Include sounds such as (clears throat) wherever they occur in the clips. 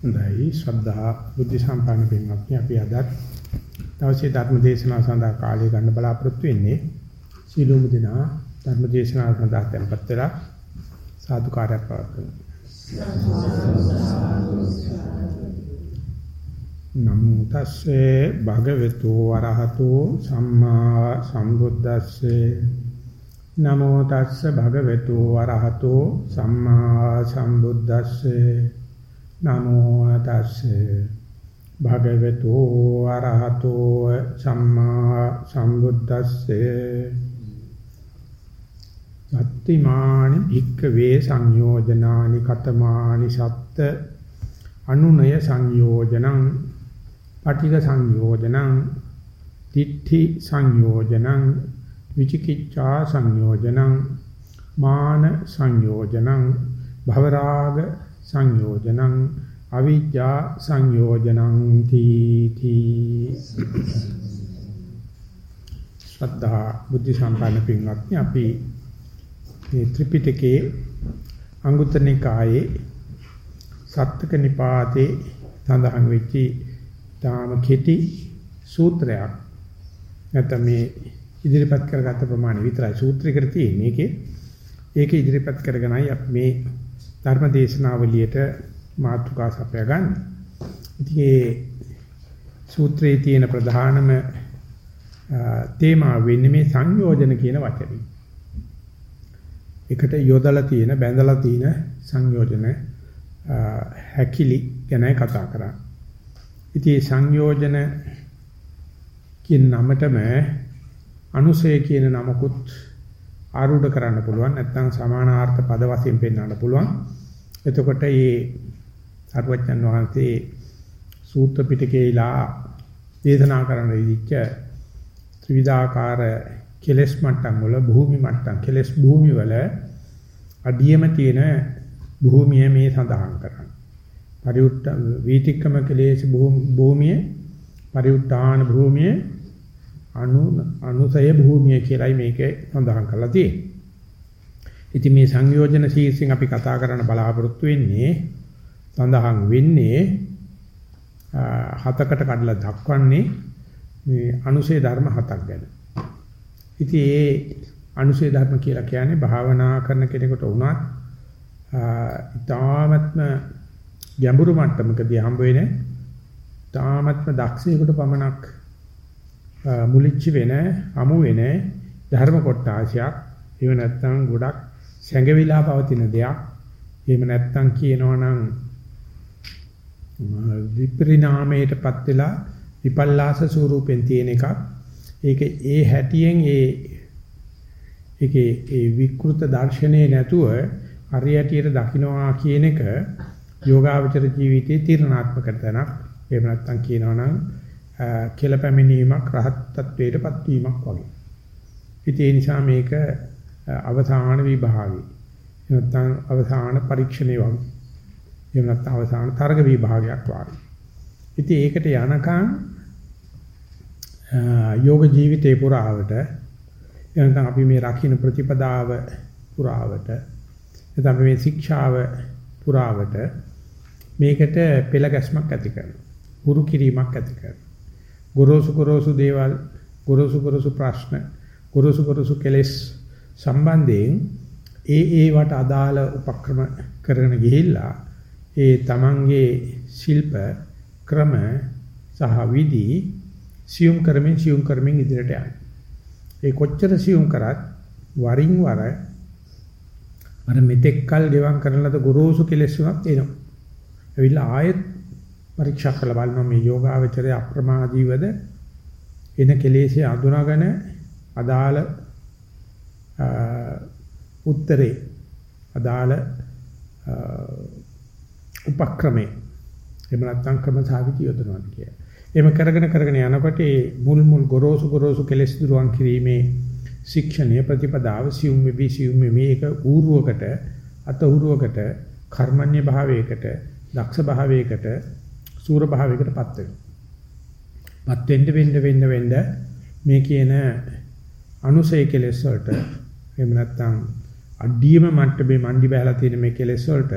හොඳයි. ශ්‍රද්ධා බුද්ධ සම්පන්න පින්වත්නි අපි අද දවසේ ධර්ම දේශනාව සඳහා කාලය ගන්න බලාපොරොත්තු වෙන්නේ සීලොමු දිනා ධර්ම දේශනාව සඳහා tempත් වෙලා සාදුකාරයක් පවත්වමු. නමෝ තස්සේ භගවතු වරහතෝ සම්මා සම්බුද්දස්සේ. නමෝ තස්සේ භගවතු වරහතෝ සම්මා සම්බුද්දස්සේ. නමෝ තස්සේ භගවතු ආරහතෝ සම්මා සම්බුද්දස්සේ. සත්තිමානි භික්ඛවේ සංයෝජනානි කතමානි සත්ත අනුනය සංයෝජනං පටිඝ සංයෝජනං තිට්ඨි සංයෝජනං විචිකිච්ඡා සංයෝජනං මාන සංයෝජනං භවරාග සංයෝජනං අවිජ්ජා සංයෝජනං තීති. ශ්‍රද්ධා බුද්ධ සම්පන්න පින්වත්නි අපි මේ ත්‍රිපිටකයේ අංගුත්තර නිකායේ සත්තක නිපාතේ සඳහන් වෙච්ච තාම කෙටි සූත්‍රයක්. නැත්නම් මේ ඉදිරිපත් කරගත්ත ප්‍රමාණය විතරයි සූත්‍රිකර තියෙන්නේ. මේකේ ඒක ඉදිරිපත් කරගෙනයි අපි මේ ධර්ම දේශනාවලියට මාතෘකා සපයා ගන්න. ඉතින් ඒ සූත්‍රයේ තියෙන ප්‍රධානම තේමා වෙන්නේ මේ සංයෝජන කියන වචනේ. එකට යොදලා තියෙන බැඳලා තියෙන සංයෝජන හැකිලි ගැනයි කතා කරන්නේ. ඉතින් සංයෝජන කියන නමටම අනුසය කියන නමකුත් ආරූඪ කරන්න පුළුවන් නැත්නම් සමානාර්ථ පද වශයෙන් පෙන්වන්න පුළුවන්. එතකොට මේ අරුවචන් වහන්සේ සූත්‍ර පිටකේලා දේශනා කරන ඉදිච්ච ත්‍රිවිධාකාර කෙලස් මට්ටම් වල භූමි මට්ටම් කෙලස් භූමි වල අඩියම තියෙන භූමිය මේ සඳහන් කරන්නේ. පරිඋත් වීතික්කම කෙලේශ භූමිය පරිඋත්තාන භූමිය අනු අනුසය භූමිය කියලායි මේකේ සඳහන් කරලා තියෙන්නේ. ඉතින් මේ සංයෝජන ශීර්ෂයෙන් අපි කතා කරන්න බලාපොරොත්තු වෙන්නේ සඳහන් වෙන්නේ හතකට කඩලා දක්වන්නේ මේ අනුසය ධර්ම හතක් ගැන. ඉතින් ඒ අනුසය ධර්ම කියලා කියන්නේ භාවනා කරන කෙනෙකුට වුණත් ඊ타ත්ම ගැඹුරු මට්ටමකදී හම්බ වෙන ඊ타ත්ම දක්ෂයෙකුට පමණක් මුලිච්ච වෙන අමු වෙන ධර්ම කොටාශයක් එහෙම නැත්නම් ගොඩක් සැඟවිලා පවතින දෙයක්. එහෙම නැත්නම් කියනවනම් විපරිණාමයටපත් වෙලා විපල්ලාස ස්වරූපෙන් තියෙන එකක්. ඒක ඒ හැටියෙන් ඒ ඒකේ ඒ විකෘත දර්ශනේ නැතුව හරියටියට දකින්නවා කියන එක යෝගාවචර ජීවිතයේ තීරණාත්මක තැනක්. එහෙම නැත්නම් කියනවනම් කියලා පැමිණීමක් රහත් තත්වයටපත් වීමක් වගේ. ඉතින් ඒ නිසා මේක අවසාන විභාගේ. නැත්නම් අවසාන පරීක්ෂණේ වගේ. එහෙම නැත්නම් අවසාන තරග විභාගයක් වගේ. ඉතින් ඒකට යනකම් යෝග ජීවිතේ පුරාවට එනකම් අපි මේ රකින්න ප්‍රතිපදාව පුරාවට නැත්නම් මේ ශික්ෂාව පුරාවට මේකට පෙළ ගැස්මක් ඇති කරනවා. පුරු කිරීමක් ඇති කරනවා. ගොරෝසු ගොරෝසු දේවල් ගොරෝසු ගොරෝසු ප්‍රශ්න ගොරෝසු ගොරෝසු කෙලෙස් සම්බන්ධයෙන් ඒ ඒවට අදාළ උපක්‍රම කරගෙන ගිහිල්ලා ඒ තමන්ගේ ශිල්ප ක්‍රම සහ විදි සියුම් කරමින් සියුම් කරමින් ඉදිරියට යනවා. ඒ කොච්චර සියුම් කරත් වරින් වර අර මෙතෙක්කල් ගෙවම් කරන ලද ගොරෝසු කෙලෙස් උනත් එනවා. එවිලා ආයෙත් පරීක්ෂා කරලා බලනවා මේ යෝගාවචරයේ අප්‍රමාදීවද එන කෙලෙසේ අඳුනාගෙන අදාළ උත්තරේ අදාළ උපක්‍රමේ එහෙම නැත්නම් ක්‍රම සාවිති යොදනවා කියන්නේ. එහෙම කරගෙන කරගෙන යනකොට මේ මුල් මුල් ගොරෝසු ගොරෝසු කෙලෙස් දුරුවන් කිරීමේ ශික්ෂණීය ප්‍රතිපදාව සියුම් වෙවි සියුම් මේක ඌරුවකට අත ඌරුවකට කර්මන්‍ය භාවයකට දක්ෂ භාවයකට සූර භාවයකටපත් වෙනවා. පත් වෙන්න වෙන්න වෙන්න වෙන්න මේ කියන අනුසය කෙලෙස් වලට එහෙම නැත්නම් අඩියම මට්ටමේ මණ්ඩි බහලා තියෙන මේ කෙලෙස් වලට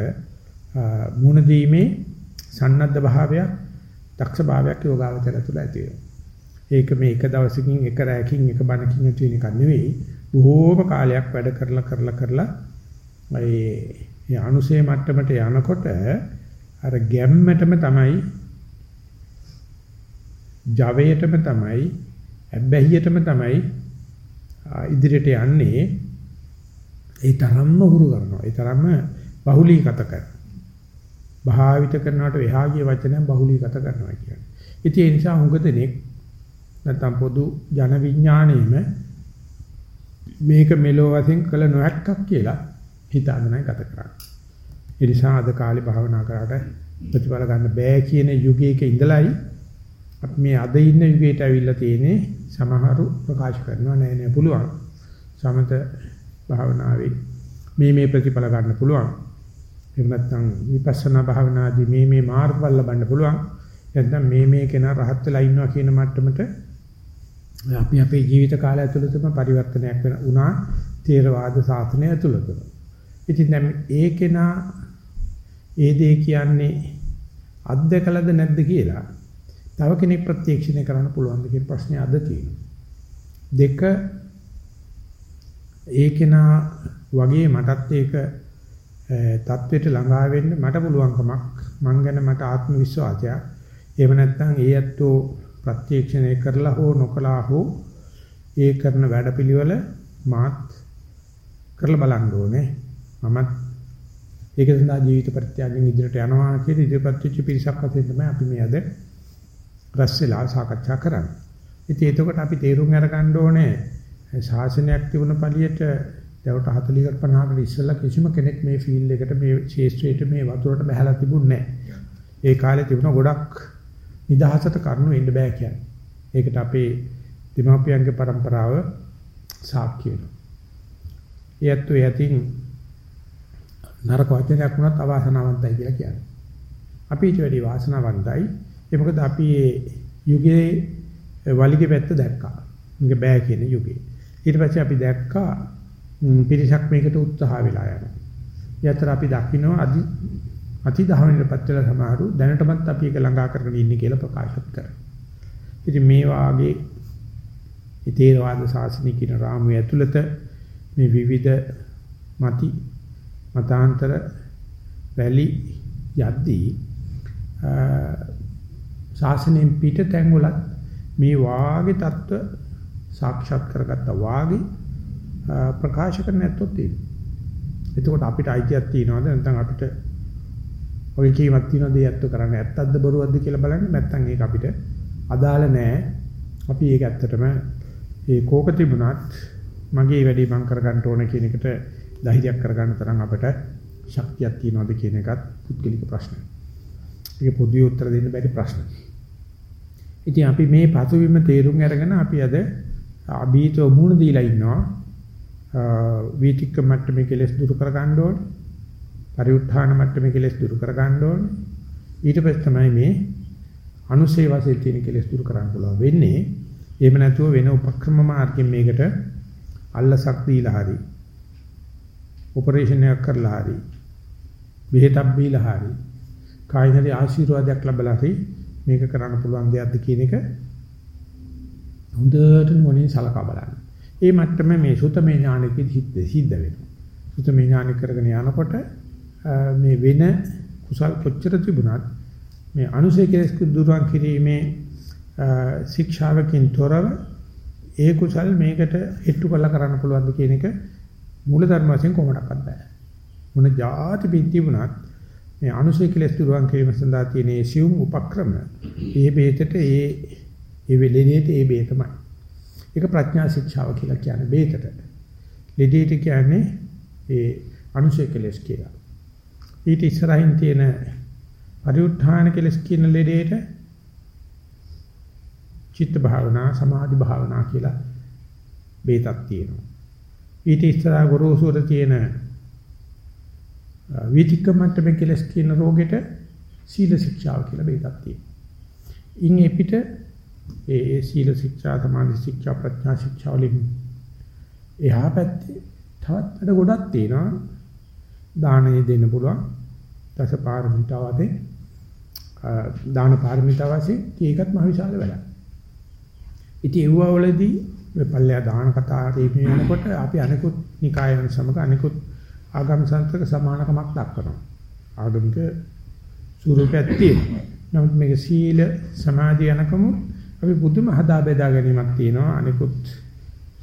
මුණ දීමේ සන්නද්ධ භාවයක්, දක්ෂ භාවයක් යෝගාවචර තුළ ඇති වෙනවා. ඒක මේ එක දවසකින් එක රැයකින් එක බණකින් ඇති වෙන එකක් නෙවෙයි. බොහෝම කාලයක් වැඩ කරලා කරලා කරලා මේ අනුසේ මට්ටමට යනකොට අර ගැම්මටම තමයි ජවයටම තමයි ඇබ්බැහියටම තමයි ඉදිරියට යන්නේ. ඒ තරම්ම හුරු කරනවා. ඒ තරම්ම බහුලීගත කරනවා. භාවිත කරනවට එහා ගිය වචනයන් බහුලීගත කරනවා කියන්නේ. ඉතින් ඒ නිසා හුඟ දෙනෙක් නැත්නම් පොදු ජන විඥාණයෙම මේක මෙලෝ වශයෙන් කළ නොහැක්කක් කියලා හිතාගෙනයි ගත කරන්නේ. ඒ නිසා අද කාලේ භාවනා කරාට ප්‍රතිඵල ගන්න බෑ කියන යුගයක ඉඳලයි අපි මේ අද ඉන්න යුගයට ඇවිල්ලා තියෙන්නේ සමහරු ප්‍රකාශ කරනවා නෑ නෑ පුළුවන්. සමත භාවනාවේ මේ මේ ප්‍රතිඵල ගන්න පුළුවන්. එහෙම නැත්නම් විපස්සනා භාවනාදී මේ මේ මාර්ගවල ලබන්න පුළුවන්. නැත්නම් මේ මේ කෙනා රහත් වෙලා ඉන්නවා කියන මට්ටමට අපි අපේ ජීවිත කාලය ඇතුළතම පරිවර්තනයක් වෙන උනා තේරවාද සාසනය ඇතුළතම. ඉතින් දැන් ඒ කෙනා ඒ දේ කියන්නේ අත්දකලද නැද්ද කියලා තව කෙනෙක් ප්‍රත්‍යක්ෂණය කරන්න පුළුවන්ද කියන ප්‍රශ්නේ අද තියෙනවා. දෙක ඒකේනා වගේ මටත් ඒක தത്വෙට ළඟා වෙන්න මට පුළුවන්කමක්. මං ගැන මට ආත්ම විශ්වාසයක්. එහෙම නැත්නම් ඒ ඇත්තෝ ප්‍රත්‍යක්ෂණය කරලා හෝ නොකලා හෝ ඒ කරන වැඩපිළිවෙල මාත් කරලා බලන්න ඕනේ. මමත් ඒක සඳහා ජීවිත ප්‍රත්‍යයෙන් ඉදිරියට යනවා කියලා ඉදිරිපත් වෙච්ච පිරිසක් වශයෙන් තමයි අපි මේ අද රැස්ලා සාකච්ඡා කරන්නේ. ඉතින් එතකොට අපි තේරුම් අරගන්න ඕනේ ශාසනයක් තිබුණ පළියට දවට 40කට 50කට ඉස්සෙල්ලා කිසිම කෙනෙක් මේ ෆීල්ඩ් එකට මේ ශේෂ්ත්‍රයට මේ වතුරට බහැලා තිබුණේ නැහැ. ඒ කාලේ තිබුණ ගොඩක් නිදහසට කරුණු එන්න බෑ කියන්නේ. ඒකට අපේ දෙමාපියන්ගේ પરම්පරාව සාක්ෂි වෙනවා. ඒත් යතින් නරක වචනයක් වුණත් අවාසනාවන්තයි කියලා කියන්නේ. අපි ඊට වැඩි වාසනාවන්තයි. ඒ මොකද අපි මේ යුගයේ වලිගේ පැත්ත දැක්කා. මේක බෑ කියන යුගයේ. ඊට පස්සේ අපි දැක්කා පිරිසක් මේකට උත්සාහ වෙලා යනවා. යතර අපි දකින්න අදි අති දහවෙනිපත් වෙලා සමහරු දැනටමත් අපි ඒක ළඟා කරගෙන ඉන්නේ කියලා ප්‍රකාශ කරනවා. ඉතින් මේ වාගේ ඉතේරවාද ශාසනික කියන රාමුව ඇතුළත මේ විවිධ mati මතාන්තර වැලි යද්දී ශාසනයෙන් පිට තැන්වලත් මේ වාගේ தত্ত্ব සාක්ෂාත් කරගත්තා වාගේ ප්‍රකාශ කර නැත්තොත් තියෙනවා. එතකොට අපිට අයිතියක් තියනවාද නැත්නම් අපිට ඔය කීමක් තියනවාද ඒ ඇත්ත කරන්නේ ඇත්තක්ද බොරුවක්ද කියලා බලන්න නැත්නම් ඒක අපිට අදාළ නෑ. අපි ඒක ඇත්තටම ඒ කෝක තිබුණත් මගේ වැඩේ මං කරගන්න ඕන කියන එකට ධෛර්යයක් කරගන්න තරම් අපිට ශක්තියක් තියනවාද කියන එකත් පුද්ගලික ප්‍රශ්නයක්. ඒක පොදුවේ උත්තර දෙන්න බැරි ප්‍රශ්නයක්. ඉතින් අපි මේ පසුබිම තේරුම් අරගෙන අපි අද අභීතව මුණ දීලා ඉන්නවා. වීතික්ක මට්ටමේ කෙලෙස් දුරු කර ගන්න ඕනේ. පරිඋත්ථාන මට්ටමේ කෙලෙස් දුරු කර ගන්න ඕනේ. ඊට පස්සේ තමයි මේ අනුසේ වශයෙන් තියෙන කෙලෙස් දුරු කරන්න පුළුවන් වෙන්නේ. එහෙම නැතුව වෙන උපක්‍රම මාර්ගයෙන් මේකට අල්ලසක් දීලා හරි. ඔපරේෂන් එකක් කරලා හරි. බෙහෙතක් බීලා හරි. කායිනරි ආශිර්වාදයක් ලැබලා හරි මේක කරන්න පුළුවන් දෙයක්ද කියන එක හොඳට නුවණින් සලකා බලන්න. ඒ මට්ටමේ මේ සුතමේ ඥානෙකෙ සිද්ධ වෙනවා. සුතමේ ඥානෙ කරගෙන යනකොට මේ වෙන කුසල් කොච්චර තිබුණත් මේ අනුසය කෙලස් දුරුවන් කිරීමේ ශික්ෂාවකින් තොරව ඒ කුසල් මේකට හිටු කරලා කරන්න පුළුවන්ද කියන එක මූල ධර්ම වශයෙන් කොහොමඩක්වත් බෑ. මොන જાති පිටි වුණත් මේ අනුසය කෙලස් දුරුවන් කිරීම සඳහා තියෙන ඒ සියුම් උපක්‍රම ඒ බේතට ඒ ඒ වෙලෙදීට ඒ බේතමයි. ඒක ප්‍රඥා ශික්ෂාව කියලා කියන්නේ බේතට. ලෙඩේට කියන්නේ ඒ අනුසය කෙලස් කියලා. ඊට ඉස්සරහින් තියෙන පරිඋත්ථාන කෙලස් කියන ලෙඩේට චිත්ත භාවනා සමාධි භාවනා කියලා බේතක් තියෙනවා. ඊට ඉස්සරහ ගොරෝසුර තියෙන විතික්කමන්ට මේ කෙලස් කියන රෝගෙට සීල ශික්ෂාව කියලා බේතක් තියෙනවා. ඉන් එපිට ඒ සීල ශික්ෂා සමාධි ශික්ෂා ප්‍රඥා ශික්ෂා වලින් එහා පැත්තේ තවත් වැඩ ගොඩක් තියෙනවා. දානය දෙන්න පුළුවන්. දසපාරමිතාවදී දාන පාරමිතා වශයෙන් ඒකත් මහ විශාල වැඩක්. ඉතින් ඒව වලදී මේ පල්ලෙය දාන කතා දීපේ යනකොට අපි අනිකුත් නිකායන් සමග අනිකුත් ආගම් සංස්කෘතික සමානකමක් දක්වනවා. ආගමික ස්වරූපයක් තියෙනවා. නමුත් මේක සීල සමාධි යනකම අපි බුදුම හදා බෙදා ගැනීමක් තියෙනවා අනිකුත්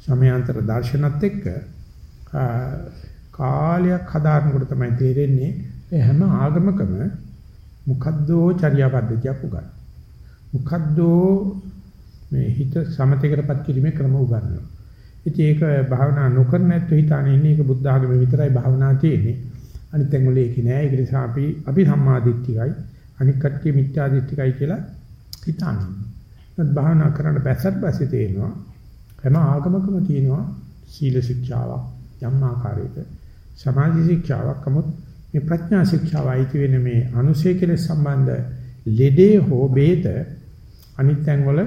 සමයාන්තර දර්ශනත් එක්ක කාලයක් හදාරනකොට තමයි තේරෙන්නේ ඒ හැම ආගමකම මොකද්දෝ චර්යාපද්ධතියක් උගන්වනවා. මොකද්දෝ මේ හිත සමතේකටපත් කිරීමේ ක්‍රම උගන්වනවා. ඉතින් ඒක භාවනා නොකර නැත්නම් හිතානේ ඉන්නේ ඒක බුද්ධ ආගමේ විතරයි භාවනා තියෙන්නේ. අනිත් තැන් වල ඒක නෑ. ඒක නිසා අපි අපි සම්මාදිට්ඨිකයි අනික් කට්ටිය මිත්‍යාදිට්ඨිකයි කියලා හිතන්නේ. නමුත් භාවනා කරන්න බැසත් පස්සේ තේනවා හැම ආගමකම තියෙනවා සීල ශික්ෂාවක් යම් ආකාරයක සමාධි ශික්ෂාවක් නමුත් මේ ප්‍රඥා ශික්ෂාවයි තියෙන මේ අනුශේ කෙලෙස් සම්බන්ධ ලෙඩේ හෝ බේත අනිත් තැන් වල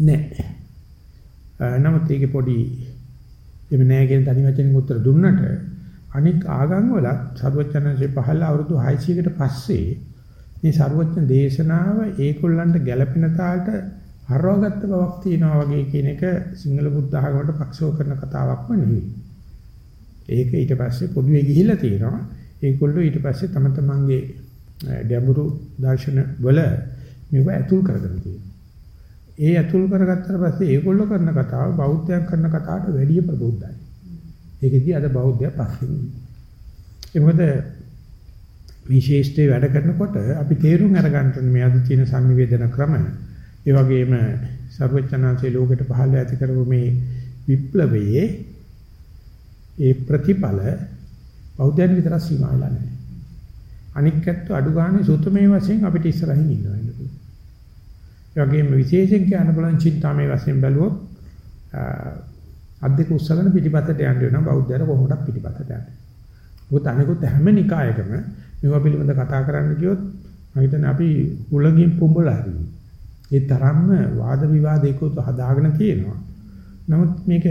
නැහැ. නමුත් ඒකේ පොඩි එමෙ නැහැ කියන තනි වචනෙන් උත්තර දුන්නට අනික් ආගම් වල සර්වඥාන්සේ පහළ අවුරුදු 600කට පස්සේ මේ සර්වඥ දේශනාව ඒකොල්ලන්ට ගැළපෙන තාලට හරවගත්ත බවක් තියෙනවා වගේ කියන එක සිංහල බුද්ධ ආගමකට පක්ෂව කරන කතාවක්ම නෙවෙයි. ඒක ඊට පස්සේ පොදුවේ ගිහිල්ලා තියෙනවා. ඒගොල්ලෝ ඊට පස්සේ තම තමන්ගේ ගැඹුරු දර්ශන වල මේව ඇතුල් කරගෙන තියෙනවා. ඒ ඇතුල් කරගත්තට පස්සේ ඒගොල්ලෝ කරන කතාව බෞද්ධයන් කරන කතාවට වැඩිය ප්‍රබුද්ධයි. ඒකෙදී අද බෞද්ධය පස්සේ ඒ මොකද විශේෂ්ඨේ වැඩ කරනකොට අපි තේරුම් අරගන්න මේ අද තියෙන සංනිවේදන ක්‍රම ඒ වගේම ਸਰවචනාංශයේ ලෝකෙට පහළ ඇති කරපු මේ විප්ලවයේ ඒ ප්‍රතිඵල බෞද්ධයන් විතර සීමා වෙලා නැහැ. අනික් ඇත්ත අඩු ගානේ සුතමේ වශයෙන් අපිට ඉස්සරහින් ඉන්නවා නේද? ඒ වගේම විශේෂයෙන් කියන බලන් චින්තාමේ වශයෙන් බැලුවොත් අද්දක උස්සගෙන පිටිපතට යන්න වෙනවා බෞද්ධයර කොහොමද පිටිපතට යන්නේ. මොකද අනිකුත් හැම නිකායකම මේවා පිළිබඳ කතා කරන්න ගියොත් මම හිතන්නේ අපි උලගින් පුඹලා හරියි. ඒ තරම්ම වාද විවාද ඒකත් හදාගෙන තියෙනවා. නමුත් මේක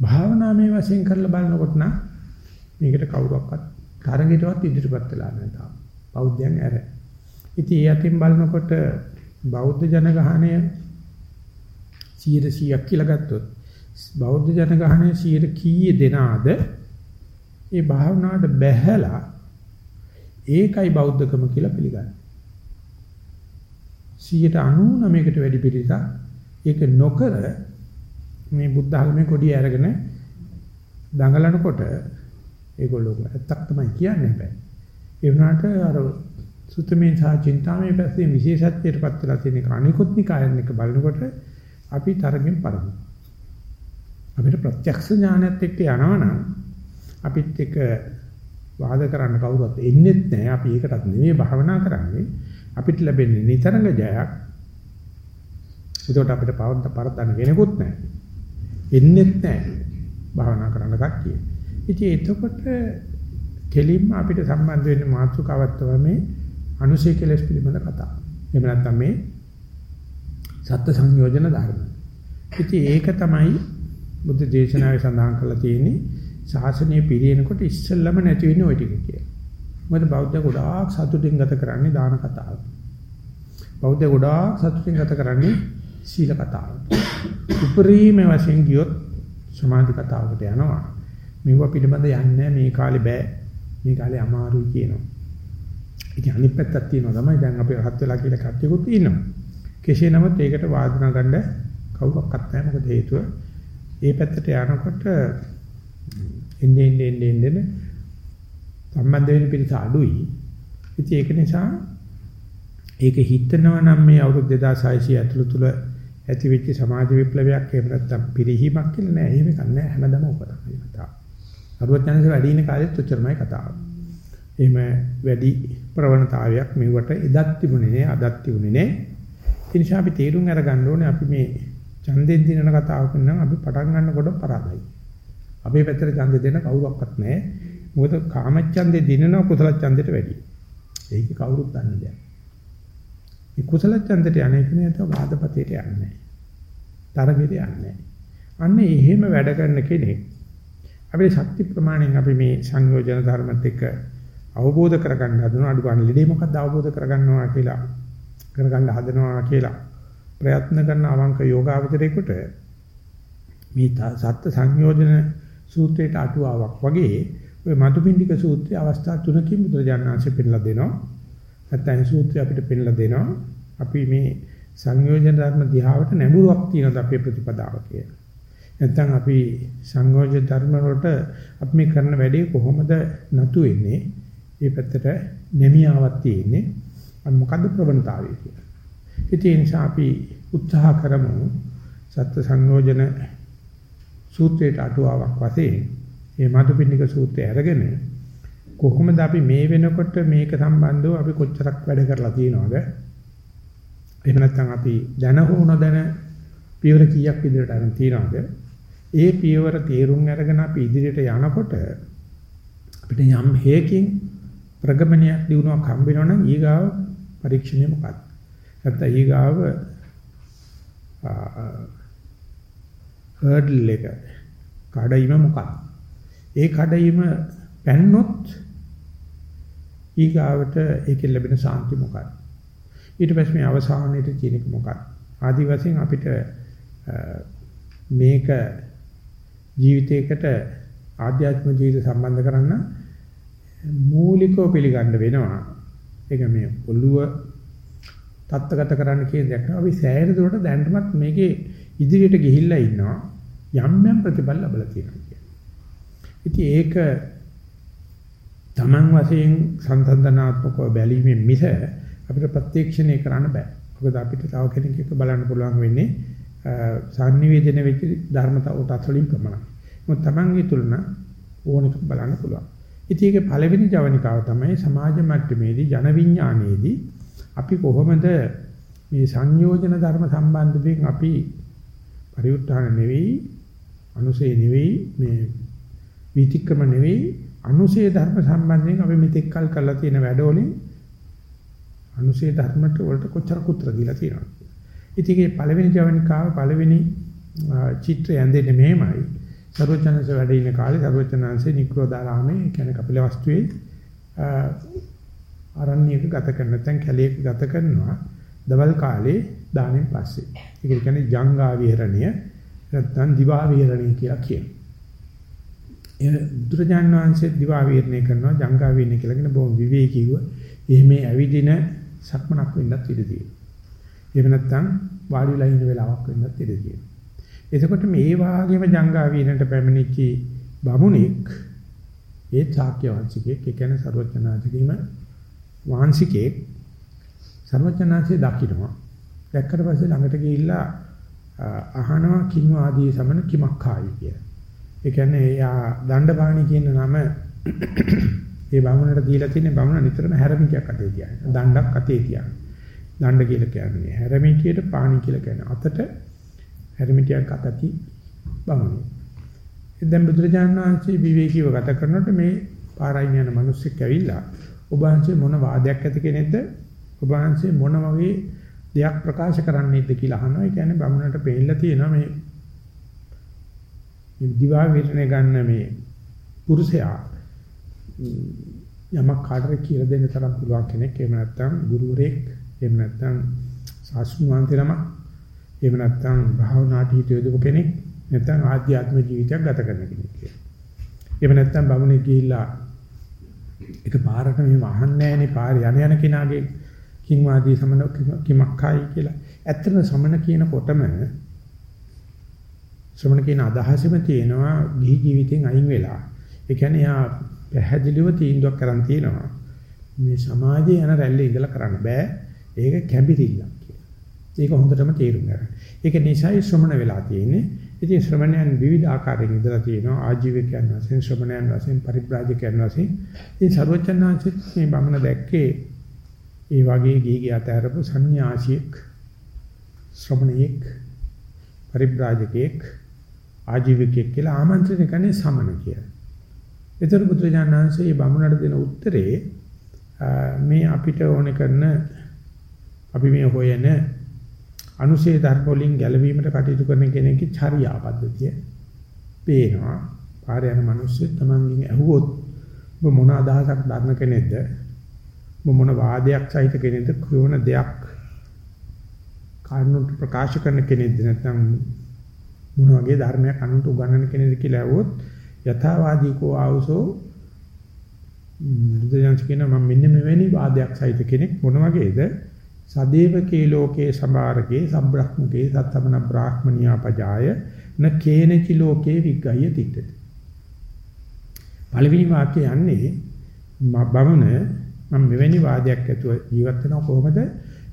භාවනාමය වශයෙන් කරලා බලනකොට නම් මේකට කවුරක්වත් තරගෙටවත් ඉදිරිපත් වෙලා නැහැ තාම. බෞද්ධයන් ඇර. ඉතින් ඒ අතින් බලනකොට බෞද්ධ ජනගහණය 100ක් කියලා ගත්තොත් බෞද්ධ ජනගහණය 100 කීයේ දෙනාද ඒ භාවනාවට බැහැලා ඒකයි බෞද්ධකම කියලා පිළිගන්නේ. 199කට වැඩි පිරිසක් ඒක නොකර මේ බුද්ධ ධර්මයේ කොඩිය අරගෙන දඟලනකොට ඒගොල්ලෝ ඇත්තක් තමයි කියන්නේ බෑ. ඒ වුණාට අර සුතමේ සහ චින්තාමේ පැත්තේ විශේෂත්වයටපත් වෙලා තියෙන අනිකුත් නිකායන් එක බලනකොට අපි තරගෙන් පරමු. අපිට ප්‍රත්‍යක්ෂ ඥානයත් එක්ක යනවනම් අපිත් එක්ක වාද කරන්න කවුරුත් එන්නේත් නැහැ. අපි ඒකටත් නෙවෙයි භාවනා කරන්නේ. අපිට ලැබෙන්නේ නිතරම ජයක්. ඒකට අපිට පවන්ත පරතන වෙනකුත් නැහැ. එන්නේත් නැහැ. භාවනා කරන්න කට්ටිය. ඉතින් එතකොට කෙලින්ම අපිට සම්බන්ධ වෙන්න මාතෘකාවක් තමයි මේ අනුශේ කෙලස් පිළිබඳ කතාව. එහෙම නැත්නම් මේ සත්‍ය සංයෝජන ධර්ම. ඉතින් ඒක තමයි බුද්ධ දේශනාවේ සඳහන් කරලා තියෙන්නේ ශාසනය පිරිනකොට ඉස්සෙල්ලම නැති වෙන්නේ ওই ටික කියලා. මොකද බෞද්ධ ගොඩාක් සතුටින් ගත කරන්නේ දාන කතාව. බෞද්ධ ගොඩාක් සතුටින් ගත කරන්නේ සීල කතාව. උපරිම වශයෙන් ගියොත් සමාධි කතාවකට යනවා. මේව පිළිබඳ යන්නේ මේ කාලේ බෑ. මේ කාලේ අමාරුයි කියනවා. ඉතින් අනිත් පැත්තක් තියෙනවා තමයි දැන් අපි රහත් වෙලා කියලා කට්ටියකුත් ඉන්නවා. කෙසේ නමුත් ඒකට වාදනා ගන්න කවුරක්වත් නැහැ. මොකද හේතුව ඒ පැත්තට යනකොට එන්නේ එන්නේ එන්නේ සම්බන්ධ වෙන පිරිස අඩුයි. ඉතින් ඒක නිසා ඒක හිතනවා නම් මේ අවුරුදු 2600 ඇතුළත තුල ඇති වෙච්ච සමාජ විප්ලවයක් එහෙම නැත්නම් පිරිහීමක් කියලා නෑ. එහෙම කන්නේ හැමදාම උපතයි කතාව. අරුවත් යනසේ වැඩි ඉන කාලෙත් උච්චරමයි කතාව. එහෙම වැඩි ප්‍රවණතාවයක් මෙවට එදත් තිබුණේ නෑ අදත් තිබුණේ නෑ. ඒ නිසා අපි තීරුම් අරගන්න ඕනේ අපි මේ ඡන්දෙන් දිනන කතාවක නම් අපි පටන් ගන්නකොට පරාදයි. අපේ පැත්තට ඡන්ද දෙන්න කවුරක්වත් නැහැ. මොකද කාමච්ඡන්දේ දිනනවා කුසල ඡන්දයට වැඩියි. ඒක කවුරුත් දන්නේ නැහැ. මේ කුසල ඡන්දයට යන්නේ නැතුව වාදපතේට යන්නේ නැහැ. තරගෙට යන්නේ නැහැ. අන්න එහෙම වැඩ කරන කෙනෙක් අපේ ශක්ති ප්‍රමාණයෙන් අපි මේ සංයෝජන ධර්මත් එක්ක අවබෝධ කරගන්න හදනවා අඩු ගන්න ලෙඩේ මොකක්ද අවබෝධ කරගන්නවා කියලා කරගන්න හදනවා කියලා ප්‍රයත්න කරන අවංක යෝගාවචරයකට මේ සත්‍ය සංයෝජන සූත්‍රයට අටුවාවක් වගේ ඔය මදුපිණ්ඩික සූත්‍රයේ අවස්ථා තුනකින් බුදුරජාණන් වහන්සේ පෙන්නලා දෙනවා. නැත්නම් සූත්‍රය අපිට පෙන්නලා දෙනවා. අපි මේ සංයෝජන ධර්ම දිහාවට නැඹුරුවක් තියෙනවා අපේ ප්‍රතිපදාව කියලා. නැත්නම් අපි සංයෝජන ධර්ම වලට අපි මේ කරන වැඩේ කොහොමද නතු වෙන්නේ? මේ පැත්තට නැමියාවක් තියෙන්නේ. අන්න මොකද්ද ප්‍රවණතාවය කියලා. ඒ නිසා අපි උත්සාහ කරමු සත්‍ය සංයෝජන සූත්‍රයට අටුවාවක් වශයෙන් මේ මදුපිණ්ඩික සූත්‍රය අරගෙන කොහොමද අපි මේ වෙනකොට මේක සම්බන්ධව අපි කොච්චරක් වැඩ කරලා තියෙනවද එහෙම නැත්නම් අපි දැන හෝ නොදැන පියවර කීයක් ඉදිරියට අරන් තියනවද? ඒ පියවර තේරුම් අරගෙන අපි ඉදිරියට යනකොට අපිට යම් හේකින් ප්‍රගමනයක් දිනුවක් හම්බ වෙනවනම් ඊගාව පරීක්ෂණය මොකක්ද? නැත්නම් ඊගාව හර්ඩල් එක කඩයිම මොකක්ද? ඒ කඩයිම පැන්නොත් ඊගාවට ඒකෙන් ලැබෙන සාන්ති මොකක්ද? ඊට පස්සේ මේ අවසානයේදී තියෙනක මොකක්ද? ආදි වශයෙන් අපිට මේක ජීවිතයකට ආධ්‍යාත්මික ජීවිත සම්බන්ධ කරන්න මූලිකව පිළිගන්න වෙනවා. ඒක මේ ඔළුව තත්ත්වගත කරන්න කියන දෙයක් නෙවෙයි. අපි සෑහෙන දුරට දැනටමත් මේකේ ඉදිරියට ගිහිල්ලා ඉන්නවා. යම් යම් ප්‍රතිඵල ලැබලා තියෙනවා කියන්නේ. ඉතින් ඒක Taman වශයෙන් සංසන්දනාත්මකව බැලීමෙන් මිස අපිට ප්‍රත්‍යක්ෂණය කරන්න බෑ. මොකද අපිට තව කෙනෙක් එක්ක බලන්න පුළුවන් වෙන්නේ සංනිවේදනය වෙච්ච ධර්මතාවට අතලින් පමණයි. මොකද Tamanගේ තුලන ඕනක බලන්න පුළුවන්. ඉතින් ඒකේ පළවෙනි ජවනිකාව තමයි සමාජ මට්ටමේදී ජන විඥානයේදී අපි කොහොමද මේ සංයෝජන ධර්ම සම්බන්ධයෙන් අපි පරිඋත්ථාන නෙවෙයි අනුසේ නෙවෙයි මේ විතික්‍රම නෙවෙයි අනුසේ ධර්ම සම්බන්ධයෙන් අපි මෙතෙක් කල් කරලා තියෙන වැඩවලින් අනුසේ ධර්මයට වලට කොච්චර කුත්‍ර දීලා තියෙනවද? ඉතින් ඒ පළවෙනි ජවනිකාව පළවෙනි චිත්‍රය ඇඳෙන්නේ මෙහෙමයි. සර්වචනංශ වැඩ ඉන කාලේ සර්වචනංශේ නික්‍රෝදාරාමේ කියන්නේ කපිලවස්තුවේ ආරණ්‍යයක ගත කරන නැත්නම් කැලේක ගත කරනවා දවල් කාලේ දානෙන් පස්සේ ඒක කියන්නේ ජංගා විහරණය නැත්නම් දිවා විහරණය කියලා කියනවා ඒ බුදුරජාන් වහන්සේ දිවා විහරණය කරනවා ජංගා විහරණය කියලා කියන බොහොම විවේකීව එහෙම ඇවිදින සක්මනක් වෙන්නත් ඉඩ තියෙනවා. එහෙම නැත්නම් වාඩි වෙලා ඉන්න වෙලාවක් වෙන්නත් ඉඩ තියෙනවා. එතකොට මේ වාගේම ජංගා වීරන්ට පැමිණිච්ච බමුණෙක් ඒ ශාක්‍ය වංශිකයෙක් ඒ කියන්නේ ਸਰවඥාතිකීම වංශිකයෙක් ਸਰවඥාන්සේ දකින්නවා. දැක්කට පස්සේ ළඟට ගිහිල්ලා අහනවා කිං ආදී සමන කිමක් කායි කියලා. ඒ කියන්නේ එයා දණ්ඩපාණි කියන නම (coughs) ඒ බමුණට දීලා තියෙන බමුණ නිතරම හැරමිකයක් අතේ තියන. දණ්ඩක් අතේ තියන. දණ්ඩ කියලා කියන්නේ හැරමිකියට පාණි කියලා කියන අතට හැරමිටියක් අතති බමුණ. දැන් බුදුරජාණන් වහන්සේ විවේකීව ගත කරනකොට මේ පාරායින් යන මිනිස්සෙක් ඇවිල්ලා ඔබ වහන්සේ මොන වාදයක් ඇති කෙනෙක්ද? ඔබ වහන්සේ මොන වගේ දෙයක් ප්‍රකාශ කරන්නේද කියලා අහනවා. ඒ කියන්නේ බමුණට පෙන්නලා තියෙනවා මේ දිවා විරණය ගන්න මේ පුරුෂයා යමක් කාටද කියලා දෙන්න තරම් පුළුවන් කෙනෙක් එහෙම නැත්නම් ගුරුවරයෙක් එහෙම නැත්නම් සාස්ෘණවන්තනම එහෙම නැත්නම් භාවනාට හිත යොදපු කෙනෙක් නැත්නම් ආධ්‍යාත්මික ජීවිතයක් ගත කරන කෙනෙක් කියලා. එහෙම නැත්නම් බමුණෙක් ගිහිල්ලා එක පාරට මෙහෙම අහන්නේ නැහනේ පාරේ යන යන කෙනාගේ කිංවාදී සමන කිමක්කයි කියලා. ඇත්තටම සමන කියනකොටම ශ්‍රමණ කියන අදහසෙම තියෙනවා ගිහි ජීවිතෙන් අයින් වෙලා. ඒ කියන්නේ යා පැහැදිලිව තීන්දුවක් කරන් තියෙනවා. මේ සමාජයේ යන රැල්ලේ ඉඳලා කරන්න බෑ. ඒක කැඹිරිල්ලක් කියලා. ඒක හොඳටම තේරුම් ගන්න. ඒක නිසයි ශ්‍රමණ වෙලා තියෙන්නේ. ඉතින් ශ්‍රමණයන් විවිධ ආකාරයෙන් ඉඳලා තියෙනවා. ආජීවකයන් වශයෙන් ශ්‍රමණයන් වශයෙන් පරිබ්‍රාජකයන් වශයෙන්. ඉතින් සර්වචන්නාංශිත් මේ බමුණ දැක්කේ ඒ වගේ ගිහිගේ අතහැරපු සන්‍යාසියෙක් ශ්‍රමණයෙක් පරිබ්‍රාජකයෙක් ආජීවකයෙක් කියලා ආමන්ත්‍රණය කරන්නේ සමන කියලා. ඒතර බුදුරජාණන් වහන්සේ මේ බමුණට දෙන උත්තරේ මේ අපිට ඕන කරන අපි මේ හොයන අනුශේ ධර්ම වලින් ගැලවීමට කටයුතු කරන කෙනෙක්ගේ චර්යා පද්ධතිය පේනවා. පාර යන මිනිස්සු තමන්ගෙන් ඇහුවොත් ඔබ මොන අදහසක් දන්න කෙනෙක්ද? ඔබ මොන වාදයක් සහිත කෙනෙක්ද? කොන දෙයක් කාරණු ප්‍රකාශ කරන කෙනෙක්ද නැත්නම් මොන වගේ ධර්මයක් අනුන්ට උගන්වන කෙනෙක්ද කියලා ඇහුවොත් යථාවාදී කෝ ආවසෝ බුදුජානක කියන මම මෙන්න මෙවැනි වාදයක් සහිත කෙනෙක් මොන වගේද? සදේවකේ ලෝකේ සම්භාරකේ සබ්‍රහ්මකේ සත්තමන බ්‍රාහ්මනියා පජාය න කේනචි ලෝකේ විග්ගය තිට්ඨති පළවෙනි වාක්‍යය යන්නේ බමුණ මම මෙවැනි වාදයක් ඇතුව ජීවත් වෙනවා කොහොමද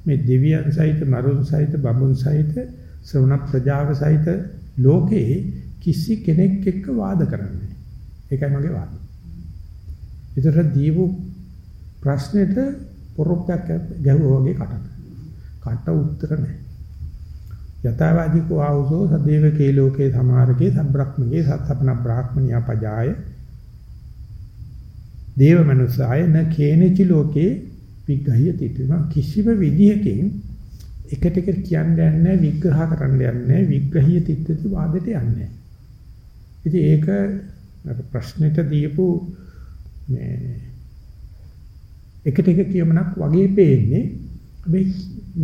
මේ දෙවියන් සහිත මරුන් සහිත බඹුන් සහිත ශ්‍රවණ ප්‍රජාව සහිත ලෝකේ කිසි කෙනෙක් එක්ක වාද කරන්නේ. ඒකයි මගේ වාදය. ඒතර දීපු ප්‍රශ්නෙට පොරොප්පයක් ගැහුවා වගේ කටට. කට උත්තර නැහැ. යථාවාදී කෝ ආවසෝ සදේවකේ ලෝකේ සමාරකේ සබ්‍රක්‍මකේ සත්පන බ්‍රාහ්මනියා පජාය දේව මනුසාය න කේනචි ලෝකේ විග්‍රහය තිතුම කිසිම විදියකින් එකට එක කියන්නේ නැහැ විග්‍රහ කරන්න යන්නේ විග්‍රහය තිත්ති වාදයට යන්නේ. ඉතින් ඒක ප්‍රශ්නෙට දීපු මේ එකට එක කියමනක් වගේ පේන්නේ. මේ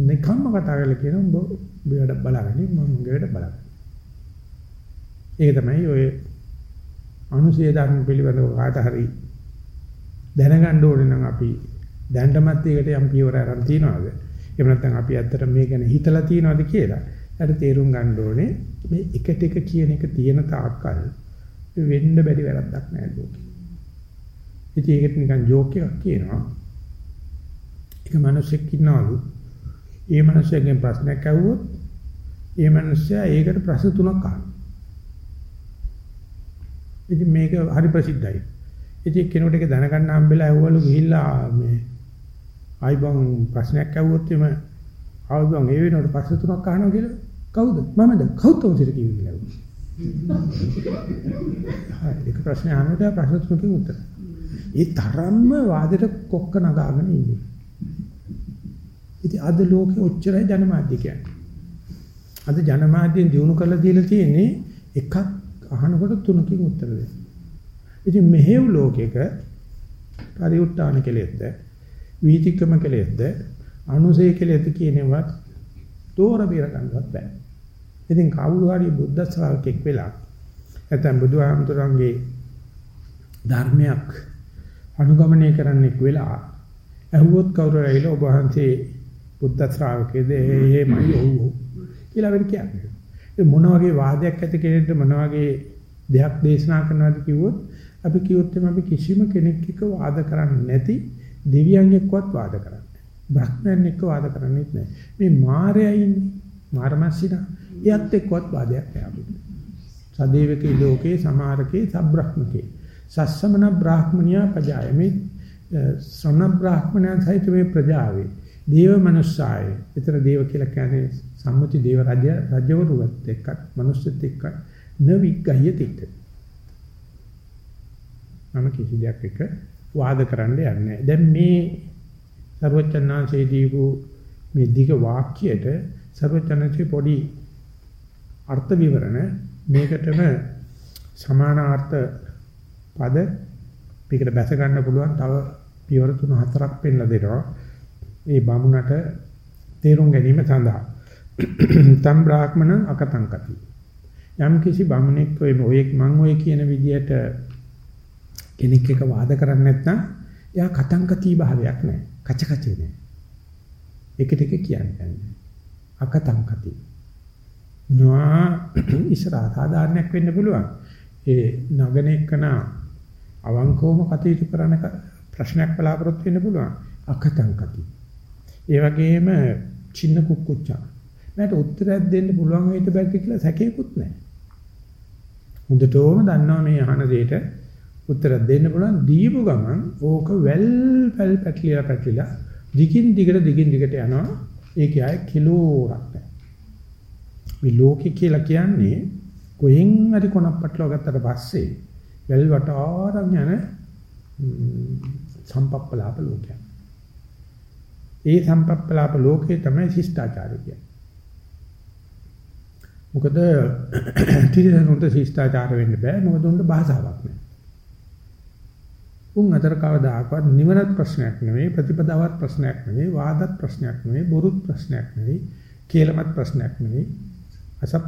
නිකම්ම කතා කරලා කියන උඹ උඹ බලගන්නේ මම උඹ වැඩ බලගන්න. ඒක තමයි ඔය අනුශේධ ධර්ම පිළිබඳව කාට හරි දැනගන්න ඕනේ නම් අපි දැනටමත් ඒකට යම් පියවර අරන් තියනවාද? එහෙම නැත්නම් අපි ඇත්තට මේ ගැන හිතලා තියනවාද කියලා. ඊට තේරුම් ගන්න ඕනේ මේ එකට එක කියන එක තියෙන තාක්කල් වෙන්න බැරි වැරද්දක් නෑ ලෝකේ. ඉතින් ඒකට නිකන් ජෝක් එකක් කියනවා. එක මිනිහෙක් ඉන්නවලු. ඒ මිනිහගෙන් ප්‍රශ්නයක් අහුවොත් ඒ මිනිහයා ඒකට ප්‍රශ්න තුනක් අහනවා. ඉතින් මේක හරි ප්‍රසිද්ධයි. ඉතින් කෙනෙකුට ඒක දැනගන්න හම්බෙලා ඇහුවලු ගිහිල්ලා මේ ආයිබන් ප්‍රශ්නයක් ඇහුවොත් එම ආයිබන් ඒ වෙනකොට ප්‍රශ්න තුනක් අහනවා කියලා කවුද මමද කවුද උන්ට කිව්වේ කියලා. හරි ඒක ප්‍රශ්න අහනකොට ප්‍රශ්න තුනකින් උත්තර. ඒ තරම්ම වාදයට කොක්ක නගාගෙන ඉන්නේ. ඉතින් අද ලෝකෙ ඔච්චරයි ජනමාධ්‍ය කියන්නේ. අද ජනමාධ්‍යෙන් දිනු කරලා දීලා තියෙන්නේ එකක් අහනකොට තුනකින් උත්තර දෙන්න. ඉතින් මෙහෙව් ලෝකෙක පරිඋත්තාන කෙලෙද්ද වීතික්‍රම කෙලෙද්ද අනුසය කෙලෙද්ද කියනවත් තෝර බේර ගන්නවත් බෑ. ඉතින් කවුරු හරි බුද්ධ ශ්‍රාවකෙක් වෙලා නැත්නම් බුදුහාමුදුරන්ගේ ධර්මයක් අනුගමනය කරන්නෙක් වෙලා ඇහුවොත් කවුරු ඇවිල්ලා ඔබ වහන්සේ බුද්ධ ශ්‍රාවකේද එහෙමයි ඔව් කියලා වෙන කියන්නේ. ඒ මොන වගේ වාදයක් ඇති කෙනෙක්ද මොන වගේ දෙයක් දේශනා කරනවද කිව්වොත් අපි කිව්වොත් අපි කිසිම කෙනෙක් එක්ක වාද කරන්නේ නැති දෙවියන් එක්කවත් වාද කරන්නේ. බ්‍රහ්මයන් එක්ක වාද කරන්නේත් නැහැ. මේ මායя ඉන්නේ. මාරමස්සිනා. එයත් එක්කවත් වාදයක් නැහැ අපිට. සදේවකේ ලෝකේ සමාරකේ සබ්‍රහ්මකේ. සස්සමන බ්‍රාහ්මණියා පජාය මේ ශ්‍රවණ බ්‍රාහ්මණයන් සහිත මේ ප්‍රජාවේ දේව මනුස්සාය. විතර දේව කියලා කියන්නේ සම්මුති දේව රජ රජවරුවත් එක්කත් මනුස්සෙත් එක්කත් නවිග්ගය තිට. මම කිසි දෙයක් එක වාද කරන්න යන්නේ. දැන් මේ ਸਰවචන්නාංශයේ දීපු මේ දිග වාක්‍යයට ਸਰවචන්නාංශේ පොඩි අර්ථ විවරණ මේකටම සමානාර්ථ පද මේකට බැස ගන්න පුළුවන් තව පියවර තුන හතරක් පෙන්ලා දෙනවා. ඒ බමුණට තේරුම් ගැනීම සඳහා. තම් බ්‍රාහ්මණ අකතං කති. යම් කිසි බමුණෙක් ඔය ඔය මං ඔය කියන විදියට කෙනෙක් එක වාද කරන්නේ නැත්නම් එයා කතංකති භාවයක් නැහැ. කච කචේ නැහැ. එකට එක කියන්නේ. අකතංකති. නවා ඉස්සරහ සාධාරණයක් වෙන්න පුළුවන්. ඒ නගන එකන අවංකවම කටයුතු කරන ප්‍රශ්නයක් බලාපොරොත්තු වෙන්න පුළුවන්. අකතංකති. ඒ වගේම චින්න කුක්කුච්චා. මට උත්තරයක් දෙන්න පුළුවන් වෙයිද බැරිද කියලා සැකේකුත් නැහැ. හොඳටම දන්නවා මේ අහන දෙයට උත්තර දෙන්න පුළුවන් දීපු ගමන් ඕක වැල් පැල් පැටලිලා පැටලිලා දිගින් දිගට දිගින් දිගට යනවා ඒකේ ආය කිලෝරක් නැහැ මේ ලෝකේ කියලා කියන්නේ කොහෙන් හරි කොනක් පටලවා ගත්තට පස්සේ වැල් වටාරම් යන සම්පප්පලාප ලෝකයක් ඒ සම්පප්පලාප ලෝකේ තමයි ශිෂ්ටාචාරය කියන්නේ. මොකද තිරසනුන්ට ශිෂ්ටාචාර වෙන්න බෑ මොකද උන්ට භාෂාවක් නැහැ උන් අතර කවදාකවත් නිවනත් ප්‍රශ්නයක් නෙවෙයි ප්‍රතිපදාවත් ප්‍රශ්නයක් නෙවෙයි වාදත් ප්‍රශ්නයක් නෙවෙයි බොරුත් ප්‍රශ්නයක් නෙවෙයි කේලමත් ප්‍රශ්නයක් නෙවෙයි. අසප්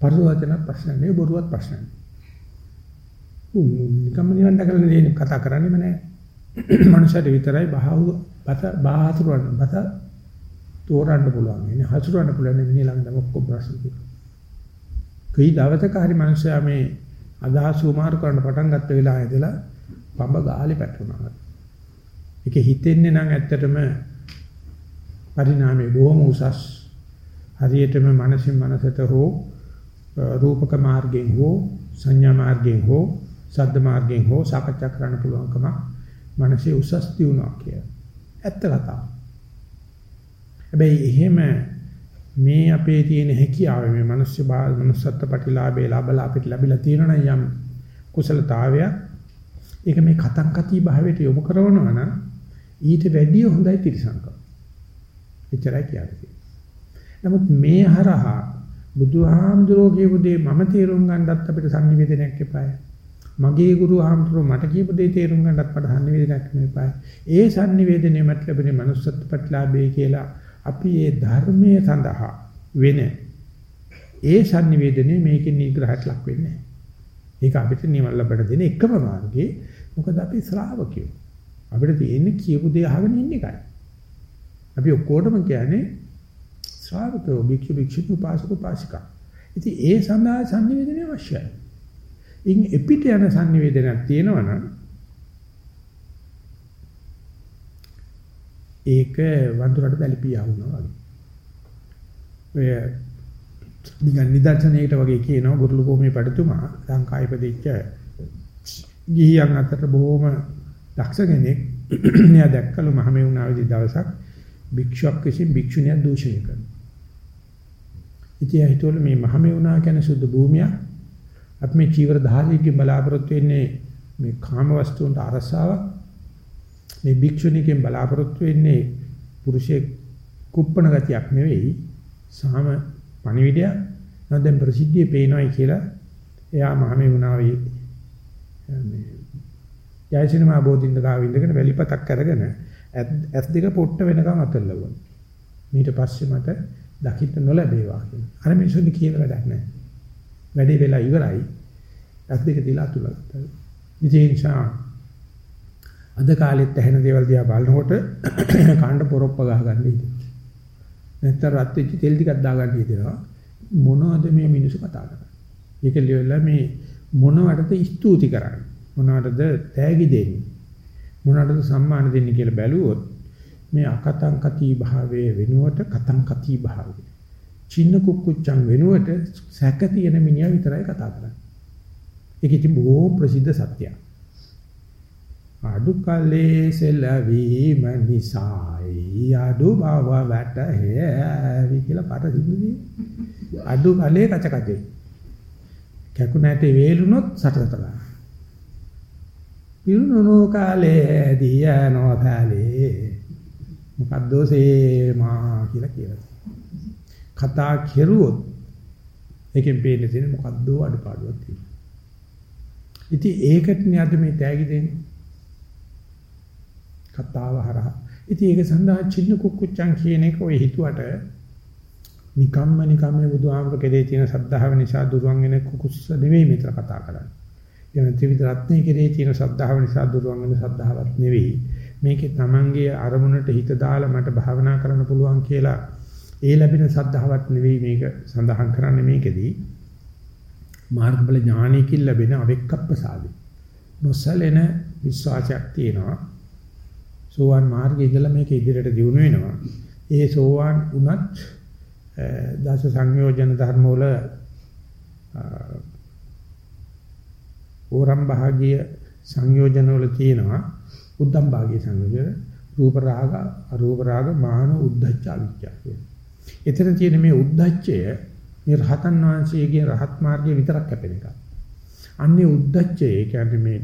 පරිවචන ප්‍රශ්න නෙවෙයි බොරුවත් ප්‍රශ්නයක් උන් නිකම්ම නිවන් දකලා නෙවෙයි කතා කරන්නේම නැහැ (clears throat) මනුෂ්‍යයට විතරයි බහව බත බාහතුරන් බත තෝරන්න පුළුවන්. ඉන්නේ හසුරවන්න පුළුවන් මිනිහ ළඟ ඔක්කොම ප්‍රශ්න තියෙනවා. කී දවසක හරි මිනිස්සයා මේ අදහස් උමාරු කරන්න පටන් ගත්ත වෙලාව ඉඳලා පඹ ගාලේ පැටරුණා. ඒක හිතෙන්නේ නම් ඇත්තටම පරිණාමයේ බොහොම උසස්. හරියටම මනසින් මනසට හෝ රූපක මාර්ගයෙන් හෝ සංඥා මාර්ගයෙන් හෝ සද්ද මාර්ගයෙන් හෝ සාකච්ඡා කරන්න පුළුවන්කම මනසේ උසස් දියුණුවක් කියලා. ඇත්ත කතාව. හැබැයි එහෙම මේ අපේ තියෙන හැකියාව මේ මිනිස්සු මනුස්සත්ව ප්‍රතිලාභේ ලැබලා අපිට ලැබිලා තියෙනවා යම් කුසලතාවයක් ඒක මේ කතං කති භාවයට යොමු කරනවා නම් ඊට වැඩිය හොඳයි තිරසංක. එච්චරයි කියන්නේ. නමුත් මේ හරහා බුදුහාමුදුරෝ කියපු දේ මම තේරුම් ගන්නත් අපිට sannivedanayak එපායි. මගේ ගුරු ආම්තුරු මට කියපු දේ තේරුම් ගන්නත් මට sannivedanayak එපායි. ඒ sannivedanaye මත ලැබෙන manussත්ව ප්‍රතිලාභය කියලා අපි ඒ ධර්මයේ සඳහා වෙන ඒ sannivedanaye මේකෙන් නිග්‍රහයට ලක් වෙන්නේ නැහැ. ඒක අපිට නිවන ලබන්න දෙන එකම මාර්ගේ මොකද අපි ශ්‍රාවකයෝ. අපිට තියෙන්නේ කියපු දේ අහගෙන ඉන්න එකයි. අපි ඔක්කොටම කියන්නේ ශ්‍රාවකයෝ භික්ෂු භික්ෂුණී උපාසක උපාසිකා. ඉතින් ඒ සඳහා sannivedanaye අවශ්‍යයි. ඉන් එපිට යන sannivedanayak තියෙනවා නම් ඒක වඳුරට දැලිපියා වුණා වගේ. ඔය නිකන් නිදර්ශනයකට වගේ කියනවා ගුරුළු භූමියේ පඩතුමා ලංකාවේ ඉපදිච්ච ගිහියන් අතර බොහොම දක්ෂ කෙනෙක් මෙයා දැක්කලු මහමෙවුනාවේදී දවසක් භික්ෂුවක් විසින් භික්ෂුණියක් දූෂණය කරනවා. ඉතින් හිතවල මේ මහමෙවුනා කියන සුදු භූමිය අපි මේ චීවර දහලියකින් බලාපොරොත්තු වෙන්නේ මේ කාම වස්තුන්ට අරසාවක් මේ භික්ෂුණියකින් බලාපොරොත්තු වෙන්නේ පුරුෂයෙක් කුප්පණ ගතියක් නෙවෙයි සාම පණිවිඩය නැත්නම් ප්‍රසිද්ධියේ පේනවායි කියලා එයා මහමෙ වුණාවේ මේ ජයසිනමා බෝධින්ද ගාව ඉඳගෙන වැලිපතක් අරගෙන ඇස් දෙක පොට්ට වෙනකම් අතල්ලවුවා. ඊට පස්සේ මට දකින්න නොලැබේවා කියලා. අර මිනිස්සුනි කියන වැඩක් නැහැ. වැඩේ වෙලා ඉවරයි. ඇස් දෙක දිලා අතුලගත්තා. ඉතින් අද කාලෙත් ඇහෙන දේවල් දිහා බලනකොට (clears throat) කාණ්ඩ පොරොප්ප ගහ ගන්න ඉතින්. නැත්තම් රත් වෙච්ච තෙල් ටිකක් දාගන්න හිතෙනවා. මොනවද මේ මිනිස්සු කතා කරන්නේ? ඒක ලියලා මේ මොනවටද ස්තුති කරන්නේ? මොනවටද තෑගි දෙන්නේ? මොනවටද සම්මාන දෙන්නේ කියලා බැලුවොත් මේ අකතං කති භාවයේ වෙනුවට කතං කති භාවය. චින්න කුක්කුච්චන් වෙනුවට සැක තියෙන මිනිහා විතරයි කතා කරන්නේ. ඒක ඉතින් බොහෝ ප්‍රසිද්ධ සත්‍යයක්. අඩු කලේ සෙලවීම නිසායි අඩු බව වැටහෙවි කියලා පාට සින්දුදී අඩු කලේ කච කචේ කැකුණට වේලුනොත් සටසටලා පිරුණු කාලේ දියනෝ පැලේ මොකද්ද සේමා කියලා කියනවා. කතා කෙරුවොත් ඒකෙන් පේන්නේ තියෙන මොකද්ද අඩපාඩුවක් තියෙනවා ඉතින් ඒකට නේ අද මේ තෑගි දෙන්නේ කතාව හරහා. ඉතින් ඒක සඳහා චින්න කුක්කුච්චන් කියන එක ඔය හිතුවට නිකම්ම නිකම්ම බුදුහාමුදුර කෙරේ තියෙන සද්ධාව නිසා දුරවන් වෙන කුකුස්ස නෙවෙයි මෙතන කතා කරන්නේ. එන ත්‍රිවිධ රත්නයේ කෙරේ තියෙන සද්ධාව නිසා දුරවන් වෙන සද්ධාවක් නෙවෙයි. මේකේ Tamange අරමුණට හිත දාලා මට භාවනා කරන්න පුළුවන් කියලා ඒ ලැබෙන සද්ධාවක් නෙවෙයි මේක සඳහන් කරන්නේ මේකෙදී. මාර්ගබල ඥානයකින් ලැබෙන අවෙක්කප්පසාදේ. නොසලෙන විශ්වාසයක් තියෙනවා. සෝවාන් මාර්ගයේ ඉඳලා මේක ඉදිරියට දියුණු වෙනවා. ඒ සෝවාන් වුණත් දස සංයෝජන ධර්ම වල ඕරම් භාගීය සංයෝජන වල තියෙනවා උද්දම් භාගීය සංයෝජන රූප රාග අරූප රාග මාන උද්දච්ච අවිච්ඡ එතන තියෙන මේ උද්දච්චය මේ රහතන් වහන්සේගේ රහත් මාර්ගයේ විතරක් කැපෙන එක. අන්නේ උද්දච්චය කියන්නේ මේ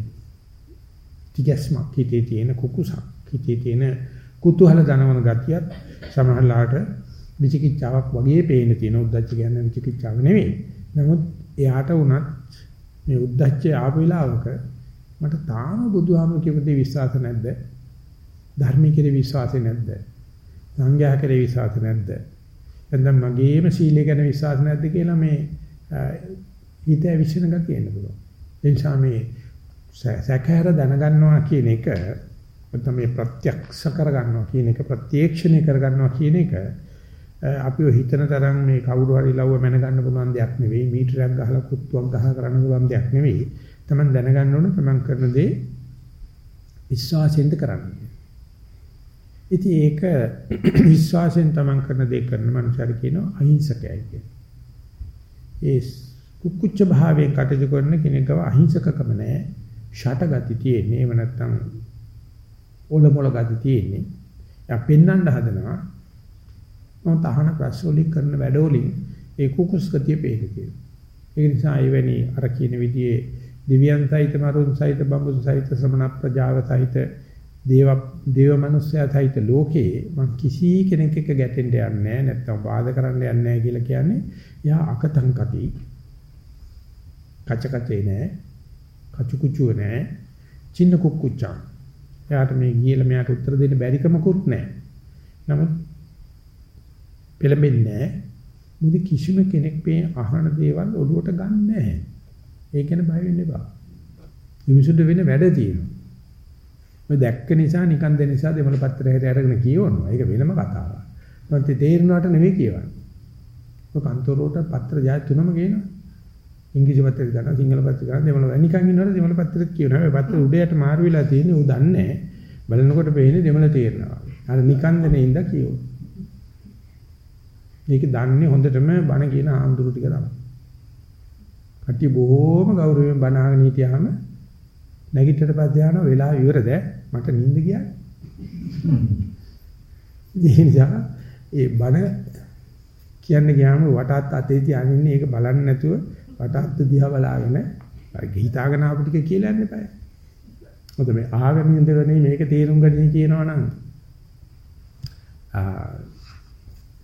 තිගැස්මක් හිතේ තියෙන කුකුසක් හිතේ තියෙන කුතුහල දනවන ගතියත් සමහරලාට විචිකිච්ඡාවක් වගේ පේන්න තියෙන උද්දච්ච කියන්නේ විචිකිච්ඡාව නෙවෙයි. නමුත් එයාට උනත් මේ උද්දච්චය ආපු වෙලාවක මට තාම බුදුහාමුදුරු කියපු දේ විශ්වාස නැද්ද? ධර්මයේ කෙරේ විශ්වාසය නැද්ද? සංඝයා කෙරේ විශ්වාස නැද්ද? එතන මගේම සීලය ගැන විශ්වාස නැද්ද කියලා මේ හිත ඇවිස්සෙන ගතිය එන්න පුළුවන්. ඒ නිසා මේ සැකහැර දැනගන්නවා කියන එක නැත්නම් මේ ප්‍රත්‍යක්ෂ කරගන්නවා කියන එක ප්‍රත්‍යක්ෂණය කරගන්නවා කියන එක අපිව හිතන තරම් මේ කවුරු හරි ලව්ව මැන ගන්න පුළුවන් දෙයක් නෙවෙයි මීටරයක් ගහලා කුත්තුවක් ගහලා කරන්න පුළුවන් දෙයක් නෙවෙයි තමන් දැනගන්න ඕනේ තමන් කරන දේ විශ්වාසයෙන්ද කරන්නේ ඉතින් ඒක (clears throat) විශ්වාසයෙන් තමන් කරන දේ කරන මනුස්සයර කියනවා අහිංසකයයි කියන. ඒ කුක්කුච්ච භාවයෙන් කටයුතු කරන කෙනෙක්ව අහිංසකකම නැහැ. ෂට ගති තියෙන්නේ. එහෙම නැත්නම් ඔලොමොල ගති තියෙන්නේ. යා පෙන්වන්න හදනවා. මොහොත අහන ප්‍රශ්න වලින් කරන වැඩවලින් ඒ කුකුස් ගතිය පේන්නේ. ඒ නිසා එවැනි අර කියන විදිහේ දිව්‍යයන් සහිත මරුන් සහිත බඹුන් සහිත ශ්‍රමණ ප්‍රජාව සහිත දේව දේව මනුස්සයා සහිත ලෝකේ මං කිසි කෙනෙක් එක්ක ගැටෙන්න යන්නේ නැහැ නැත්නම් වාද කරන්න යන්නේ නැහැ කියලා කියන්නේ යා අකතංකති කච කචේ නැහැ කචු කුචු නැහැ චින්න කුක්කුච්චා. එයාට මේ ගියලා මෙයාට උත්තර දෙන්න බැරිකමකුත් නැහැ. නමුත් පෙළඹෙන්නේ නැහැ. මුදි කිසිම කෙනෙක් මේ අහන දේවල් ඔළුවට ගන්න. නැහැ ඒ ගැන බය වෙන්න එපා. මිනිසුන්ට වෙන වැඩ තියෙනවා. ඔය දැක්ක නිසා නිකන් දෙන නිසා දෙමළ පත්‍රය හැට අරගෙන කියවනවා. ඒක වෙනම කතාවක්. මන්ට තේරෙනවට නෙවෙයි කියවන්නේ. ඔය කන්තරුවට පත්‍ර ජාති තුනම ගේනවා. ඉංග්‍රීසි පත්‍රය ගන්න සිංහල පත්‍රය ගන්න දෙමළ නිකන් ඉන්නවට දෙමළ පත්‍රෙත් කියනවා. හැබැයි පත්‍ර උඩයට මාරු වෙලා තියෙන්නේ ඌ දන්නේ බලනකොට පේන්නේ දෙමළ තේරෙනවා. අර නිකන් දෙන ඉඳ කියෝ. මේක දන්නේ හොඳටම බණ කියන ආන්දුරු ටික තමයි. කටි බොහෝම ගෞරවයෙන් බණ අහගෙන හිටියාම නැගිටට පස්සේ ආන වෙලාව ඉවරද මට නිින්ද ගියා. ඒ නිසා ඒ බණ කියන්න ගියාම වටාත් අතේ තියාගෙන ඉන්නේ ඒක බලන්නේ නැතුව වටාත් දිහා බලාගෙන අර ගිහිතාගෙන ආපු ටික කියලා යන්න එපා. මොකද මේ ආගම ඉඳගෙන මේක තේරුම් ගන්න කියනවා නම් ආ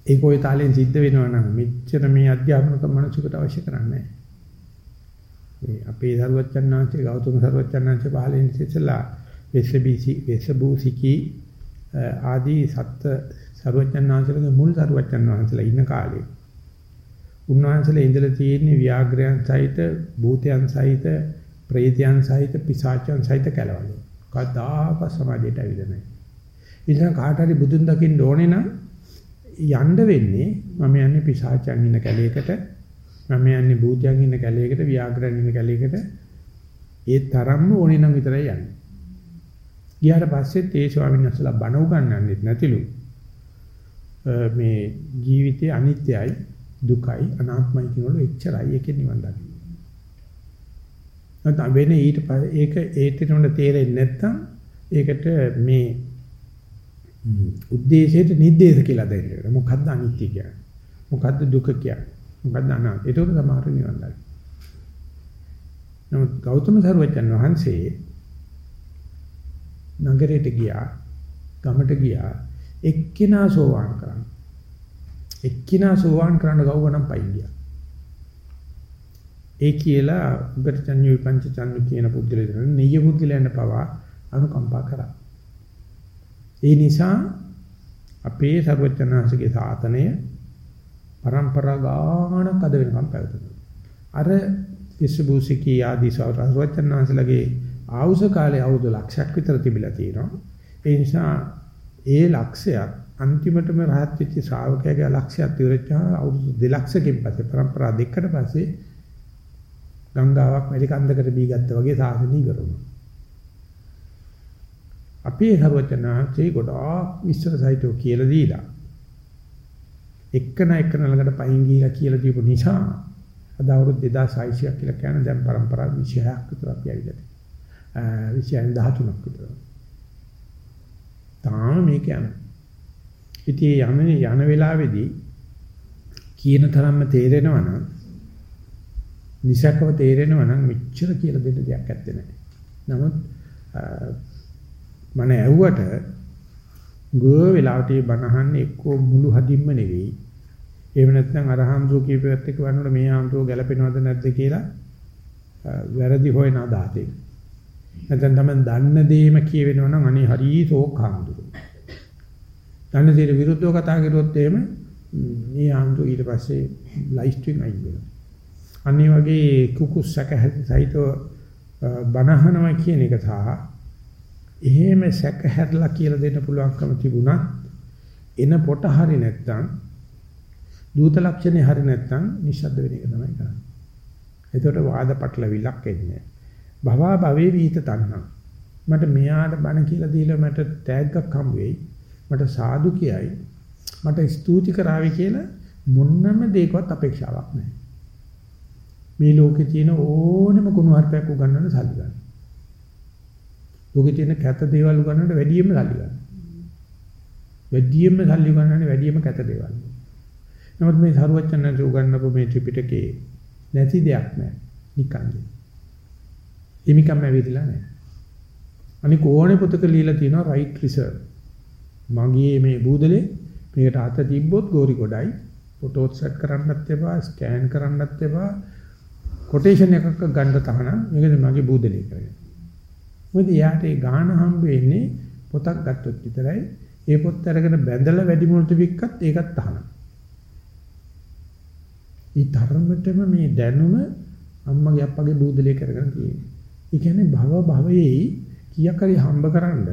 ඒක ওই තාලෙන් සිද්ධ වෙනවා නම් මෙච්චර මේ අධ්‍යාත්මික මනසකට අවශ්‍ය කරන්නේ නැහැ. මේ අපේ සරුවච්චන්නාංශේ ගෞතම සරුවච්චන්නාංශේ පහලින් ඉස්සෙල්ලා වෙස්සබීසි වෙස්සබූසිකි ආදී සත්ත්‍ය සරුවච්චන්නාංශලගේ මුල් සරුවච්චන්නාංශලා ඉන්න කාලේ උන්වහන්සේලා ඉඳලා තියෙන්නේ ව්‍යාග්‍රයන් සහිත භූතයන් සහිත ප්‍රේතයන් සහිත පිසාචයන් සහිත කැලවල. කදාක සමාජයට ඇවිල්ලා නැහැ. ඉතින් කාට හරි බුදුන් දකින්න ඕනේ නම් යන්න වෙන්නේ මම යන්නේ පිසාචයන් ඉන්න කැලේකට මම යන්නේ භූතයන් ඉන්න කැලේකට ව්‍යාග්‍රයන් ඉන්න කැලේකට ඒ තරම්ම ඕනේ නම් විතරයි යන්නේ. ගියාට පස්සෙත් ඒ ස්වාමීන් වහන්සේලා බණ උගන්වන්නෙත් නැතිලු. මේ ජීවිතය අනිත්‍යයි, දුකයි, අනාත්මයි කියනවලු එච්චරයි ඒකේ නිවන් දකින්න. නැත්නම් වෙන ඊට ඒක ඒතරොන්ට තේරෙන්නේ නැත්නම් ඒකට මේ ಉದ್ದೇಶයට නිर्देश කියලා දෙන්න වෙනවා. මොකද්ද අනිත්‍ය කියන්නේ? මොකද්ද දුක කියන්නේ? මොකද්ද අනාත්ම? ඒක තමයි නිවන් දකින්න. නමුත් ගෞතම සර්වජන් වහන්සේ නගරයට ගියා, ගමට ගියා. එක්කිනා සෝවාන් කරන්න. එක්කිනා සෝවාන් කරන්න ගව්වනම් පයින් ගියා. ඒ කියලා උගතඤ්ඤු පංචචන්දු කියන පුද්ගලයන් නිය පුද්ගලයන් පවා අනුකම්පා කරා. ඒ නිසා අපේ ਸਰවඥාන්සේගේ සාතනය પરම්පරා ගානක් අද වෙනකම් පැවතුණා. අර විශ්වභූසිකී ආදී ਸਰවඥාන්සේලගේ ආවුස කාලේ අවුරුදු ලක්ෂයක් විතර තිබිලා තියෙනවා. ඒ නිසා ඒ ලක්ෂයක් අන්තිමටම රහත් වෙච්ච ශ්‍රාවකයාගේ ලක්ෂයක් ඉවරච්චා අවුරුදු 2 ලක්ෂකින් පස්සේ પરම්පරා දෙකකට පස්සේ ගංගාවක් මෙලි කන්දකට බීගත්තා වගේ සාසනී කරනවා. අපේ හරවචනාංශේ ගොඩාක් විස්තර සහිතව කියලා දීලා එක්කන එක්කන ළඟට පහින් ගිහිලා කියලා දීපු නිසා අද අවුරුදු 2600ක් කියලා කියන දැන් પરම්පරා 26ක් විතර අපි ඇවිල්ලා තියෙනවා. 23ක් විතර. තාම මේක යන. ඉතින් යන යන වෙලාවේදී කියන තරම්ම තේරෙනවා නම් නිසකව තේරෙනවා නම් මෙච්චර කියලා දෙන්න දෙයක් ඇත්තේ නැහැ. නමුත් මම ඇහුවට ගෝ වෙලාවට බනහන්නේ එක්කෝ මුළු හදින්ම නෙවෙයි එහෙම නැත්නම් අර හාමුදුරුවෝ කියපේවත් එක්ක වන්නකොට මේ හාමුදුරුවෝ ගැලපෙනවද නැද්ද කියලා වැරදි හොයන අදහතේ. නැත්නම් තමයි දන්න දේම කියවෙනවා නම් අනේ හරි ශෝකාන්දුර. දන්න දේට විරුද්ධව කතා කරුවොත් එහෙම මේ ආන්දු ඊට පස්සේ ලයිව් ස්ට්‍රීම් අයින් වෙනවා. අනිත් වගේ කුකුස් සැක සහිතව බනහනවා කියන එක සහ එහෙම සැක හැරලා කියලා දෙන්න පුළුවන්කම තිබුණා එන පොට හරි නැත්තම් දූත ලක්ෂණේ හරි නැත්තම් නිශ්ශබ්ද වෙන එක තමයි කරන්නේ. එතකොට වාද පටලවිලක් එන්නේ. භවා භවේ විහිත තණ්හා. මට මෙයාට බණ කියලා දීලා මට තෑග්ගක් හම් වෙයි. මට සාදු කියයි. මට ස්තුති කරાવી කියලා මොන්නම දෙයකවත් අපේක්ෂාවක් නැහැ. මේ ලෝකේ තියෙන ඕනම කුණු හarpයක් උගන්වන්න සල්ලි ගන්න. ලෝකේ තියෙන කැත දේවල් උගන්වන්නට වැඩියෙන්ම සල්ලි ගන්න. වැඩියෙන්ම සල්ලි උගන්වන්නේ වැඩියෙන්ම කැත දේවල්. නමුත් මේ සරුවචනන්සේ උගන්වපු මේ ත්‍රිපිටකේ නැති දෙයක් නැහැ. නිකන්ද. හිමිකම් ඇවිදලා නැහැ. අනික ඕනේ පොතක ලියලා තියෙනවා right reserve. මගේ මේ බූදලේ මේකට අත තිබ්බොත් ගෝරි ගොඩයි ෆොටෝත් සෙට් කරන්නත් එපා ස්කෑන් කරන්නත් එපා කොටේෂන් එකක් ගන්න තහනම් මේකද මගේ බූදලේ කරගෙන. මොකද යාට ඒ ගාන හම්බ වෙන්නේ පොතක් ගත්තොත් විතරයි. ඒ පොත් අරගෙන බැඳලා වැඩි මුලට වික්කත් ඒකත් තහනම්. ඒ ධර්මතම මේ දැනුම අම්මගේ අප්පගේ බූදලේ කරගෙන තියෙන්නේ. ඒ කියන්නේ භව භවයේ කීයක් හරි හම්බකරනද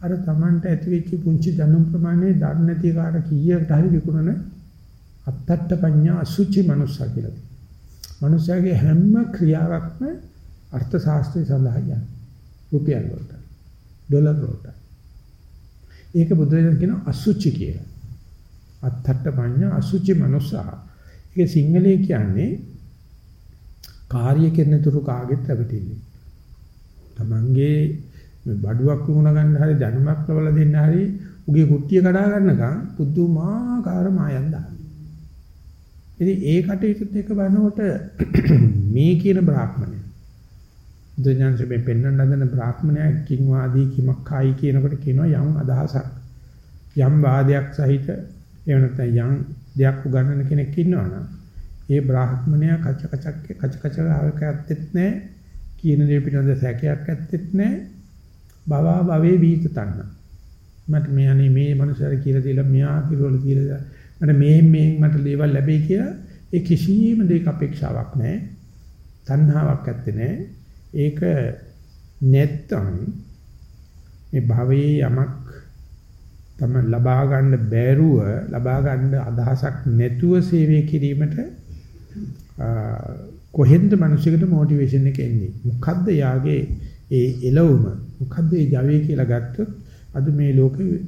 අර Tamanට ඇතිවෙච්ච පුංචි දැනුම් ප්‍රමාණය දන්නේ නැති කාට කීයකට හරි විකුණන අත්තට්ඨ පඤ්ඤා අසුචි මනුස්සා කියලා. මනුස්සයාගේ හැම ක්‍රියාවක්ම අර්ථ ශාස්ත්‍රය සඳහා යන රුපියල් වලට ඩොලර් වලට. ඒක බුදුරජාණන් කියන අසුචි කියලා. අත්තට්ඨ පඤ්ඤා අසුචි මනුස්සා. ඒක සිංහලයේ කියන්නේ කාර්ය කරන තුරු කාගෙත් රැවටිලි. තමන්ගේ මේ බඩුවක් වුණ ගන්න හරි දැනුමක් ලබලා දෙන්න හරි උගේ කුට්ටිය කඩා ගන්නකම් පුදුමාකාර මායම් දාන. ඉතින් ඒ කටයුතුත් එක බලනකොට (clears throat) මේ කියන බ්‍රාහ්මණය දුඥාන්සේ මේ පෙන්වන්න හදන බ්‍රාහ්මණයා කිංවාදී කිමක්ඛායි කියනකොට කියනවා යම් අදහසක් යම් වාදයක් සහිත එහෙම නැත්නම් යම් දෙයක් උගන්වන කෙනෙක් ඉන්නවනම් ඒ බ්‍රාහ්මණයා කච කචක් කච කච ආවකයක්ත් නැහැ කියන දේ පිටඳ සැකයක් ඇත්තෙත් නැහැ බවා භවේ වීත තන්න මට මේ අනේ මේ මනුස්සයර කියලා දීලා මෙයා පිරවල කියලා මට මේ මේ මට ලේවල් ලැබෙයි කියලා ඒ කිසිම දෙයක අපේක්ෂාවක් නැහැ තණ්හාවක් ඇත්තේ නැහැ ඒක නැත්තම් මේ භවයේ යමක් තම ලබා ගන්න බැරුව ලබා ගන්න අදහසක් නැතුව සේවය කිරීමට කොහෙන්ද මිනිසෙකුට මොටිවේෂන් එක එන්නේ? මොකද්ද යාගේ ඒ එළවුම? මොකද්ද ඒ ජවයේ කියලා ගත්තොත් අද මේ ලෝකේ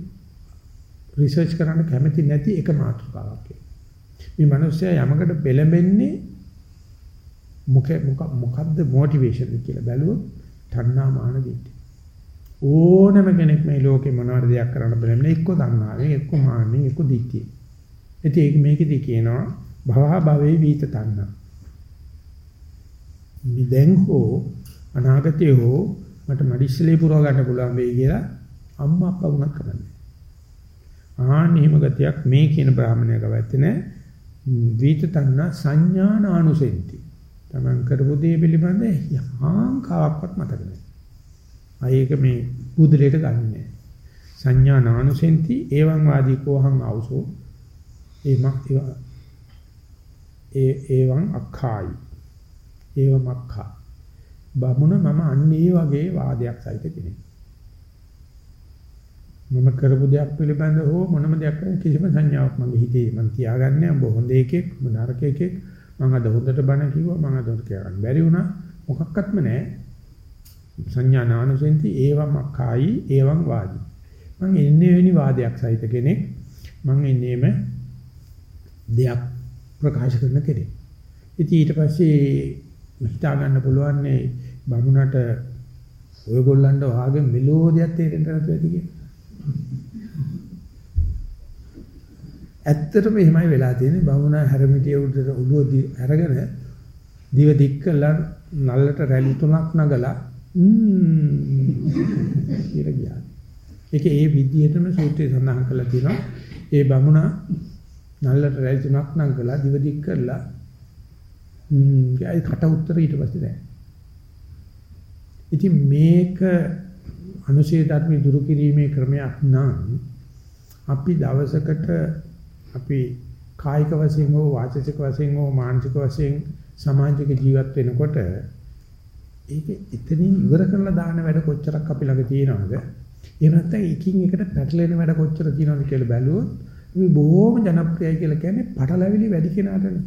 රිසර්ච් කරන්න කැමති නැති එක මාතෘකාවක් මේ මිනිස්සයා යමකට පෙළඹෙන්නේ මොක මොකද්ද මොටිවේෂන් කියලා බැලුවොත් තණ්හා මාන දිට්ඨි ඕනම කෙනෙක් මේ ලෝකේ මොනවාර දෙයක් කරන්න බලන්නේ එක්ක තණ්හාවෙන් එක්ක මාන්නෙන් එක්ක දිට්ඨිය. ඉතින් ඒක මේකෙදි කියනවා භවහ භවේ වීත තණ්හා. මිදෙන් හෝ අනාගතයේ හෝ මට මඩිස්සලේ පුරව ගන්න පුළුවන් වෙයි කියලා අම්මා අප්පා වුණත් කරන්නේ. ආනිහිම ගතියක් මේ කියන බ්‍රාහමණයක වැත්තේ නැහැ. වීත තණ්හා සංඥානානුසෙන්ති. Taman කරපු දේ පිළිබඳ යහංකාවක්වත් මතක නැහැ. ආයේක මේ බුදුලේට ගන්නෑ. සංඥානානුසෙන්ති එවං වාදී කෝහං ආවසෝ එමක් ඒ එවං අක්ඛායි. ඒවමක්ඛා. බමුණ මම අන්න ඒ වගේ වාදයක් සහිත කෙනෙක්. මම කරපු දෙයක් පිළිබඳ හෝ මොනම දෙයක් කිසිම සංඥාවක් මගේ හිතේ මම තියාගන්නේ ඔබ හොඳ එකෙක් ඔබ නරක එකෙක්. මම අද හොඳට බණ කිව්වා මම අද හොඳට කියන්න බැරි වුණා. මොකක්වත්ම නැහැ. සංඥා නානුසෙන්ති ඒවමක්ඛායි ඒවං වාදී. මම ඉන්නේ වෙනි වාදයක් සහිත කෙනෙක්. මම ඉන්නේම දෙයක් ප්‍රකාශ කරන කෙනෙක්. ඉතින් ඊට පස්සේ හිතා ගන්න පුළුවන් මේ බමුණට ඔයගොල්ලන්ට වාගේ මෙලෝදියක් තේරෙන්න නැතුව ඇති කියලා. ඇත්තටම එහෙමයි වෙලා තියෙන්නේ බමුණා හැරමිටිය උඩට ඔළුව අරගෙන දිව දික් කළා නල්ලට රැලි තුනක් නගලා කියලා ගියා. ඒක ඒ විදිහටම සූත්‍රය සඳහන් කරලා තියෙනවා. ඒ බමුණා නල්ලට රැලි තුනක් නගලා දිව දික් කළා. ම්ම් කට උත්තර ඊට පස්සේ නැහැ. ඉතින් මේක අනුශේ ධර්ම දුරු කිරීමේ ක්‍රමයක් නම් අපි දවසකට අපි කායික වශයෙන් හෝ වාචික වශයෙන් හෝ මානසික වශයෙන් සමාජික ජීවත් වෙනකොට ඒක එතනින් ඉවර කරලා දාන වැඩ කොච්චරක් අපි ළඟ තියෙනවද? එහෙම නැත්නම් එකින් එකට පැටලෙන වැඩ කොච්චර තියෙනවද කියලා බැලුවොත් මේ බොහොම ජනප්‍රියයි කියලා කියන්නේ පටලැවිලි වැඩි කෙනාටනේ.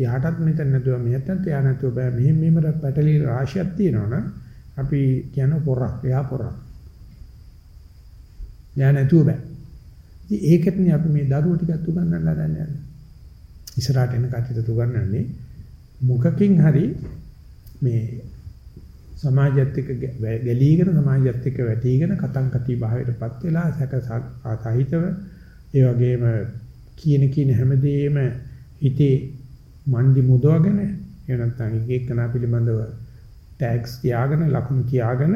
එයාටත් මෙතන නැතුව මෙහෙටත් එයා නැතුව බෑ මෙහෙම මෙහෙම පැටලි රාශියක් තියෙනවනම් අපි කියන පොරක් එයා පොරක්. එයා නැතුව බෑ. ඉතින් ඒකටනේ අපි මේ දරුවෝ ටිකත් උගන්වන්න හදන්නේ. ඉස්සරහට එන කටියට උගන්වන්නේ මුඛකින් හරි මේ සමාජයත් එක්ක ගැලීගෙන සමාජයත් එක්ක වැටීගෙන කතං කති භාවයටපත් වෙලා සැක සහිතව ඒ වගේම කියන කියන හැමදේම හිතේ මන්දි මුදවගෙන එහෙම නැත්නම් එක එක්කනා පිළිබඳව ටැග්ස් තියාගෙන ලකුණු තියාගෙන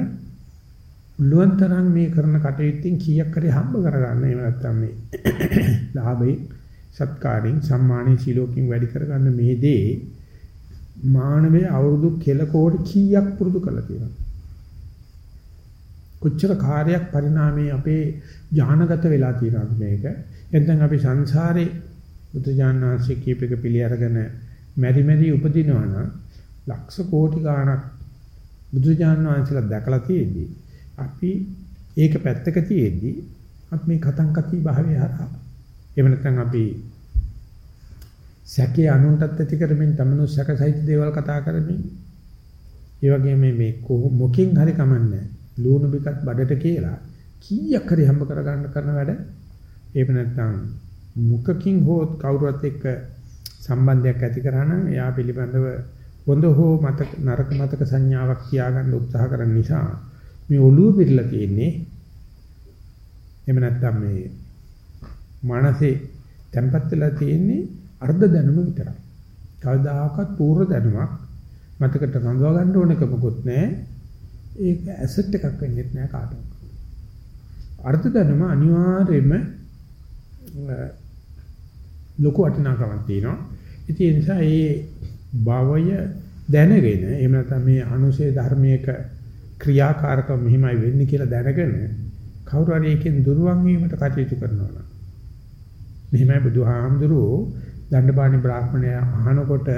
උල්ලුවන්තරන් මේ කරන කටයුත්තෙන් කීයක් හරි හම්බ කරගන්න එහෙම නැත්නම් මේ (coughs) ලාභේ සත්කාරයෙන් සම්මානයේ සීලෝකින් වැඩි කරගන්න මේ දේ මානවයේ අවුරුදු කෙල කෝටි කීයක් පුරුදු කරලා තියෙනවා. කොච්චර කාර්යයක් පරිණාමයේ අපේ ඥානගත වෙලා තියෙනවද මේක? එතෙන් අපි සංසාරේ බුදුජානනාංශයේ කීපක පිළි අරගෙන මෙරි මෙරි උපදිනවා නම් ලක්ෂ කෝටි ගාණක් බුදුජානනාංශලා දැකලා තියෙද්දි අපි ඒක පැත්තක තියෙද්දි අපි මේ කතං කති භාවය හරහා. එහෙම නැත්නම් අපි සැකේ අනුන්ටත් ඇති කරමින් තමනු සැකසහිත දේවල් කතා කරමින් ඒ වගේම මේ මොකෙන් හරි කමන්නේ ලුණු බිකත් බඩට කියලා කීයක් හරි හම්බ කරගන්න කරන වැඩ. එහෙම නැත්නම් මුඛකින් හෝ කවුරුත් එක්ක සම්බන්ධයක් ඇති කරා නම් එයා පිළිබඳව හොඳ හෝ මතක නරක මතක සංඥාවක් තියාගන්න උත්සාහ කරන නිසා මේ ඔළුව පිරලා තියෙන්නේ එහෙම නැත්නම් මේ මනසේ තැම්පත් වෙලා තියෙන්නේ අර්ධ දැනුම විතරයි. කවදාකවත් පූර්ව දැනුමක් මතකට රඳවා ගන්න ඕනක මොකොත් නැහැ. ඒක ඇසෙට් එකක් වෙන්නේ නැහැ කාටවත්. අර්ධ දැනුම අනිවාර්යයෙන්ම ලොකු වටිනාකමක් තියෙනවා. ඉතින් ඒ නිසා මේ භවය දැනගෙන එහෙම නැත්නම් මේ අනුශේ ධර්මයක ක්‍රියාකාරකම් මෙහිමයි වෙන්නේ කියලා දැනගෙන කවුරු හරි එකෙන් දුරවන් වීමට කටයුතු කරනවා නම් මෙහිමයි බුදුහාමුදුරුවෝ දණ්ඩපාණි බ්‍රාහ්මණය අහනකොට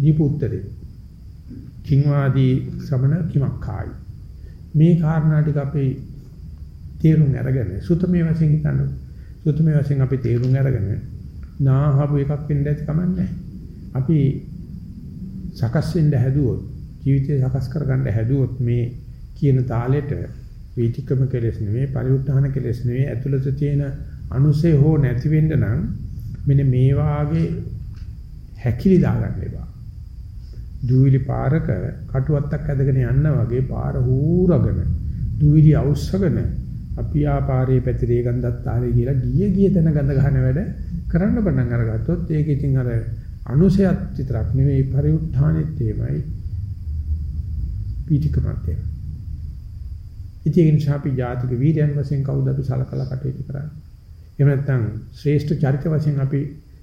දීපු උත්තරේ. කිංවාදී ශ්‍රමණ කිමක් කායි. මේ කාරණා ටික අපි තේරුම් අරගෙන සුතමේ වශයෙන් හිතන්න. සුතමේ වශයෙන් අපි තේරුම් අරගෙන නාහපු එකක් වෙන්න ඇති කමන්නේ. අපි සකස් වෙන්න හැදුවොත් ජීවිතය සකස් කරගන්න හැදුවොත් මේ කියන තාලෙට වීතිකම කෙලෙස් නෙවෙයි පරිඋත්ථාන කෙලෙස් නෙවෙයි ඇතුළත තියෙන අනුසය හෝ නැති වෙන්න නම් මෙන්න මේ වාගේ හැකිලි දාගන්න එපා. දුවිලි පාරක කටුවත්තක් ඇදගෙන යන්න වගේ පාර හූරගෙන දුවිලි අවශ්‍යගෙන අපි ආපාරේ පැතිරේ ගන්දත් ආරේ කියලා ගිය ගිය තැන ගඳ ගන්න වැඩ කරන්න පටන් අරගත්තොත් ඒක ඉතින් අර අනුසයත් විතරක් නෙවෙයි පරිඋත්ථානෙත් එහෙමයි පීතිකමත් එහෙමයි. ඉතින් ඒ නිසා අපි ජාතික වීර්යයන් වශයෙන් කවුද අපි සලකලා කටයුතු කරන්නේ? එහෙම නැත්නම් ශ්‍රේෂ්ඨ චරිත වශයෙන් අපි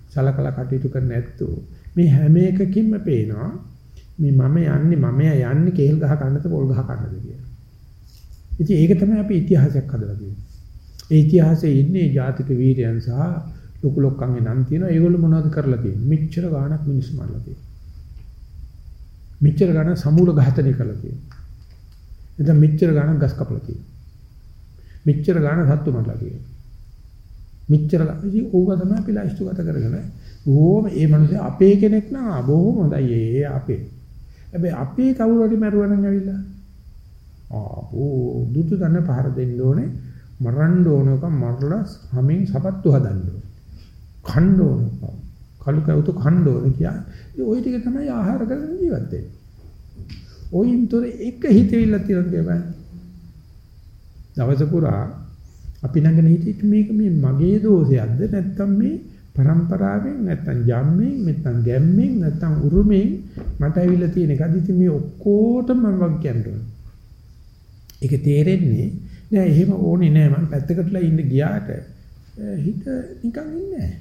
සලකලා කටයුතු කරන්න ඇත්තෝ මේ හැම එකකින්ම පේනවා මේ මම යන්නේ මම යන්නේ කේල් ගහ ගන්නද පොල් ගහ ගන්නද කියලා. ඉතින් ඒක තමයි අපි ඉතිහාසයක් හදලා තියෙන්නේ. ඒ ඉතිහාසයේ ඉන්නේ ජාතික වීරයන් සහ ලොකු ලොක්කන්ගේ නම් තියෙනවා. ඒගොල්ලෝ මොනවද කරලා තියෙන්නේ? මෙච්චර ගාණක් මිනිස්සු මරලා තියෙනවා. මෙච්චර ගාණක් සමූල ඝාතනය කරලා තියෙනවා. එතන මෙච්චර ගාණක් ගස් කපලා තියෙනවා. මෙච්චර ගාණක් සත්තු මරලා තියෙනවා. මෙච්චර ඉතින් ඕක තමයි අපි ලයිස්තු ගත කරගෙන බොහොම ඒ මිනිස්සේ අපේ කෙනෙක් නා බොහොම හොඳයි ඒ අපේ හැබැයි අපේ කවුරු හරි මරුවා නම් ඇවිල්ලා ආපෝ දුතු දන්න පහර දෙන්න ඕනේ මරන්න ඕනක මරලා හැමින් සපත්තු හදන්න ඕනේ කණ්ඩෝන කළු කවුතු කණ්ඩෝන කියන්නේ ඔය ටික තමයි ආහාර කරගෙන ජීවත් වෙන්නේ. ඔයින්තර එක හිතවිල්ල තියෙන දෙයක්. දවස පුරා අපි නැගෙන හිතෙච්ච මේක මේ මගේ දෝෂයක්ද නැත්නම් මේ પરම්පරාවෙන් නැත්නම් ජම්මෙන් නැත්නම් ගැම්මෙන් නැත්නම් උරුමෙන් මට ඇවිල්ලා තියෙන එකද ඉතින් මේ ඔක්කොටම මම වක් කියනවා. ඒක තේරෙන්නේ නෑ එහෙම ඕනේ නෑ මම පැත්තකටලා ඉන්න ගියාට හිත නිකන් ඉන්නේ නෑ.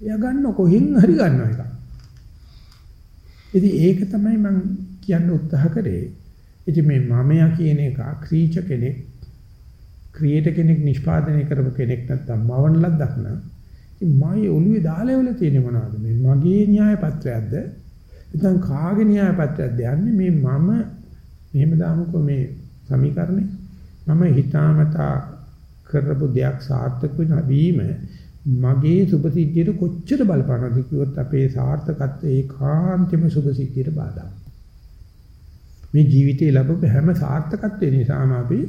එයා ගන්න කොහෙන් හරි ගන්නවා එක. ඉතින් ඒක තමයි මම කියන්න උත්සාහ කරේ. ඉතින් මේ මමයා කියන එක ක්‍රීච කෙනෙක් ක්‍රියේටර් කෙනෙක් නිෂ්පාදනය කරපු කෙනෙක් නැත්තම් මවන ලද්දක් නම් ඉතින් මගේ ඔළුවේ දාලා වෙලා තියෙන්නේ මොනවද මේ මගේ න්‍යාය පත්‍රයක්ද නැත්නම් කාගේ න්‍යාය පත්‍රයක්ද යන්නේ මේ මම මෙහෙම දාමුකෝ මේ සමීකරණේ මම හිතාමතා කරපු දෙයක් සාර්ථක වීම මගේ සුභසිද්ධියට කොච්චර බලපානවද කිව්වොත් අපේ සාර්ථකත්වයේ ඒකාන්තම සුභසිද්ධියට බාධා. මේ ජීවිතේ ලැබපු හැම සාර්ථකත්වය නිසාම අපි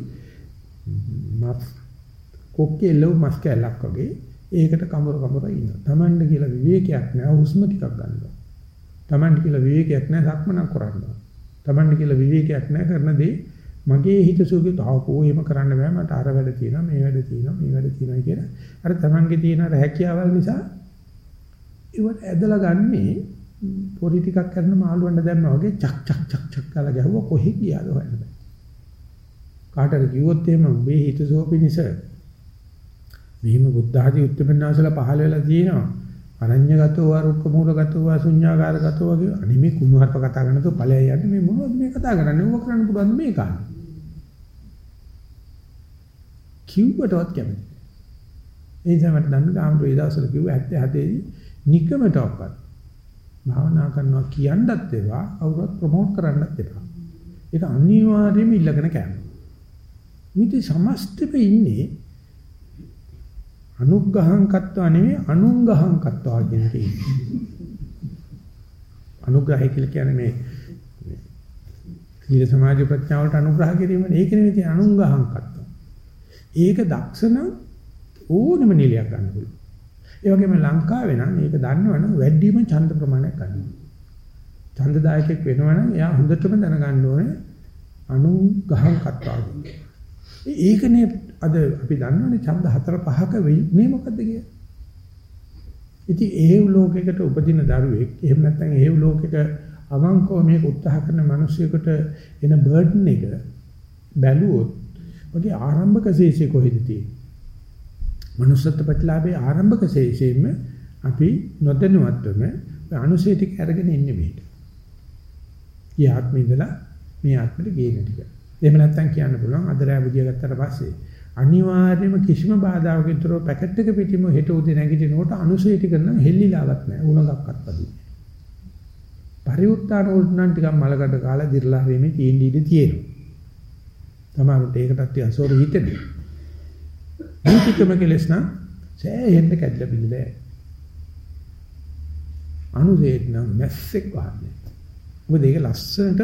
මස් කොක්කේ ලොව මස් කැලක් වගේ ඒකට කමර කමර ඉන්නවා. Tamand කියලා විවේකයක් නෑ හුස්ම ටිකක් ගන්නවා. Tamand කියලා විවේකයක් නෑ සක්මනක් කරනවා. Tamand කියලා විවේකයක් නෑ කරන දේ මගේ හිත සුඛේ තාවකෝ එහෙම කරන්න බෑ. මට අර වැඩ තියෙනවා මේ වැඩ තියෙනවා මේ වැඩ තියෙනවා කියලා. අර තමන්ගේ තියෙන අර හැකියාවල් නිසා ඒවට ඇදලා ගන්නේ පොඩි ටිකක් කරන මාළුවන්ට දැම්මා වගේ චක් චක් චක් චක් කාලා ගැහුවා. කොහෙ ගියාද හොයන්න බෑ. කාටද කිව්වොත් එහෙම මේ හිත සෝපිනිස මෙහිම බුද්ධ ආදී උත්තරමනාසල පහළ වෙලා තියෙනවා. අරඤ්‍යගතෝ වරුක්ක මූලගතෝ වාසුඤ්ඤාකාරගතෝ වගේ අනේ මේ කුණුහරුප කතා කරනතෝ ඵලය යන්නේ. මේ මොනවද මේ කතා කරන්නේ? ඕක කරන්න පුළුවන් මේ කාණ්ඩ කිව්වටවත් කැමති ඒ නිසා මට දන්න ගාමරු ඒ දවස්වල කිව්ව 77 දී නිකමටවත් භාවනා කරනවා කියන්නත් ඒවා අවුරුත් ප්‍රොමෝට් කරන්නත් එපා ඒක අනිවාර්යයෙන්ම ඉල්ලගෙන කෑම මිති සමස්තෙපේ ඉන්නේ අනුග්‍රහං කත්වා නෙවෙයි අනුංගහං කත්වා කියන එක ඉන්නේ. අනුග්‍රහය කියලා කියන්නේ මේ සීල සමාධි ප්‍රඥා වලට අනුග්‍රහ කිරීම නේ. ඒක නෙවෙයි අනුංගහං කත්වා. ඒක දක්ෂණ ඕනම නිලයක් ගන්න පුළුවන්. ඒ වගේම ලංකාවේ නම් මේක දන්නවනම් වැඩිම ඡන්ද ප්‍රමාණයක් ගන්නවා. ඡන්දදායකෙක් වෙනවනම් එයා හොඳටම දැනගන්න ඕනේ අනුගහං කත්වා කියන්නේ. ඒකනේ අද අපි දන්නවනේ ඡන්ද හතර පහක මේ මොකද්ද කිය. ඉතින් ඒව ලෝකයකට උපදින දරුවෙක් එහෙම නැත්නම් ඒව ලෝකයක අවංකව මේක උත්සාහ කරන මිනිසෙකුට එන බර්ඩන් එක බැලුවොත් ඔගේ ආරම්භක ශේෂය කොහෙද තියෙන්නේ? manussත්ව ප්‍රතිලාභයේ ආරම්භක ශේෂයෙන්ම අපි නොදැනුවත්වම අනුශේ ටික අරගෙන ඉන්නේ මේක. ඊ ආත්මෙ ඉඳලා මේ ආත්මෙට ගේන ටික. එහෙම නැත්නම් කියන්න පුළුවන් අද රෑ බුදිය ගත්තට පස්සේ අනිවාර්යයෙන්ම කිසිම බාධාවක් විතරෝ පැකට් එක පිටිම හෙට උදේ නැගිටිනකොට අනුසයට කරන හෙල්ලිලාවක් නැහැ උණගක්වත් වදින්නේ. පරිඋත්තාන උල්නම් ටිකක් මලකට කාලා දිර්ලා වෙමේ තියෙන ඉඩ තියෙනවා. තමරුට ඒකටත් ටික අසෝර හිතෙන්නේ. නීතිකම කෙලස් නම් සෑහෙන්න කැඩලා බිඳලා. අනුසයට නම් මැස්සෙක් වහන්නේ. මොකද ඒක ලස්සනට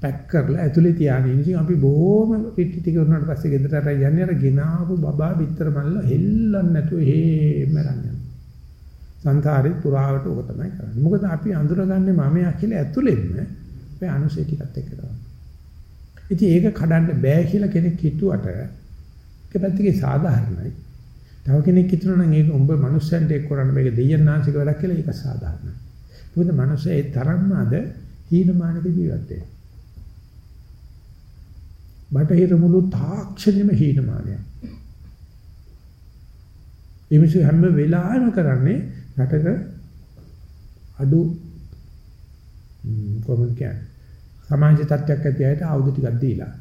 පැක් කරලා ඇතුලේ තියාගෙන ඉතින් අපි බොහොම පිටි ටික වුණාට පස්සේ ගෙදරට අර යන්නේ අර ගෙනාවු බබා බිත්තර මල්ල හෙල්ලන්නේ නැතුව හේම රන්නේ. සංසාරේ පුරාවට ඕක තමයි කරන්නේ. මොකද අපි අඳුරගන්නේ මමයා කියලා ඇතුලෙන්න මේ අනුසය ටිකත් එක්ක තමයි. ඉතින් ඒක කඩන්න බෑ කියලා කෙනෙක් හිතුවට ඒක පැත්තකේ සාධාරණයි. තව කෙනෙක් හිතනවා නම් ඒක උඹ මනුස්සයන්ට එක්ක කරන්න මේක දෙයන්නාසික වැඩක් කියලා ඒක සාධාරණයි. මොකද මනුස්සය ඒ තරම්ම අද හීනමානක ජීවත් වෙනවා. බටහිර මුළු තාක්ෂණයම හීනමානයක්. ඒ මිනිස්සු හැම වෙලාවෙම කරන්නේ රටක අඩු කොහොමද කියන්නේ සමාජ තත්ත්වයක් ඇති අයට ආයුධ ටිකක් දීලා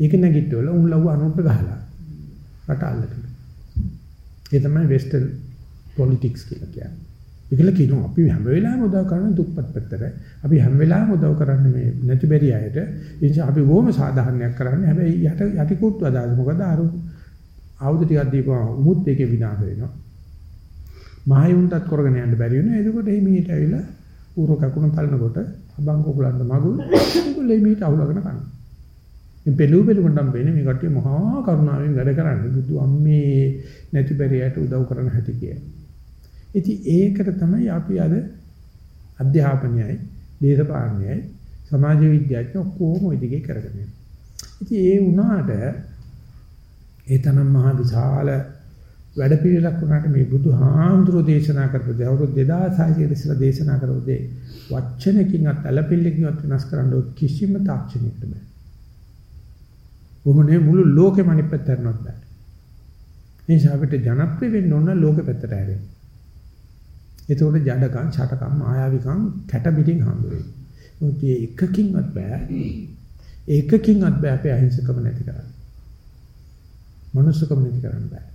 ඒක නැගිටවල උන් ලව්ව අනුන්ට ගහලා රට අල්ලගෙන ඒ තමයි වෙස්ටර්න් පොලිටික්ස් කියලා කියන්නේ ඒකල කියනවා අපි හැම වෙලාවෙම උදව් කරන දුප්පත් පැත්තට. අපි හැම වෙලාවෙම උදව් කරන්නේ මේ නැති බැරි අයට. ඒ නිසා අපි බොහොම සාධාරණයක් කරන්නේ. හැබැයි යට යටි කුට්ටු අදාළ. මොකද අර ආයුධ ටිකක් දීපුවා උමුත් ඒකේ විනාශ වෙනවා. මහයුන්ටත් කරගෙන යන්න බැරි වෙනවා. එතකොට මේ මීට ඇවිල්ලා ඌර කකුණ තලනකොට අබං කොකුලන්ට මගුල් ඒගොල්ලෝ මීට අහුලගෙන කනවා. මේ පෙළු පෙළුමටම් වෙන්නේ මේ කට්ටිය මහා කරුණාවෙන් වැඩ කරන්නේ. බුදු අම්මේ නැති බැරියට උදව් කරන හැටි කියන්නේ. ඉතින් ඒකට තමයි අපි අද අධ්‍යාපනයයි, දේශපාලනයයි, සමාජ විද්‍යාවයි ඔක්කොම ওই දිගේ කරගෙන යනවා. ඉතින් ඒ වුණාට ඒ තරම් මහා විශාල වැඩ පිළිලක් වුණාට මේ බුදුහාමුදුරෝ දේශනා කරපු දේ අවුරුදු 2600 ඉස්සෙල්ලා දේශනා කරපු දේ වචනකින්වත් අලපිල්ලකින්වත් වෙනස් කරන්න කිසිම තාක්ෂණයකට බෑ. කොහොමනේ මුළු ලෝකෙම අනිත් පැත්තට යන්නත් බෑ. ඒ නිසා අපිට ජනප්‍රිය වෙන්න ඕන ලෝකෙ පැත්තට හැරෙන්න. එතකොට ජඩකම්, ඡටකම්, මායාවිකම් කැට පිටින් හම්බ වෙයි. මොකද එකකින්වත් බෑ. ඒකකින්වත් බෑ අපේ අහිංසකම නැති කරන්න. මනුස්සකම නැති කරන්න බෑ.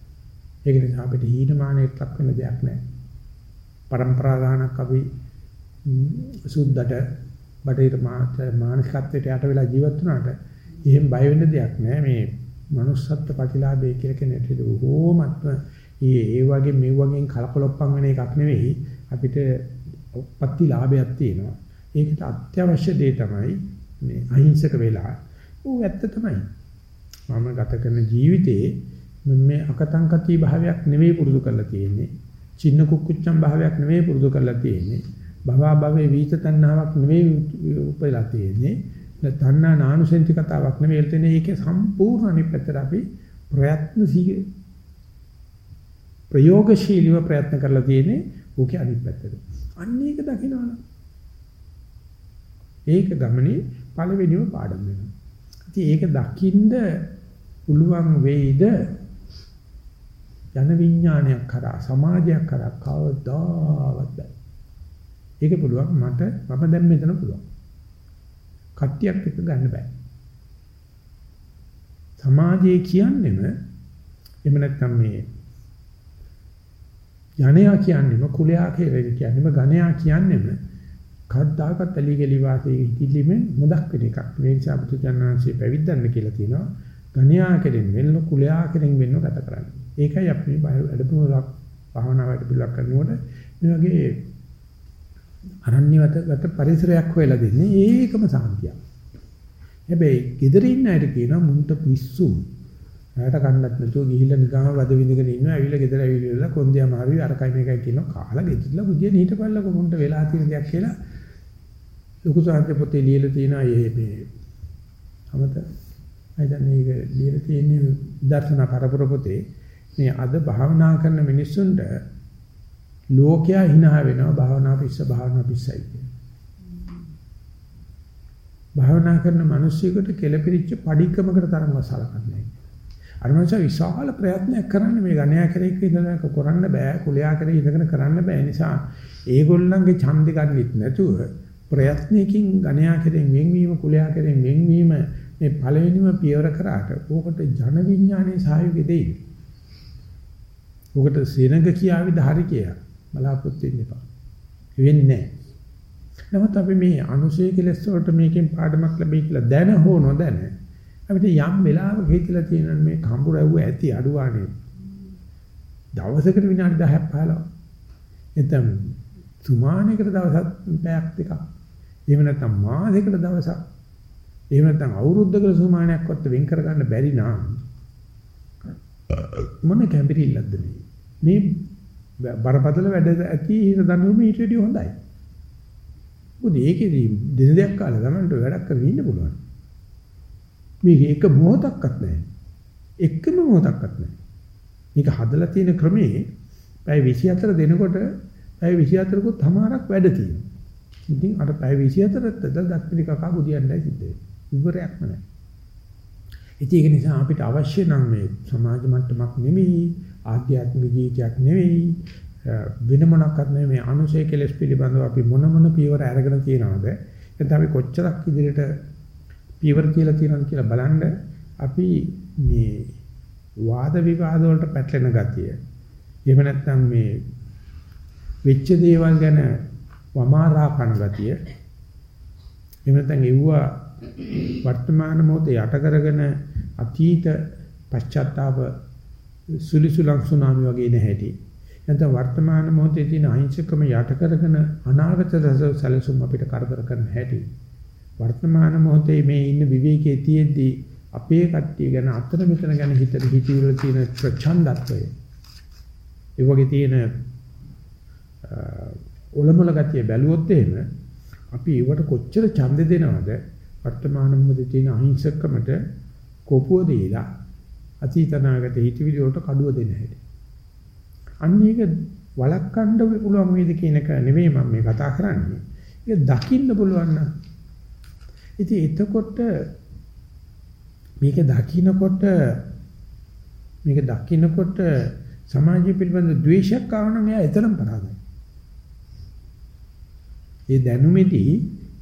ඒක නිසා අපිට හීනමානයට ලක් වෙන දෙයක් නෑ. પરම්පරා ගානක් අපි සුද්ධට බටහිර මානසිකත්වයට යට වෙලා ජීවත් වුණාට එහෙම බය වෙන්න දෙයක් නෑ මේ manussත්ත්ව ප්‍රතිලාභය කියලා කියන එක බොහෝමත්ම ඒ ඒ වගේ මේ වගේ කලකොලොප්පන් වෙන එකක් නෙවෙයි අපිට උපත්ති ලාභයක් තියෙනවා. ඒකට අත්‍යවශ්‍ය දේ තමයි මේ අහිංසක වෙලා. ඌ ඇත්ත තමයි. මම ගත කරන ජීවිතේ මේ අකතංකති භාවයක් නෙවෙයි පුරුදු කරලා තියෙන්නේ. චින්න කුක්කුච්චම් භාවයක් නෙවෙයි පුරුදු කරලා තියෙන්නේ. භවා භවේ වීත තණ්හාවක් නෙවෙයි උපයලා තියෙන්නේ. තණ්හා නානුසෙන්ති කතාවක් නෙවෙයි එතන ඒකේ සම්පූර්ණ අනිත් පැත්තට අපි ප්‍රයත්න සීගේ ප්‍රයෝගශීලීව ප්‍රයත්න කරලා තියෙන්නේ ඕකේ අනිත් පැත්තට. අන්න ඒක දකිනවනම් ඒක ගමනේ පළවෙනිම පාඩම වෙනවා. ඉතින් ඒක දකින්ද පුළුවන් වෙයිද ජන විඥානයක් කරා සමාජයක් කරා කවදාවත් බෑ. ඒක පුළුවන් මට මම දැන් මෙතන පුළුවන්. කට්ටියක් එක්ක ගන්න බෑ. සමාජයේ කියන්නේම එහෙම නැත්නම් මේ යණයා කියන්නේම කුලයා කියලා කියන්නේම ගණයා කියන්නේම කද්දාකත් ඇලි ගලි වාසයේ හිතිලිමෙන් මුදක් වෙන එකක්. මේ නිසා බුදුචානන්සේ පැවිද්දන්න කියලා තියෙනවා. ගණයා කෙරෙන් වෙන්න කුලයා කෙරෙන් වෙන්න ගත කරන්නේ. ඒකයි අපි වැඩපිළිවෙලක් භාවනා වැඩපිළිවෙලක් කරනකොට මේ වගේ අරණ්‍යගත පරිසරයක් හොයලා දෙන්නේ ඒකම සාන්තිය. හැබැයි gedare ඉන්න අයට කියනවා මුන්ට පිස්සු. රැට කන්නත් නැතුව ගිහිල්ලා නිකම්ම වද විඳගෙන ඉන්නවා. ඇවිල්ලා gedare ඇවිල්ලා කොන්දේ අමාරුයි අරකයි මේකයි කියනවා. කාලා ගෙදිලා බුදිය නීටපල්ලක මුන්ට වෙලා තියෙන දෙයක් කියලා ලොකු සාහිත්‍ය පොතේ ලියලා තියෙනවා මේ මේ අමත මම මේක ලියලා තියෙන්නේ දර්ශනා පරපුර පොතේ මේ අද භාවනා කරන මිනිස්සුන්ට ලෝකයා hina වෙනවා භාවනා පිස්ස භාවනා පිස්සයි භාවනා කරන මිනිස්සුෙකුට කෙලපිරිච්ච padikkamakකට තරම්ව සලකන්නේ අර මනුස්සයා විශාල ප්‍රයත්නයක් කරන්නේ මේ ගණයා කරේක ඉඳලා කරන්න බෑ කුලයා කරේ ඉඳගෙන කරන්න බෑ. නිසා ඒගොල්ලන්ගේ ඡන්දෙ ගන්නෙත් නැතුව ප්‍රයත්නයකින් ගණයා කෙරෙන් වෙන්වීම කුලයා කෙරෙන් වෙන්වීම මේ පළවෙනිම පියවර කරාට ඕකට ජන විඥානයේ සහයෝගය දෙයි. ඕකට සෙනඟ කියාවි ධාරිකය බලාපොරොත්තු වෙන්න එපා. වෙන්නේ නැහැ. නමුත් අපි මේ අනුශේ කෙලස් වලට මේකෙන් පාඩමක් ලැබෙයි කියලා දැන හෝ නොදැන අපිට යම් වෙලාවක හිතලා තියෙන මේ කම්බුරව්ව ඇති අඩුවානේ දවසකට විනාඩි 10ක් 15 එතම් සුමානයකට දවසක් පැයක් දෙකක් එහෙම නැත්නම් මාසයකට දවසක්. එහෙම නැත්නම් අවුරුද්දකට සුමානයක්වත් වෙන් කරගන්න බැරි නම් මොන කැම්පිරිල්ලක්ද මේ? මේ බරපතල වැඩ ඇති හිත දනුම ඊට වඩා හොඳයි. මොකද ඒකේදී දින දෙකක් කාලේ ගමන්ට වැඩක් කරගෙන ඉන්න පුළුවන්. මේක එක මොහොතක්වත් නැහැ. එකම මොහොතක්වත් නැහැ. මේක හදලා තියෙන ක්‍රමේ පැය 24 දෙනකොට පැය 24කුත් හමාරක් වැඩ තියෙනවා. ඉතින් අර පැය 24ත් දත්පිලි කකා බුදියන්නයි සිද්ධ වෙන්නේ. ඉවරයක්ම නැහැ. ඉතින් ඒක නිසා අපිට අවශ්‍ය නම් මේ සමාජ මට්ටමක් නෙමෙයි, ආධ්‍යාත්මික ජීවිතයක් නෙවෙයි, වෙන මොනක්වත් නෙමෙයි මේ අනුශය කෙලස් පිළිබඳව අපි මොන මොන පියවර අරගෙන තියෙනවද? එතන අපි කොච්චරක් ඉදිරියට පියවර කියලා තියෙනවද කියලා බලන්න අපි මේ වාද විවාද වලට පැටලෙන ගතිය. එහෙම නැත්නම් මේ වෙච්ච දේවල් ගැන වමාරා කන ගතිය එහෙම නැත්නම් එව්වා වර්තමාන මොහොතේ යට කරගෙන අතීත පශ්චාත්තාප සුලිසුලං සුනාමි වගේ නැහැටි. නැත්නම් වර්තමාන මොහොතේ තියෙන අහිංසකම යට කරගෙන අනාගත සැලසුම් අපිට කරදර කරන හැටි. වර්තමාන මොහොතේ මේ ඉන්න විවේකයේ තියෙද්දී අපේ කට්ටිය ගැන අතර මෙතන ගැන හිතට හිතවිල තියෙන ප්‍රචණ්ඩත්වය. ඒ වගේ තියෙන ඔලමුල ගතිය බැලුවොත් එහෙම අපි ඒවට කොච්චර ඡන්ද දෙනවද? වර්තමාන මොහොතේ තියෙන අහිංසකකමට කොපුව දීලා අතීතනාගත හිතවිලි වලට කඩුව දෙන හැටි. අන්න ඒක වළක්වන්න පුළුවන් වේද කියන එක නෙවෙයි මම මේ කතා කරන්නේ. ඒක දකින්න පුළුවන් නම් ඉතින් එතකොට මේක දකින්නකොට මේක දකින්නකොට සමාජය පිළිබඳ ද්වේෂයක් ආවනම් එයා එතරම් පරාදයි. ඒ දැනුමේදී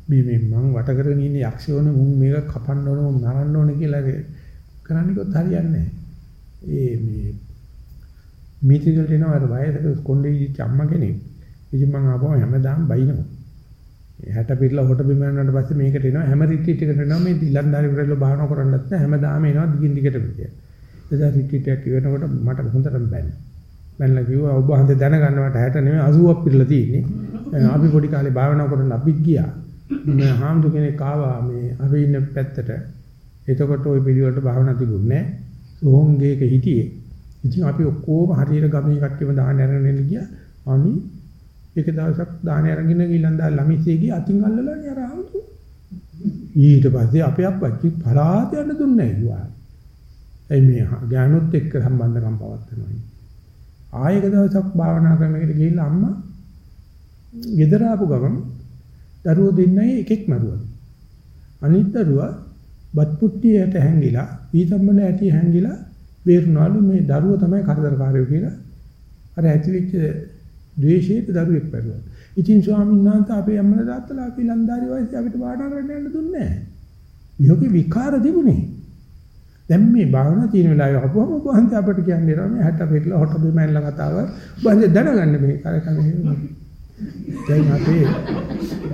මේ මේ මං වට කරගෙන ඉන්න යක්ෂයෝන මුන් මේක කපන්න ඕන මුන් නරන්න ඕන කියලා කරන්නේ කොත් හරියන්නේ නැහැ. ඒ මේ මීටිගල් දෙනවා අර වයසක කොණ්ඩේ ඉච්ච අම්මා කෙනෙක්. ඉතින් මං ආපුවම හැමදාම බයිනවා. 60 පිටලා හොට බිම යනකොට පස්සේ මේකට එනවා හැම රිට්‍රීට් එකකට එනවා මේ දිලන්දාරි විරල භාවනා කරන්නත් නැහැ හැමදාම එනවා දිගින් දිගට පිටිය. එදා රිට්‍රීට් එකක් ඉවරනකොට මට හොඳටම බැන්නේ. බැලලා කිව්වා ඔබ හන්ද දැනගන්න මට 60 නෙමෙයි 80ක් පිරලා තියෙන්නේ. අපි පොඩි කාලේ භාවනා කරන්න අපිත් ගියා. මේ හාමුදුර කෙනෙක් ආවා මේ අපි ඉන්න පැත්තට. එතකොට ওই පිළිවෙලට භාවනා තිබුණේ නැහැ. සෝංගේක හිටියේ. ඉතින් අපි ඔක්කොම හරියට ගමේ කට්ටියම දාන අරගෙන එන්න ගියා. අනි එක දවසක් දාන අරගෙන ගිලන් දා ළමිසේ ගියා අතින් අල්ලලානේ අර ආමුතු. ඊට පස්සේ අපේ අප්පච්චි පරාත යන්න දුන්නේ නැහැ කිව්වා. එයි මේ ඥානොත් එක්ක සම්බන්ධකම් පවත්වනවා. ආයෙක දවසක් භාවනා කරනකොට ගිහිල්ලා අම්මා ගෙදර ආපු ගමන් දරුවෝ දෙන්නයි එකෙක් මරුවා. අනිත් දරුවා බත් පුට්ටියට හැංගිලා ඊතම්බන ඇටි හැංගිලා බේරුණාලු මේ දරුවා තමයි කරදරකාරයෝ කියලා. අර ඇතිවෙච්ච ද්වේෂයට දරුවෙක් පැරුවා. ඉතින් ස්වාමීන් වහන්සේ අපේ අම්මලා තාත්තලා අපි ලන්දාරි වයසේ අපිට භාවනා කරන්න යන්න දුන්නේ නැහැ. යෝගී විකාර තිබුණේ. දැන් මේ භාවනා තියෙන වෙලාවේ අපුවම ඔබ හන්ද අපිට කියන්නේ නෑ මේ 60 පිටලා හොට බිම ඇල්ල කතාව. ඔබ හන්ද දැනගන්න මේ කරකම දැන් අපේ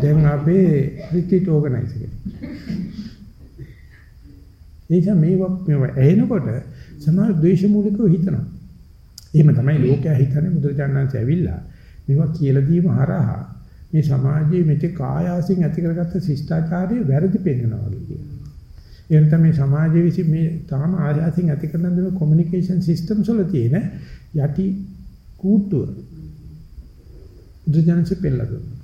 දැන් අපේ රිට්‍රීට් ඕගනයිස් එකේ. එනිසා මේවා මේවා ඇහෙනකොට සමහර ද්වේෂ මූලිකව හිතනවා. එහෙම තමයි ලෝකයා හිතන්නේ බුදුරජාණන්සේ ඇවිල්ලා මේවා කියලා දීම හරහා මේ සමාජයේ මෙතෙක් ආයාසයෙන් ඇති කරගත්ත ශිෂ්ටාචාරයේ වැරදි පෙන්වනවා වගේ කියනවා. ඒ නිසා මේ සමාජයේ විසි මේ තාම ආයාසයෙන් ඇති කරන දේ කොමියුනිකේෂන් සිස්ටම්ස් වල තියෙන යටි කූට්ටුව බුදුජානක පෙන්නලා දුන්නා.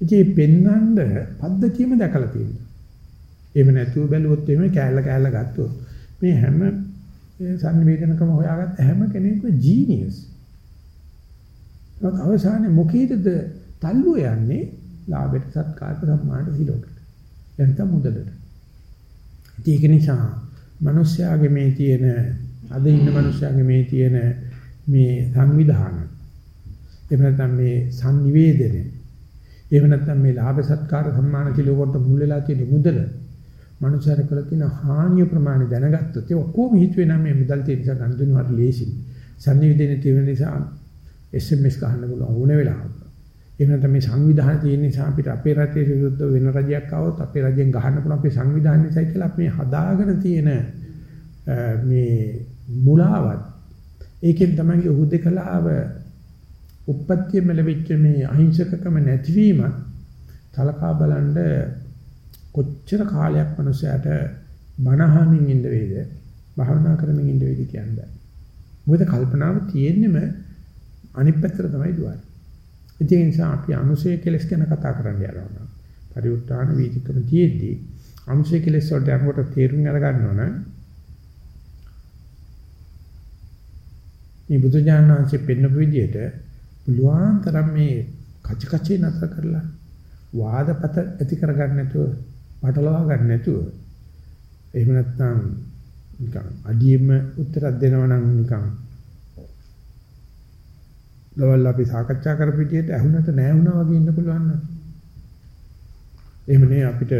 ඉතින් පෙන්නඳ පද්ධතියම දැකලා තියෙනවා. එහෙම නැතුව බැලුවොත් එimhe කෑල්ල කෑල්ල ගත්තොත් මේ හැම සංවේදනකම හොයාගත්ත හැම කෙනෙක්ම ජීනියස්. නමුත් අවසානයේ මොකේද තල්ලුව යන්නේ ලාභයට සත්කාරට සම්මානට සිලෝකට. එතන මුදලට. ඒක නිසා මිනිස්යාගේ මේ තියෙන අද ඉන්න මිනිස්යාගේ මේ තියෙන මේ සංවිධාන එහෙම නැත්නම් මේ sannivedana එහෙම නැත්නම් මේ ලාභ සත්කාර සම්මාන කිලෝකට මුල් වෙලා තියෙන මුදල මනුෂ්‍යර කළ තියෙන හානිය ප්‍රමාණය දැනගත්තොත් ඒ ඔක්කොම හිතුවේ නම් මේ මුදල් තියෙන නිසා ගන්න දුන්නු හරි ලේසි. sannivedana තියෙන නිසා SMS ගන්න පුළුවන් ඕන වෙලාවක. එහෙම නැත්නම් මේ සංවිධානය තියෙන නිසා අපිට අපේ රටේ විරුද්ධ වෙන රජයක් ආවොත් අපේ රජෙන් ගහන්න පුළුවන් අපේ සංවිධානය නිසා කියලා අපි හදාගෙන තියෙන මේ මුලාවත් ඒකෙන් තමයි උහුදකලාව උප්පත්තියම ලැබිච්ච මේ අහිංසකකම නැතිවීම තලකා බලන්න කොච්චර කාලයක් මනුස්සයාට මනහමින් ඉන්න වේද භාවනා කරමින් ඉන්න වේද කියන්නේ බෑ. මොකද කල්පනාව තියෙන්නෙම අනිත් පැත්තට තමයි දුවන්නේ. ඒ නිසා අපි අනුසය කෙලස් ගැන කතා කරන්න යනවා. පරිඋත්තාන වීතිකම තියෙද්දී අනුසය කෙලස් වලට යනකොට තේරුම් අරගන්න ඕන මේ බුදු ඥානanse පෙන්නපු විදිහට පුළුවන් තරම් මේ කච කචේ නතර කරලා වාදපත ඇති කරගන්න නැතුව පටලවා ගන්න නැතුව එහෙම නැත්නම් නිකන් අඩියෙම උත්තරයක් දෙනවා නම් නිකන් ලවල් අපි සාකච්ඡා කරපු විදිහට ඇහුනට නැහැ වුණා වගේ ඉන්න පුළුවන් නේද? එහෙම නේ අපිට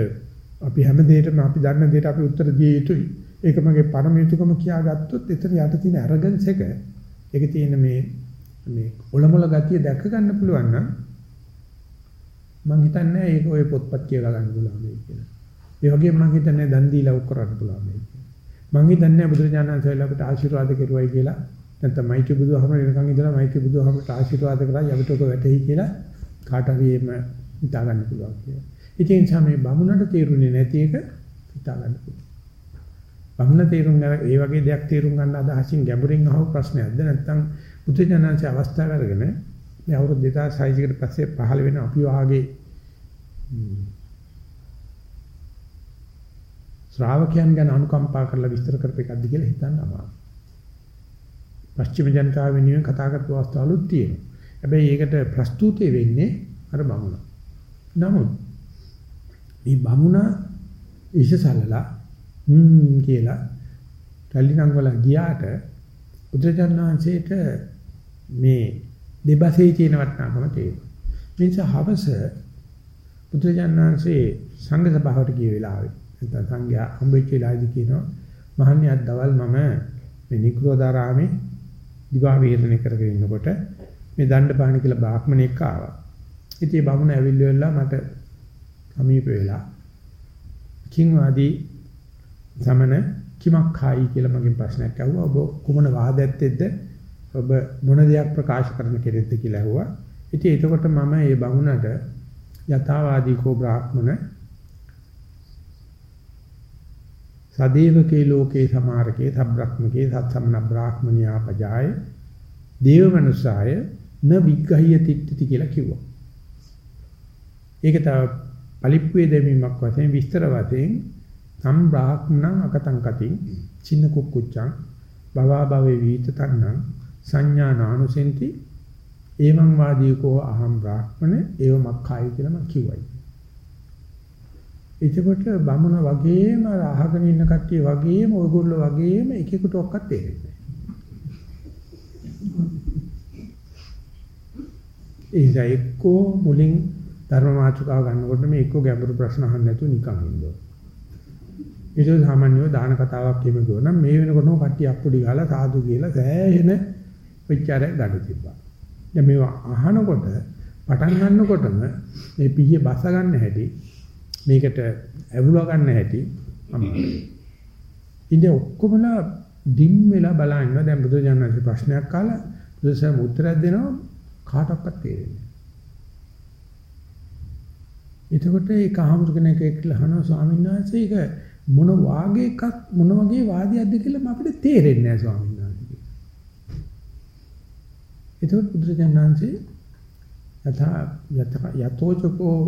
අපි හැම දෙයකම අපි දන්න දෙයට අපි උත්තර දිය යුතුයි. ඒක මගේ පරම යුතුයකම කියාගත්තොත් එතන යට තියෙන අරගන්ස් එක ඒක තියෙන මේ මේ ඔලමුල ගතිය දැක ගන්න පුළුවන් නම් මම හිතන්නේ ඒක ඔය පොත්පත් කියලා ගන්න පුළුවන් මේ කියලා. ඒ වගේම මම හිතන්නේ දන් දීලා උක් කරන්න පුළුවන් මේ කියලා. මම හිතන්නේ බුදුරජාණන් වහන්සේලා අපට ආශිර්වාද කෙරුවයි කියලා. නැත්නම් මෛත්‍රී බුදුහමර එනකන් ඉඳලා මෛත්‍රී බුදුහමරට ආශිර්වාද කරලා යවිතක වැටෙයි කියලා කාට හරි එම හිතා ගන්න පුළුවන් කියලා. ඉතින් සමේ බමුණට තේරුනේ නැති එක හිතා ගන්න පුළුවන්. බමුණ තේරුම් ගන්න ඒ වගේ දෙයක් තේරුම් ගන්න අදහසින් ගැඹුරින් අහපු ප්‍රශ්නයක්ද නැත්නම් බුදුජානන්සේ අවස්ථාව අරගෙන මේ අවුරුදු 2600 කට පස්සේ පහළ වෙන අපි වාගේ ශ්‍රාවකයන් ගැන අනුකම්පා කරලා විස්තර කරපේකක්ද කියලා හිතන්න අමාරුයි. පශ්චිම ජනතාව වෙනුවෙන් කතා කරපු අවස්ථාවලුත් තියෙනවා. හැබැයි ඒකට ප්‍රස්තුතේ වෙන්නේ අර බමුණ. නමුත් මේ බමුණ ඉෂසල්ලලා හ්ම් කියලා කල්ලිනම් වල ගියාට බුදුජානනාංශයේට මේ දෙබසේ තියෙන වටිනාකම තියෙනවා. මේ නිසා හවස බුදුජානනාංශේ සංඝ සභාවට ගිය වෙලාවේ නැත්නම් සංඝයා හම්බෙච්ච වෙලාවේදී කියනවා මහන්නේ අද දවල් මම මේ නිකුරෝදාරාමේ දිවා වේදනය කරගෙන ඉන්නකොට මේ දණ්ඩපාණි කියලා බ්‍රාහ්මණෙක් ආවා. ඉතින් ඒ බමුණ ඇවිල්ලා මට සමීප වෙලා කිංවාදී සමන කිමක් ખાයි කියලා මගෙන් ප්‍රශ්නයක් අහුවා. ඔබ කුමන වාදයක්ද ඔබ මොන දෙයක් ප්‍රකාශ කරන කෙනෙක්ද කියලා අහුවා. ඉතින් එතකොට මම මේ බමුණට යථාවාදී කෝ බ්‍රාහ්මණ සදේවකේ ලෝකේ සමාරකේ සබ්‍රක්මකේ සත්සම්න බ්‍රාහ්මණියා පජාය දේවමනුසාය න විග්ගහිය තිට්ඨති කියලා කිව්වා. ඒක තව පලිප්පුවේ දෙමීමක් වශයෙන් විස්තර වශයෙන් සම් බ්‍රාහ්මණං අකතං කතින් චින්න කුක්කුච්චං භවා භවේ වීතතන්නං සංඥා නානුසෙන්ති එවං වාදීකෝ අහම් බ්‍රාහ්මණ ඒව මක්ඛායි කියලා මම කිව්වයි. එතකොට බමුණ වගේම අහගෙන ඉන්න කට්ටිය වගේම ඔයගොල්ලෝ වගේම එකෙකුට ඔක්කත් තේරෙන්නේ නැහැ. ඒ එක්කෝ මුලින් ධර්ම මාතෘකාව ගන්නකොට මේ එක්කෝ ගැඹුරු ප්‍රශ්න අහන්න නැතුව නිකන් ඉන්නවා. ඒක සාමාන්‍යව දාන කතාවක් කියමුකෝ නම් මේ වෙනකොටම කට්ටිය අප්පුඩි ගාලා සාදු කියලා සෑහෙන විචාරයක් ගන්න තිබ්බා. දැන් මේවා අහනකොට පටන් ගන්නකොටම මේ පිහිය බස ගන්න හැටි මේකට ඇවුලා ගන්න හැටි අමාරුයි. ඉතින් ඔක්කොමලා ඩිම් වෙලා බලනවා දැන් බුදුජානක ප්‍රශ්නයක් අහලා බුදුසම උත්තරයක් දෙනවා කාටවත් තේරෙන්නේ එතකොට ඒ කහමුරු කෙනෙක් එක්කලා අහනවා ස්වාමීන් වහන්සේ ඒක මොන වාගේ එකක් මොන වගේ වාදයක්ද කියලා අපිට තේරෙන්නේ නැහැ ස්වාමීන් වහන්සේ. එතකොට බුදුරජාණන්සේ යථා යතෝචකෝ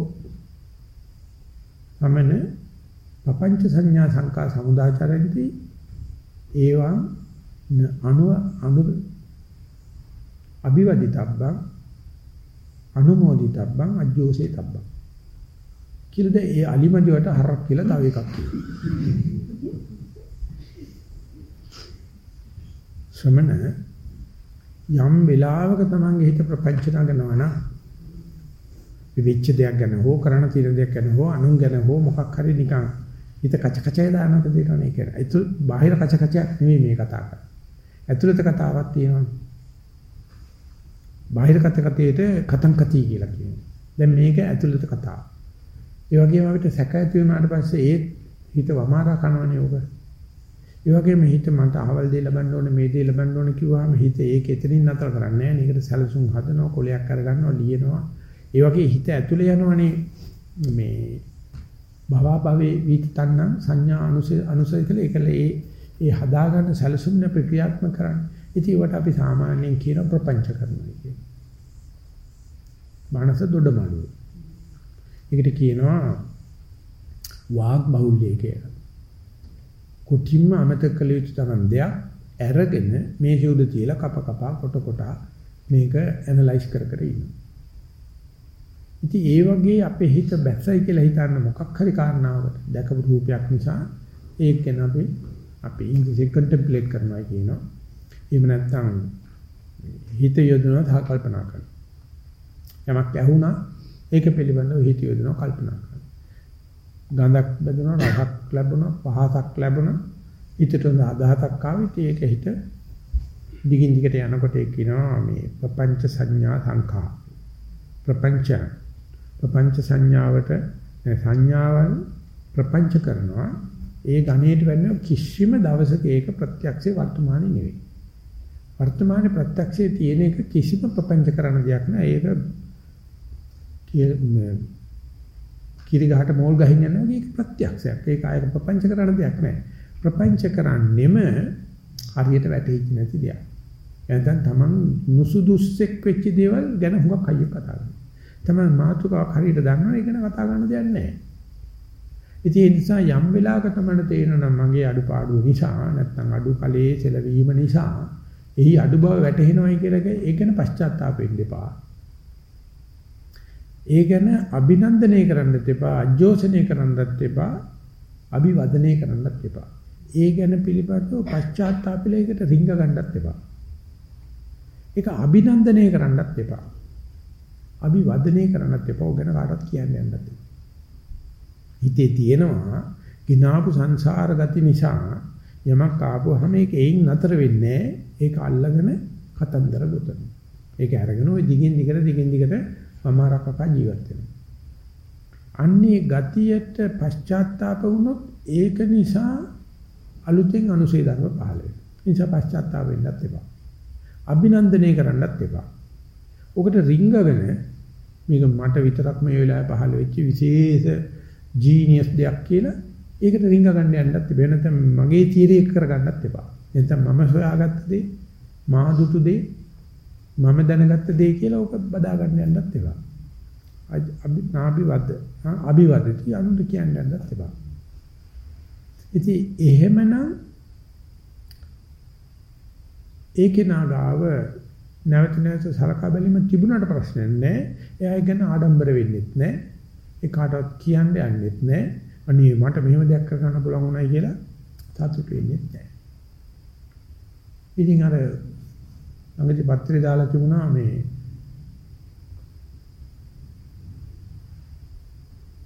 සමන පపంచ සංඥා සංකා සමුදාචරන්ති ඒවං අනුව අනු අභිවදිතබ්බං අනුමෝදිතබ්බං අජ්ජෝසේ තබ්බං කියලාද ඒ අලිමදිවට හරක් කියලා තව එකක් කියනවා. ශ්‍රමණ යම් වෙලාවක තමන්ගේ හිත ප්‍රපංචනා කරනවා නම් විවිච්ච දෙයක් ගැන හෝ කරණ తీර දෙයක් ගැන හෝ අනුන් ගැන හෝ මොකක් හරි නිකන් හිත කච කචය දානක දෙනවනේ කියන. ඒක බාහිර කච කචයක් නෙවෙයි මේ කතා කරන්නේ. ඇතුළත කතාවක් තියෙනවා. බාහිර කත කතේට කතං කති කියලා කියනවා. දැන් මේක ඇතුළත කතාව. ඒ වගේම අපිට සැක ඇති වුණාට පස්සේ ඒ හිත වමාරා කරනවනේ ඔබ. ඒ වගේම හිත මට අහවල් දේ ලබන්න ඕනේ මේ දේ ලබන්න ඕනේ කිව්වහම හිත ඒක එතනින් නතර කරන්නේ නැහැ. මේකට සැලසුම් හදනවා, කොලයක් අරගන්නවා, ලියනවා. ඒ වගේ හිත ඇතුලේ යනවනේ මේ භවා භවේ විතන්නං සංඥා අනුසය අනුසය කියලා ඒකල ඒ ඒ හදාගන්න සැලසුම්න ප්‍රක්‍රියාත්මක කරන්නේ. ඉතින් ඒවට අපි සාමාන්‍යයෙන් කියන ප්‍රපංච කරනවා කියන්නේ. මානස දොඩමළුව. ඒකට කියනවා වාග් බහුල්‍ය කියලා. කුටිම්ම අමතක කළ යුතු තරම් දෙයක් අරගෙන මේ ශුද්ධ තියලා කප කපා කොට කොට මේක ඇනලයිස් කර කර ඉන්නවා. ඉතින් ඒ වගේ අපේ හිත බැස්සයි කියලා හිතන්න මොකක් හරි කාරණාවකට දැකපු රූපයක් නිසා ඒක ගැන අපි අපි ඉංග්‍රීසි කන්ටෙම්ප්ලේට් කරනවා කියනවා. එහෙම නැත්නම් හිත යොදනවා සහ කල්පනා කරනවා. යමක් ඇහුණා ඒක පිළිබඳව හිත යොදනවා කල්පනා කරනවා. ගඳක් බැදුණා රසක් ලැබුණා පහසක් ලැබුණා හිතට අදහසක් ආවිත් ඒක හිත දිගින් දිගට යනකොට ඒ කියනවා මේ ප්‍රපංච සංඥා සංඛා ප්‍රපංච ප්‍රපංච සංඥාවට සංඥාවන් ප්‍රපංච කරනවා ඒ ගණේට වෙන්නේ කිසිම දවසක ඒක ප්‍රත්‍යක්ෂේ වර්තමානයේ නෙවෙයි වර්තමානයේ ප්‍රත්‍යක්ෂයේ තියෙන එක කිසිම ප්‍රපංච කරන දෙයක් නෑ ඒක කිරි ගහට මෝල් ගහින් යනවා වගේ ඒක ප්‍රත්‍යක්ෂයක්. ඒක ආයක ප්‍රපංච කරන දෙයක් නෑ. ප්‍රපංච කරන්නෙම හරියට වැටෙච්ච නැති දෙයක්. එතෙන් තමන් නුසුදුස්සෙක් වෙච්ච දේවල් ගැන හුඟක් අයිය කතා කරනවා. තමන් මාතුකාවක් හරියට දන්නවා ඒක ගැන කතා කරන්න දෙයක් නෑ. ඉතින් ඒ නිසා යම් වෙලාවක තමයි තේරෙනවා මගේ අඩුපාඩු නිසා නැත්නම් අඩු කලයේ සෙලවීම නිසා එහි අඩු බව වැටහෙනවයි කියලා ඒක ගැන පශ්චාත්තාප වෙන්න එපා. ඒ ගැන අභිනන්දනය කරන්නත් එපා, අජෝසනය කරන්නත් එපා, අභිවදනය කරන්නත් එපා. ඒ ගැන පිළිපදව පශ්චාත්තාපලයකට රිංග ගන්නත් එපා. ඒක අභිනන්දනය කරන්නත් එපා. අභිවදනය කරන්නත් එපා. ඔය ගැන කාටවත් කියන්න යන්නත් එපා. හිතේ තියෙනවා ගිනාපු සංසාර ගති නිසා යමක් ආපුවාම ඒක එයින් නතර වෙන්නේ ඒක අල්ලගෙන කතන්දර ගොතන. ඒක අරගෙන ওই දිගින් දිගට දිගින් දිගට වමාරකක ජීවත් වෙනවා. අන්නේ ගතියට පශ්චාත්තාප වුණොත් ඒක නිසා අලුතෙන් අනුසේ ධර්ම පහළ වෙනවා. නිසා පශ්චාත්තාප වෙන්නත් එපා. අභිනන්දනය කරන්නත් එපා. ඔකට රිංගගෙන මේක මට විතරක් මේ වෙලාවේ පහළ වෙච්ච විශේෂ ජීනියස් දෙයක් කියලා ඒකට රිංග ගන්න යන්නත් බෑ නැත්නම් මගේ තීරය කරගන්නත් එපා. නැත්නම් මම සොයාගත්ත දේ, මා දුටු දේ, මම දැනගත්ත දේ කියලා ඕක බදා ගන්න යන්නත් එපා. අභි නාභිවද අභිවදති අනුන්ට කියන්න යන්නත් එපා. ඉතින් එහෙමනම් ඒකේ නාගාව නැවත නැවත සලකා බැලීම තිබුණාට ප්‍රශ්නයක් නැහැ. එයා ගැන ආඩම්බර වෙන්නෙත් නැහැ. ඒ කාටවත් කියන්න යන්නෙත් නැහැ. අනේ මට මෙහෙම දෙයක් කරගන්න පුළුවන් වුණයි කියලා සතුටු වෙන්නේ නැහැ. ඉතින් අර ළඟදී පත්‍රය දාලා තිබුණා මේ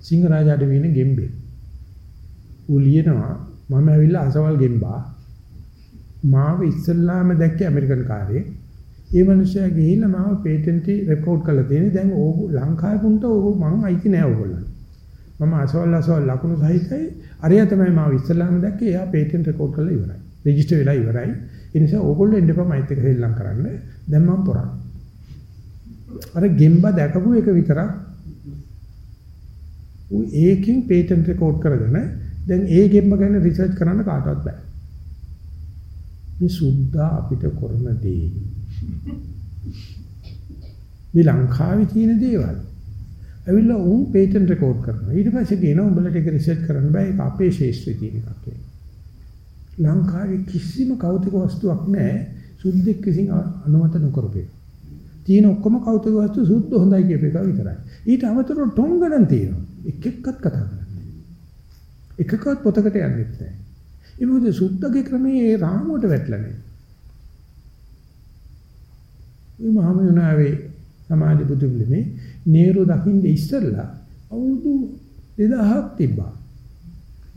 සිංහරාජාට වෙන ගෙම්බේ. ඌ ලියනවා මම ඇවිල්ලා අසවල් ගෙම්බා මාව ඉස්සල්ලාම දැක්කේ ඇමරිකන් කාර්යේ. ඒ මිනිස්සයා ගිහිල්ලා මාව පේටන්ට් රෙකෝඩ් කරලා තියෙන්නේ. දැන් ඕක ලංකාවේ පුන්ට ඕක මං අයිති නෑ ඕගොල්ලන්. මම අසවල් අසවල් ලකුණු සහිතයි. අරයා තමයි මාව ඉස්සල්ලාම දැක්කේ එයා පේටන්ට් රෙකෝඩ් කරලා ඉවරයි. රෙජිස්ටර් වෙලා ඉවරයි. ඒ නිසා ඕගොල්ලෝ එන්න එපා මයිත් එක සෙල්ලම් කරන්න. දැන් මම පොරක්. අර ගෙම්බා දැකපු එක විතරක්. ඌ ඒකෙන් පේටන්ට් රෙකෝඩ් කරගෙන දැන් ඒ ගෙම්බ ගැන රිසර්ච් කරන්න කාටවත් බෑ. මේ සුද්ධා අපිට කරන දේ (laughs) මේ ලංකාවේ තියෙන දේවල් ඇවිල්ලා උන් පේටන්ට් රෙකෝඩ් කරනවා. ඊට පස්සේ කියනවා උඹලට ඒක රිසර්ච් කරන්න බෑ ඒක අපේ ශේෂ්ත්‍රයේ තියෙන එකක් කියලා. ලංකාවේ කිසිම කෞතුක වස්තුවක් නැහැ සුද්ධෙක් විසින් අනුමත නොකරපේ. තියෙන ඔක්කොම කෞතුක වස්තු සුද්ධ හොඳයි කියප එක විතරයි. ඊට අමතරව ටොංගණන් තියෙනවා. එක එක්කත් කතා කරන්නේ. එකකවත් පොතකට යන්නේ නැහැ. ඒ මොකද සුද්ධගේ ක්‍රමයේ රාමුවට වැටලා නැහැ. මේ මහමයුනාවේ සමාධි බුදු පිළිමේ නේරු දකින්න ඉස්සෙල්ලා අවුරුදු 2000ක් තිබ්බා.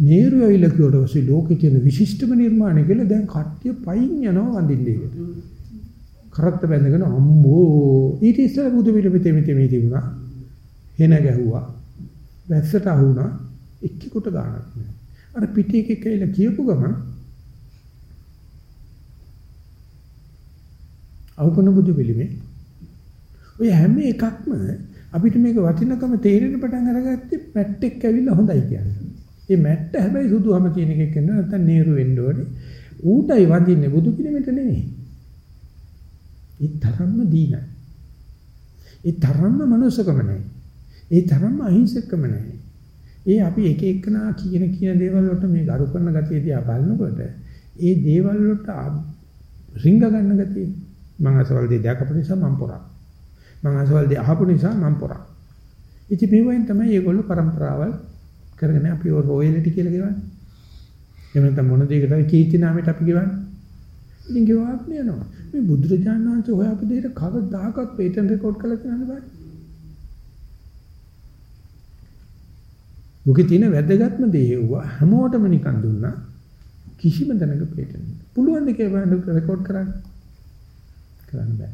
නේරු ඇවිල්ලා කිව්වට පස්සේ ලෝකේ තියෙන විශිෂ්ටම නිර්මාණය කියලා දැන් කට්ටිය පයින් යනවා වඳින්නේ. කරත්ත බැඳගෙන අම්මෝ ඊට ඉස්සෙල්ලා බුදු පිළිමේ තෙමි තෙමි තිබුණා. හෙන ගැහුවා. වැස්සට අහුණා. එක්කෙකුට ගානක් නෑ. අර පිටි එකේ කියලා කියපු ගමන් අවුපන බුදු පිළිමේ ඔය හැම එකක්ම අපිට මේක වටිනකම තේරෙන්න පටන් අරගත්තේ මැට් එක ඇවිල්ලා හොඳයි කියන්නේ. ඒ මැට්ට හැබැයි සුදුවම තියෙන එකක් කරන නැත්නම් නේරු වෙන්න ඕනේ. ඌටයි වඳින්නේ බුදු පිළිමෙට නෙමෙයි. ඒ තරම්ම දීනයි. ඒ තරම්ම මනුස්සකම නැහැ. ඒ තරම්ම අහිංසකම නැහැ. ඒ අපි එක එකනා කියන කියන දේවල් වලට මේ ගරු කරන ගතිය දිහා බලනකොට ඒ දේවල් වලට රිංග ගන්න ගතිය මම අසවල් දෙයක් දැකපු නිසා මම පොරක්. මම අසවලදී අහපු නිසා මම පොරා. ඉතින් මේ වයින් තමයි මේගොල්ලෝ પરම්පරාවල් කරගෙන අපි ඔය රොයලිටි කියලා කියවන්නේ. එහෙම නැත්නම් මොන දෙයකටද කීර්ති නාමයට අපි කියවන්නේ. ඉතින් ගෙවාක් නෑනවා. මේ බුදුරජාණන් වහන්සේ හොයාපු දෙයට කවදාකවත් පේටන්ට් රෙකෝඩ් කරලා තියෙනවද බලන්න. ලෝකේ තියෙන වැදගත්ම දේ හුවා හැමෝටම නිකන් දුන්නා. කිසිම දැනක පේටන්ට්. පුළුවන් දෙකේ රෙකෝඩ් කරන්න. කරන්න බෑ.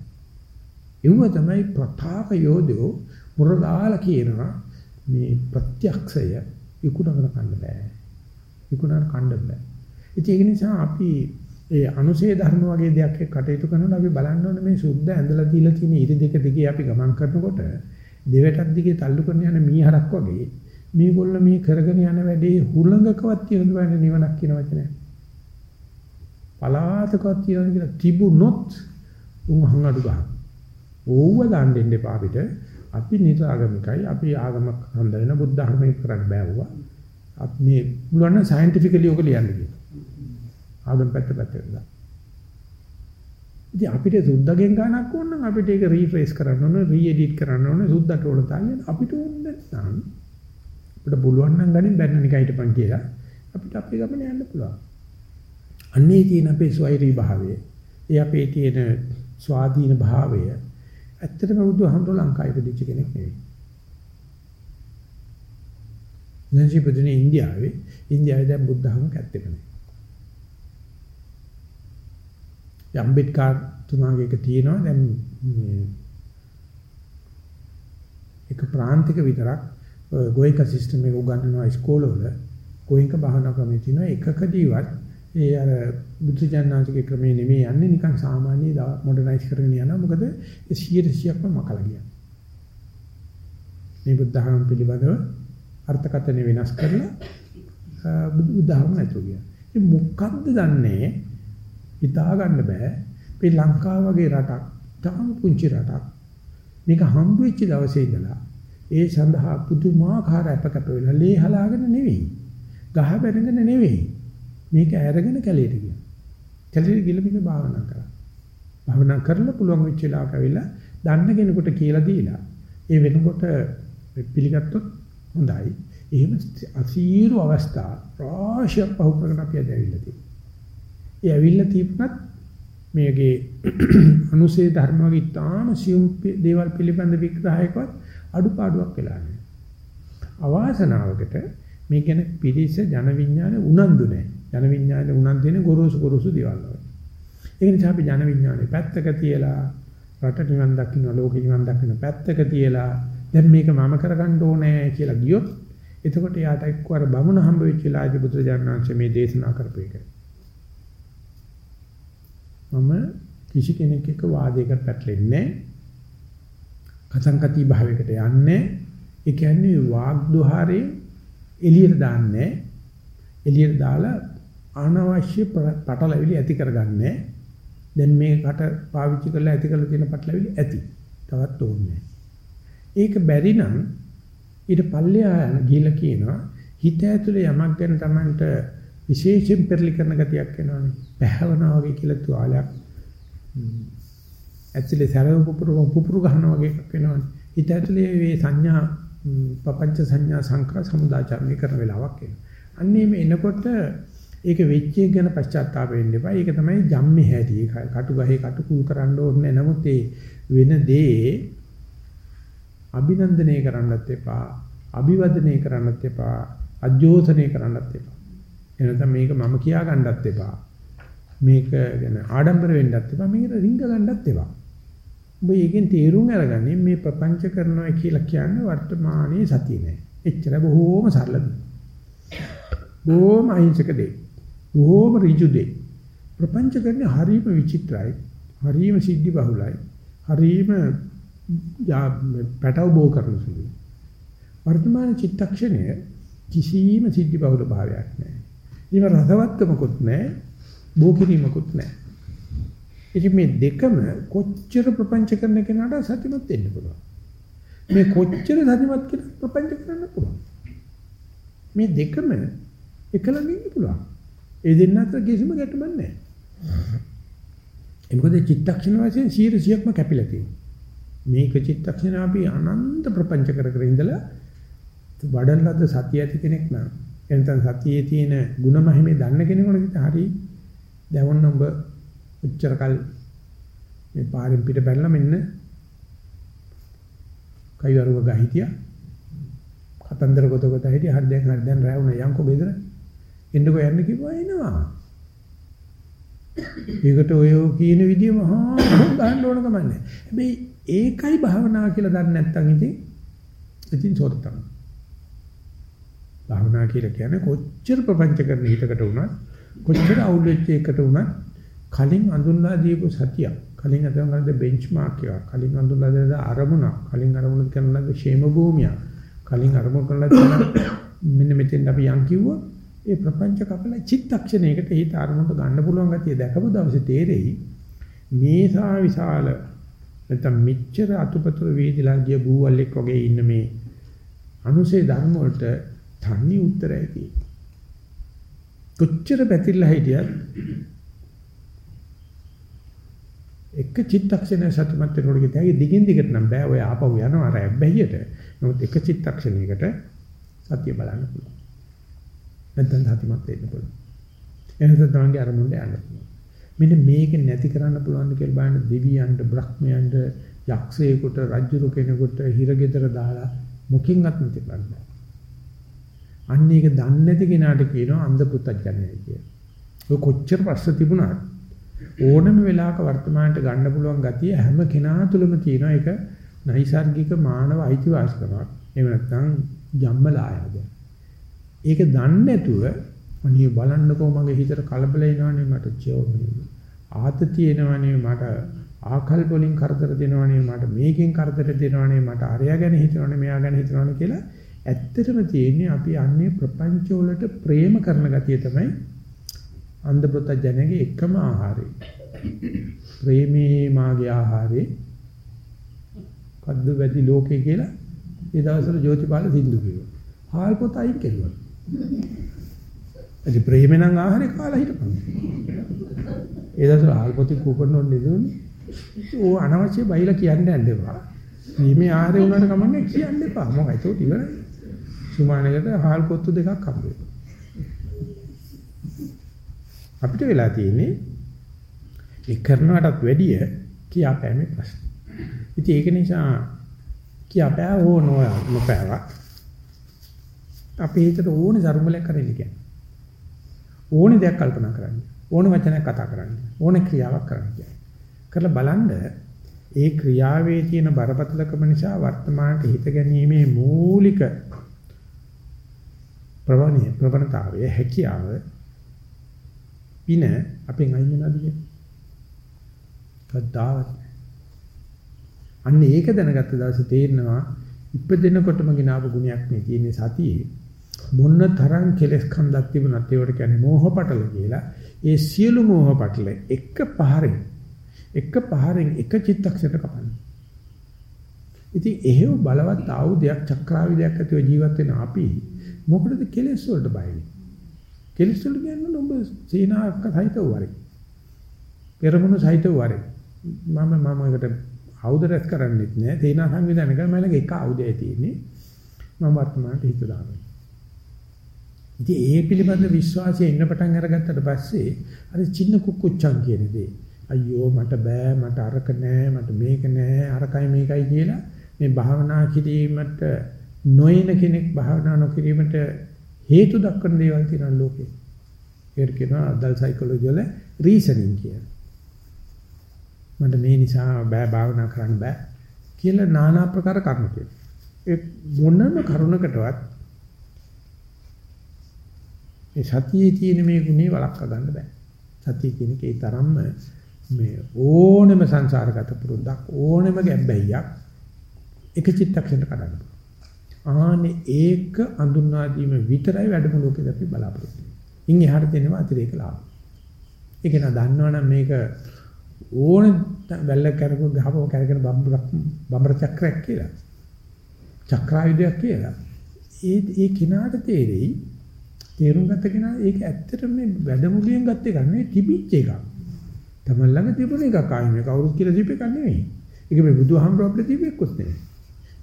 ඒව තමයි ප්‍රතාප යෝධයෝ මුරගාලා කියනවා මේ ප්‍රත්‍යක්ෂය ඉක්ුණකට කන්න බෑ. ඉක්ුණකට කන්න බෑ. ඒක නිසා අපි ඒ අනුසේ ධර්ම වගේ දෙයක් කටයුතු කරනකොට අපි බලන්න ඕනේ මේ සුද්ධ ඇඳලා දීලා තියෙන ඉරි දෙක දිගේ අපි ගමන් කරනකොට දෙවටක් දිගේ තල්ලු කරන යන මීහරක් වගේ මේගොල්ල මේ කරගෙන යන වැඩේ හුළඟකවත් කියන බෑ නිවනක් කියන වචනය. පලාතකවත් කියන කියලා තිබුණොත් උන් හංගඩු ගහනවා. ඕව දාන්න දෙන්න එපා අපිට. අපි නිරාගමිකයි. අපි ආගමක් හඳ වෙන බුද්ධ ධර්මයක් කරන්න බෑ වුණා. අපි මේ මුලන්න සයන්ටිෆිකලි ඔක ලියන්න කියලා. ආගම පැත්ත පැත්තට දාන්න. ඉතින් අපිට සුද්ධගෙන් ගන්නක් ඕන නම් අපිට ඒක රීෆ්‍රේස් කරන්න ඕන, රීඑඩිට් කරන්න ඕන, සුද්ධට ඕන තාන්නේ අපිට ඕන නැත්නම් අපිට පුළුවන් නම් ගනින් බැන්න නිකන් හිටපන් කියලා අපිට අපේ ගමන යන්න පුළුවන්. අන්නේ තියෙන අපේ ස්වෛරී භාවය, ඒ අපේ තියෙන ස්වාධීන භාවය. ඇත්තටම බුදුහාමුදුර ලංකාවේ ඉපදිච්ච කෙනෙක් නෙවෙයි. බුදුන්සේ පුදුනේ ඉන්දියාවේ. ඉන්දියාවේ දැන් බුද්ධ ධර්ම කැත්තෙම නැහැ. යම්බෙට්කාර් තුමාගේ එක තියෙනවා. දැන් මේ එක ප්‍රාන්තික විතරක් ගෝයික සිස්ටම් එක උගන්වනවා ඉස්කෝලවල. ගෝයික භාවනා ක්‍රමයේ තියෙනවා. එකකදීවත් ඒ අර බුද්ධ ඥානාතික ක්‍රමේ නෙමෙයි යන්නේ නිකන් සාමාන්‍ය මොඩර්නයිස් කරගෙන යනවා මොකද ඒ 100%ක්ම මකලා ගියා මේ බුද්ධ ධර්ම පිළිබඳව අර්ථකථන වෙනස් කරලා බුදු දහම නැතුව ගියා. ඉතින් මොකද්ද දන්නේ හිතා ගන්න බෑ. මේ ලංකාව වගේ රටක්, තාම පුංචි රටක්. මේක හම්බ වෙච්ච දවසේ ඉඳලා ඒ සඳහා පුදුමාකාර අපකප වෙලා ලේ හලාගෙන නෙවෙයි. ගහ බැනගෙන නෙවෙයි. මේක අරගෙන කැලේට ගියා. කැලේට ගිහලා මේක භාවනා කරා. භාවනා කරලා පුළුවන් වෙච්ච වෙලාවක ඇවිල්ලා දන්න කෙනෙකුට කියලා දීලා ඒ වෙනකොට පිළිගත්තොත් හොඳයි. එහෙම අසීරු අවස්ථා රාශියක් පහු කරගෙන අපි අද ඇවිල්ලා තියෙනවා. ඒ ඇවිල්ලා තිබුණත් මේකේ අනුසේ ධර්ම වගේ තාම සියුම් දේවල් පිළිබඳ විග්‍රහයකවත් අඩුපාඩුවක් වෙලා නැහැ. අවාසනාවකට මේ කියන පිරිස ජන විඥාන උනන්දු නැහැ. ජන විඥානේ උනන්දු වෙන ගොරෝසු ගොරෝසු දේවල් වල. ඒ නිසා අපි ජන විඥානේ පැත්තක තියලා රට නිවන් දකින්න ලෝක නිවන් දකින්න පැත්තක තියලා දැන් මේක මම කරගන්න ඕනේ කියලා ගියොත් එතකොට යාට එක්කවර බමුණ හම්බ වෙච්ච වෙලාවේදී බුදුරජාණන් වහන්සේ මේ දේශනා කරපු එක. මම කිසි කෙනෙක් එක්ක වාදයකට පැටලෙන්නේ කසංකති භාවයකට යන්නේ ඒ කියන්නේ වාග්දුහාරේ එළියට දාන්නේ එළියට දාලා අනවශ්‍ය පටලැවිලි ඇති කරගන්නේ දැන් මේකට පාවිච්චි කරලා ඇති කරලා තියෙන පටලැවිලි ඇති තවත් ඕනේ ඒක බැරි නම් ඊට පල්ලෙහා යන ගිහිල්ලා කියනවා හිත ඇතුලේ යමක් ගැන Tamanට විශේෂයෙන් පෙරලි කරන ගතියක් එනවනේ. පැහැවනවා වගේ කියලා තුවාලයක් ඇතුලේ සැරව පුපුරු පුපුරු ගන්නවා වගේ එකක් වෙනවනේ. හිත ඇතුලේ මේ සංඥා පపంచ සංඥා සංකා සමුදාචරණය කරන වෙලාවක් එනවා. අන්නේ මේ එනකොට ඒක වෙච්ච එක ගැන පශ්චාත්තාප වෙන්න එපා. ඒක තමයි ජම්මේ හැටි. කටු ගහේ කටු කුල් කරන්න ඕනේ. නමුත් ඒ වෙන දේ අභිනන්දනය කරන්නත් එපා, අභිවදනය කරන්නත් එපා, අජෝසනය කරන්නත් එපා. එනතම මේක මම කියා ගන්නත් එපා. මේක ගැන ආඩම්බර වෙන්නත් එපා. මේකට රිංග ගන්නත් එපා. ඔබ ඒකෙන් තේරුම් අරගන්නේ මේ ප්‍රපංච කරනවා කියලා කියන්නේ වර්තමානයේ සතිය නෑ. එච්චර බොහෝම සරල දෙයක්. බොහෝම අහිංසක දෙයක්. බොහෝම ඍජු දෙයක්. ප්‍රපංච කරන්නේ හරීම විචිත්‍රයි. හරීම සිද්ධි බහුලයි. හරීම පැටව බෝ කරන සුළුයි. වර්තමාන චිත්තක්ෂණය කිසිම සිද්ධි බහුල භාවයක් නැහැ. ඊම රසවත්කමකුත් නැහැ, බෝ කිරීමකුත් නැහැ. ඉතින් මේ දෙකම කොච්චර ප්‍රපංච කරන කෙනාට සත්‍යමත් වෙන්න පුළුවන්. මේ කොච්චර සත්‍යමත් කෙනෙක් ප්‍රපංච කරන්න පුළුවන්. මේ දෙකම එකලඟ ඉන්න පුළුවන්. ඒ දෙන්න අතර කිසිම ගැටුමක් නැහැ. ඒ මොකද චිත්තක්ෂණ වශයෙන් 100%ක්ම කැපිලා තියෙනවා. මේක චිත්තක්ෂණ අපි අනන්ත ප්‍රපංච කර කර ඉඳලා වඩලද්ද සතිය ඇති කෙනෙක් නම් එතන සතියේ තියෙන ಗುಣමහිමේ දන්න කෙනෙකුට හරි දැවොන්න ඔබ උච්චර කල් මේ පාරෙන් පිට බැලලා මෙන්න කයිවරුව ගහිතිය කතන්දර ගොත ගොත හිටිය හරි දැන් හරි දැන් රැ වුණා යන්කෝ ගෙදර එන්නකෝ යන්න කිව්වා එනවා ඒකට ඔය කියන විදිය මහා ගන්න ඕන කමන්නේ හැබැයි ඒකයි භාවනාව කියලා දන්නේ නැත්නම් ඉතින් ඉතින් සෝත තමයි. භාවනා කියලා කියන්නේ කොච්චර ප්‍රපංච කරන හිතකට වුණත් කොච්චර අවුල් වෙච්ච එකට වුණත් කලින් අඳුන්ලා දීපු සතිය කලින් අඳුන්ලා දෙ බෙන්ච්මාර්ක් එක කලින් අඳුන්ලා දෙන අරමුණ කලින් අරමුණ කරන ෂේම භූමිය කලින් අරමුණ කරලා තියෙන මෙන්න මෙතෙන් අපි යන් කිව්වා ඒ ප්‍රපංච කපල චිත්තක්ෂණයකට හිත අරමුණට ගන්න පුළුවන් ගතිය දැකපු දවසේ තේරෙයි මේසා විශාල නැත්නම් මෙච්චර අතුපතුර වේදිලා ගිය බූවල්ෙක් වගේ ඉන්න මේ අනුසේ ධර්ම වලට තනි උත්තරයි තියෙන්නේ. කොච්චර පැතිරලා හිටියත් එක චිත්තක්ෂණය සතුටුමත් වෙනකොට ගියයි දිගින් දිගට නම් බෑ ඔය ආපහු යනවා අර ඇබ්බැහියට. නමුත් එක චිත්තක්ෂණයකට සතිය බලන්න පුළුවන්. නැත්නම් සතිමත් වෙන්න පුළුවන්. එහෙනම් තමයි අරමුණට යන්න පුළුවන්. මෙන්න මේක නැති කරන්න පුළුවන් කියලා බලන්න දෙවියන්ට බ්‍රහ්මයන්ට යක්ෂයෙකුට රජුරු කෙනෙකුට හිරගෙදර දාලා මුකින්වත් නැති කරන්න. අන්න ඒක දන්නේ නැති කෙනාට කියනවා අන්ධ පුත්තජනයයි කියලා. ඔය කොච්චර ප්‍රශ්න තිබුණාද ඕනම වෙලාවක වර්තමානට ගන්න පුළුවන් ගතිය හැම කෙනා තුළම තියෙනවා ඒක නයිසાર્ගික මානව අයිතිවාසිකමක්. එහෙම නැත්නම් ජම්මලායද. ඒක දන්නේ නැතුව අනේ බලන්නකෝ මගේ හිතට කලබල එනවනේ මට චෝමේ. ආතතිය එනවනේ මට ආකල්ප වලින් කරදර දෙනවනේ මට මේකෙන් කරදර දෙනවනේ මට අරයා ගැන හිතනවනේ මෙයා ගැන හිතනවනේ කියලා ඇත්තටම තියෙන්නේ අපි අන්නේ ප්‍රපංච වලට ප්‍රේම කරන ගතිය තමයි අන්ධ පුතඥයගේ එකම ආහාරය. ප්‍රේමී මාගේ ආහාරේ කද්දු වැඩි ලෝකේ කියලා ඒ දවස්වල ජෝතිපාල සින්දු කිව්වා. හාල් පොත අයින් කෙරුවා. ඒ ප්‍රේමේ නම් ආහාරේ කාලා හිටපන්. ඒ දවස්වල හාල් පොතේ කූපන් ඕනේ නෙදුනේ. ඕ අනවශ්‍ය බයිලා කියන්න යන්න එපා. ප්‍රේමේ ආහාරේ උනාට කමන්නේ කියන්න එපා. මොකයි ඒක ඉවරයි. සුමානකට හාල් පොත්තු දෙකක් හම්බ වෙනවා. අපිට වෙලා තියෙන්නේ ඒ කරනවටත් වැඩිය කියාපෑමේ ප්‍රශ්න. ඉතින් ඒක නිසා කියාපෑ හෝ නොපෑවා. අපේ හිතට ඕනේ ධර්මලයක් කරන්න කියන්නේ. ඕනේ දෙයක් කල්පනා කරන්න. ඕනේ වචනයක් කතා කරන්න. ඕනේ ක්‍රියාවක් කරන්න කියන්නේ. කරලා බලන්න ඒ ක්‍රියාවේ තියෙන බරපතලකම නිසා වර්තමානට හිත ගැනීමේ මූලික ප්‍රවණිය ප්‍රවණතාවය හැකියාව පින අපෙන් අයින් වෙනවද කියන්නේ? කද්දාවත් අන්න ඒක දැනගත්ත දවසේ තේරෙනවා ඉපදෙනකොටම ගినాපු ගුණයක් මේ තියෙන සතියේ මොන තරම් කෙලස් කන්දක් තිබුණත් ඒවට කියන්නේ මෝහ පටල කියලා. ඒ සියලු මෝහ පටල එක පහරෙන් එක පහරෙන් එක චිත්තක්ෂණයට කපන්නේ. ඉතින් එහෙව බලවත් ආයුධයක් චක්‍රායුධයක් ඇතුව ජීවත් වෙන අපි මොකටද කෙලස් වලට බය වෙන්නේ? කෙලස් වල කියන්නේ ඔබ සීනාක සහිතව වරේ. පෙරමුණු සහිතව වරේ. මම මම ඒකට ආයුධ රැස් කරන්නෙත් නෑ. තේනා සංවිධානය කරන මලක එක ආයුධයයි තියෙන්නේ. මම වර්තමානට හිත දානවා. ඉතින් ඒ පිළිබඳ විශ්වාසය ඉන්න පටන් අරගත්තට පස්සේ අර චින්න කුක්කුච්චන් කියන දේ අයියෝ මට බෑ මට අරක නෑ මට මේක නෑ අරකයි මේකයි කියලා මේ භාවනා කිරීමට නොයන කෙනෙක් භාවනා නොකිරීමට හේතු දක්වන දේවල් තියෙනවා ලෝකේ. ඒකට කියනවා අදල් සයිකොලොජි වල රීසනින් කියලා. මට මේ නිසා බෑ භාවනා කරන්න බෑ කියලා নানা ආකාර කරුණු කියනවා. ඒ මොනම කරුණකටවත් මේ සතියේ තියෙන මේ ගුණේ වළක්වා ගන්න බෑ. සතිය කියන එකේ තරම්ම මේ ඕනෙම සංසාරගත පුරුද්දක් ඕනෙම ගැඹැයියක් එක චිත්තක්ෂණයට කඩන්න පුළුවන්. ආනේ ඒක අඳුන්වා දීම විතරයි වැඩමුළුවකදී අපි බලාපොරොත්තු වෙන්නේ. ඉන් එහාට දෙනවා අතිරේක ලාභ. ඒක නා දන්නවනම් මේක ඕන වැල්ල කරකු ගහපුව කරගෙන බම්බර චක්‍රයක් කියලා. චක්‍රායුධයක් කියලා. ඒ ඒ කිනාට තේරෙයි තේරුම් ගත්ත කෙනා ඒක ඇත්තටම මේ වැඩමුළුවෙන් ගත්ත එක නෙවෙයි තිබිච්ච එකක්. තමන් ළඟ තිබුණ එකක් ආයි මේ කවුරුත් කියලා දීප එකක් නෙවෙයි. ඒක මේ බුදුහාමුදුරුවෝ දීපෙකුත් නෙවෙයි.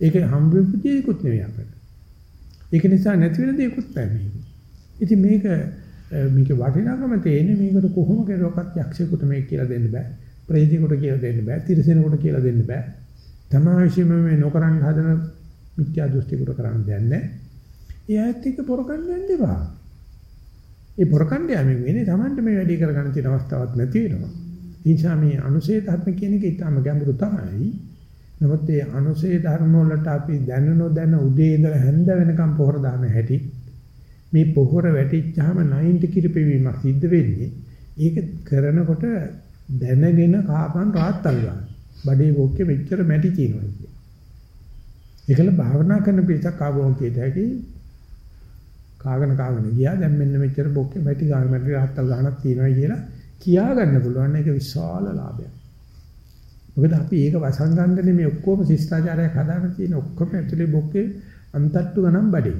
ඒක හම්බ වෙපු දෙයක්වත් නෙවෙයි අපිට. ඒක නිසා නැති වෙන දෙයක්වත් නැහැ මේක. ඉතින් මේක මේක වටිනාකම තේන්නේ මේකට කොහොම කෙරුවක්වත් යක්ෂයෙකුට මේක කියලා දෙන්න බෑ. ප්‍රේතයෙකුට කියලා දෙන්න බෑ. තිරසනෙකුට කියලා දෙන්න බෑ. තමා විශ්ීම මේ නොකරන්න හදන මිත්‍යා දෘෂ්ටිකට කරන්න දෙන්නේ. ඒ ඇත්ත එක පොරකන්න යන්න එපා. ඒ පොරකන්න යමින් වෙන්නේ Tamanට මේ වැඩි කරගන්න තියෙන අවස්ථාවක් නැති වෙනවා. ඒ නිසා මේ අනුශේත ධර්ම කියන එක ඊටම ගැඹුරු තමයි. නමුත් මේ අනුසේ ධර්ම වලට අපි දැනනෝ දැන උදේ ඉඳලා හැන්ද වෙනකම් පොහොර දාන හැටි මේ පොහොර වැටිච්චාම 90 කිරිපෙවීමක් සිද්ධ වෙන්නේ ඒක කරනකොට දැනගෙන කාපන් රාත්තල් ගන්න. බඩේ බොක්කේ මෙච්චර මැටි තියෙනවා කිය. ඒකල භාවනා කරන පිටක් ආවෝන් කියත හැකි කාගෙන කාගෙන ගියා දැන් මෙන්න මෙච්චර බොක්කේ මැටි ගන්න මැටි රාත්තල් ගන්නක් තියෙනවා කියලා කියා ගන්න පුළුවන් ඒක විශාල ලාභයක්. මොකද අපි ඒක වසංගන්දනේ මේ ඔක්කොම ශිෂ්ටාචාරයක් හදාගෙන තියෙන ඔක්කොම ඇතුලේ බොක්කේ අන්තට්ටු ගණන් බඩේ.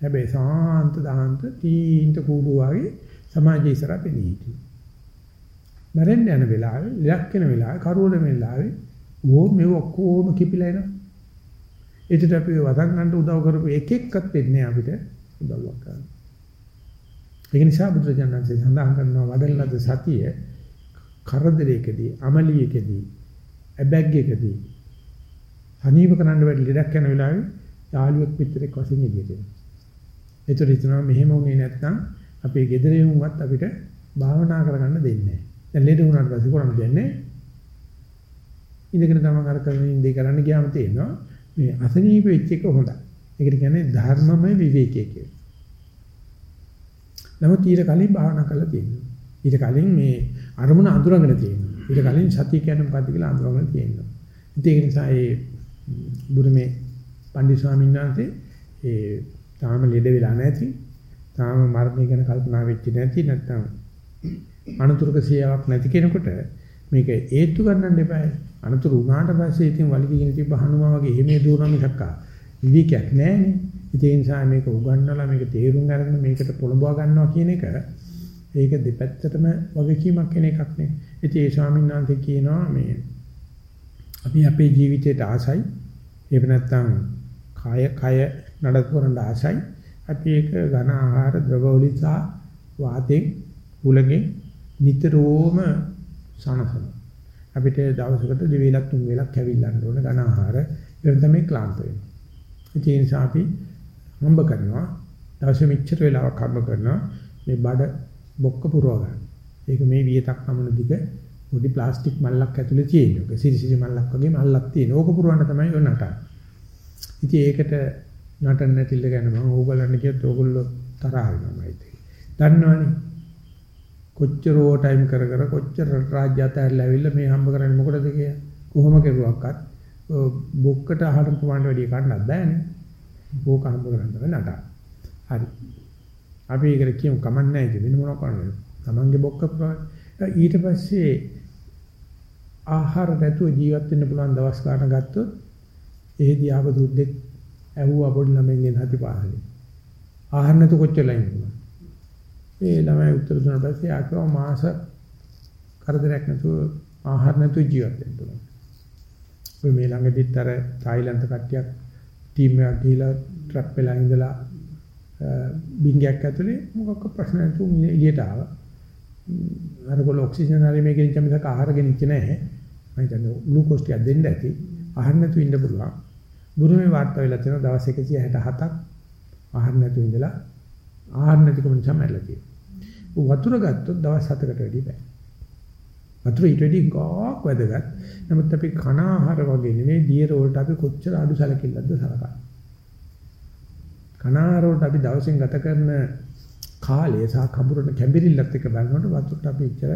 හැබැයි සාන්ත දාන්ත තීන්ත කූඩු වගේ සමාජය ඉස්සරහ පෙනී හිටියේ. මරෙන්න යන වෙලාවේ, ඉලක්ක වෙන වෙලාවේ, කරුවල වෙලාවේ ඕ මේ ඔක්කොම කිපිලා එනවා. ඒකට අපි වසංගන්ට උදව් කරපු එක එක්කත් වෙන්නේ අපිට උදව්වක් කරන්න. ඒක නිසා බුදුරජාණන්සේ සඳහන් කරනවා වඩලනද සතිය කරදරයකදී, අමලියකදී ඇබැග් එකදී හනීව කරන්න වැඩි ලෙඩක් යන වෙලාවේ යාළුවෙක් පිටරෙක් වශයෙන් එළියට එනවා. ඒතර හිතනවා මෙහෙම වුණේ නැත්නම් අපේ ගෙදර යුන්වත් අපිට භාවනා කරගන්න දෙන්නේ නැහැ. දැන් ලෙඩ වුණාට පස්සේ කරන්න දෙන්නේ ඉඳගෙන තමයි අර කරන ඉඳි කරන්න ගියාම තේනවා මේ අසනීප වෙච්ච එක හොඳයි. ඒකට කියන්නේ ධර්මමය විවේකයේ කියලා. නමුත් ඊට කලින් භාවනා කරලා තියෙනවා. ඊට කලින් මේ අරමුණ අඳුරගෙන තියෙනවා. ඊට කලින් සතිය කියන්නේ මොකක්ද කියලා අඳුරගෙන තියෙනවා. ඉතින් ඒක නිසා ඒ බුරුමේ පණ්ඩිත ස්වාමීන් වහන්සේ ඒ තාම ලෙඩ වෙලා නැති, තාම මරණය ගැන කල්පනා වෙච්ච නැති නැත්නම් අනතුරුක සියාවක් නැති කෙනෙකුට මේක හේතු ගන්නන්න එපා. අනතුරු වුණාට පස්සේ ඉතින් වලිගින තිබ්බ හනුමා වගේ එහෙම දුවන මිසක් විවිකයක් නැහැනේ. ඒ නිසා මේක උගන්වලා මේක තේරුම් අරගෙන මේකට පොළඹවා ගන්නවා කියන එක ඒක දෙපැත්තටම වගකීමක් වෙන එකක් නේ. ඉතින් ඒ ස්වාමීන් වහන්සේ කියනවා මේ අපි අපේ ජීවිතයට ආසයි. එහෙම නැත්නම් කය කය නඩත්තු කරන්න ආසයි. අපි ඒක ඝන ආහාර ද්‍රවවලිසා වාතෙන් උලගෙන් නිතරම සනසන. අපිට දවසකට දෙවේලක් තුන් වේලක් කැවිල්ලන්න ඕන ඝන ආහාර. ඒක තමයි ක්ලාන්ත වෙන්නේ. ඒ නිසා අපි හම්බ කරනවා දවසේ මෙච්චර වෙලාවක් හම්බ කරනවා මේ බඩ බොක්ක පුරව ගන්න. ඒක මේ වියතක් නමන දිග පොඩි ප්ලාස්ටික් මල්ලක් ඇතුලේ තියෙන. ඒක සිරිසිරි මල්ලක් වගේ මල්ලක් තියෙන. ඕක පුරවන්න තමයි ඔය නටන. ඉතින් ඒකට නටන්න නැතිල ගැන මම ඕගොල්ලන් කියත් ඕගොල්ලෝ තරහ වෙනවායි තේ. දන්නවනේ. කොච්චර ඕ ටයිම් කර කර කොච්චර රාජ්‍ය අතහැරලා ඇවිල්ලා මේ හම්බ කරන්නේ මොකටද කියලා. කොහොම කෙරුවක්වත් බොක්කට ආහාර ප්‍රමාණයට වැඩිය ගන්නත් බෑනේ. ඕක හම්බ කරන්න බෑ නටා. හරි. අපි ඒකට කියමු කමන්නේ නැහැ ඉතින් වෙන මොනවක් කරන්නද? Tamange බොක්ක ප්‍රමාණය. ඊට පස්සේ ආහාර නැතුව ජීවත් වෙන්න පුළුවන් දවස් ගන්න ගත්තොත් එහෙදී ආව දුද්දෙක් ඇහුවා පොඩි ළමෙන්ගෙන් හතිපාසලේ. ආහාර නැතුව කොච්චර ලයින්ද? ඒ ළමයි උත්තර දුන්නා පස්සේ ආකව මාස කරදරයක් නැතුව ආහාර නැතුව ජීවත් වෙන්න පුළුවන්. ඔය මේ ළඟදිත් අර තායිලන්ත කට්ටියක් ටීම් එකක් ගිහිලා ට්‍රක් වෙලා ඉඳලා බින්ගයක් ඇතුලේ මොකක්ක ප්‍රශ්න නැතුව එළියට ආවා. අරගොල්ල ඔක්සිජන් හරි මේකෙන් චමිතක ආහාර ගෙනිච්ච නැහැ. මම හිතන්නේ ග්ලූකෝස් ටිකක් දෙන්න ඇති. ආහාර නැතුව ඉන්න පුළුවන්. බුරුමේ වාර්තා වෙලා තියෙනවා දවස් 167ක් ආහාර නැතුව ඉඳලා ආහාර නැතිකම නිසා මැරලා තියෙනවා. වතුර ගත්තොත් දවස් 7කට වැඩි බෑ. වතුර ඊට වැඩි ගොක් වැදගත්. නමුත් අපි කන ආහාර වගේ නෙමෙයි දියර වලට අපි කොච්චර අඩු සැලකිල්ලක්ද සලකන්නේ. කන ආහාර වලට අපි දවසෙන් ගත කරන කාලය සහ කඹුරන කැඹිරිල්ලත් එක්ක බලනකොට වතුරට අපි ඉච්චර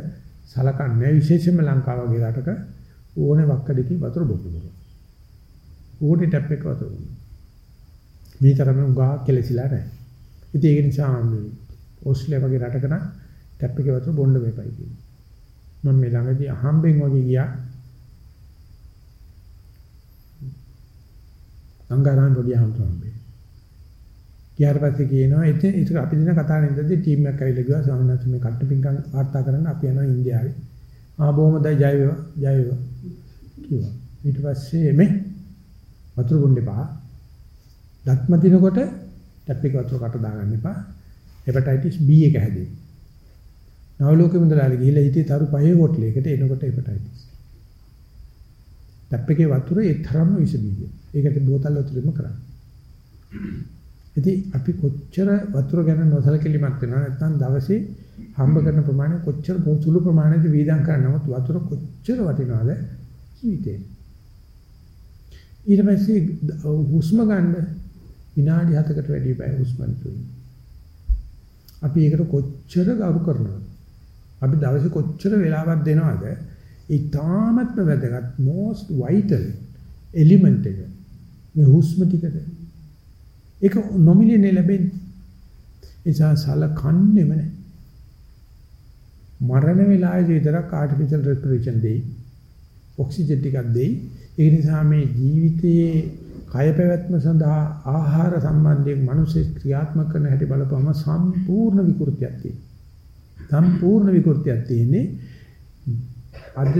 සලකන්නේ විශේෂයෙන්ම ලංකාව වගේ රටක ඕනේ වක්කඩකින් වතුර බොන්න. ඕනේ ටැප් එක වතුර. මේ තරම උගා කෙලසිලා නැහැ. ඉතින් ඒක නිසා මේ ඕස්ට්‍රේලියාව වගේ රටක නම් ටැප් එකේ වතුර බොන්න මේපයි කියන්නේ. මම මේ ළඟදී අහම්බෙන් වගේ ගියා. අංගාරාම පොඩි අහම්බෙන්. ගියාට පස්සේ කියනවා ඉතින් ඒක අපි දින කතා කරනදී ටීම් එකක් ඇවිල්ලා ගියා ස්වාමීන් වහන්සේ මේ කට්ට පිංකම් වාර්තා කරන්න අපි යනවා ඉන්දියාවේ. ආ බොහොමදයි ජය වේවා ජය වේවා කිව්වා. ඊට පස්සේ මේ වතුර බොන්න එපා. දත්ම දිනකොට ටැප් එක වතුර කට දාගන්න එපා. හෙපටයිටිස් B එක හැදේ. නවලෝකෙ මුදලාලි ගිහිල්ලා හිටියේ තරු පහේ හොටලයකට එනකොට හෙපටයිටිස්. ටැප් එකේ වතුර ඒ තරම්ම විස බීජ. ඒකට බෝතල් වතුරෙම කරන්නේ. ඉතින් අපි කොච්චර වතුර ගැන නොසලකලිමත් වෙනවා නැත්නම් දවසේ හම්බ කරන ප්‍රමාණය කොච්චර සුළු ප්‍රමාණයද වීදම් කරනවත් වතුර කොච්චර වටිනවද ජීවිතේ. ඊට පස්සේ හුස්ම ගන්න විනාඩි 7කට වැඩි බය හුස්ම අපි ඒකට කොච්චර ගරු කරනවද? අපි දවසේ කොච්චර වෙලාවක් දෙනවද? ඒ තාමත්ම වැදගත් most vital element එක. මේ හුස්ම ටිකද ඒක නොමිලේ ලැබෙන්නේ. ඒසා සලකන්නේම නැහැ. මරණ වෙලාවේදී විතරක් ආටිෆිෂල් රෙස්පිරේෂන් දෙයි. ඔක්සිජන් ටිකක් දෙයි. ඒ නිසා මේ ජීවිතයේ කය පැවැත්ම සඳහා ආහාර සම්බන්ධයෙන් මිනිස්සු ක්‍රියාත්මක කරන හැටි බලපුවම සම්පූර්ණ විකෘතියක් තියෙනවා. සම්පූර්ණ විකෘතියක් තියෙන්නේ අද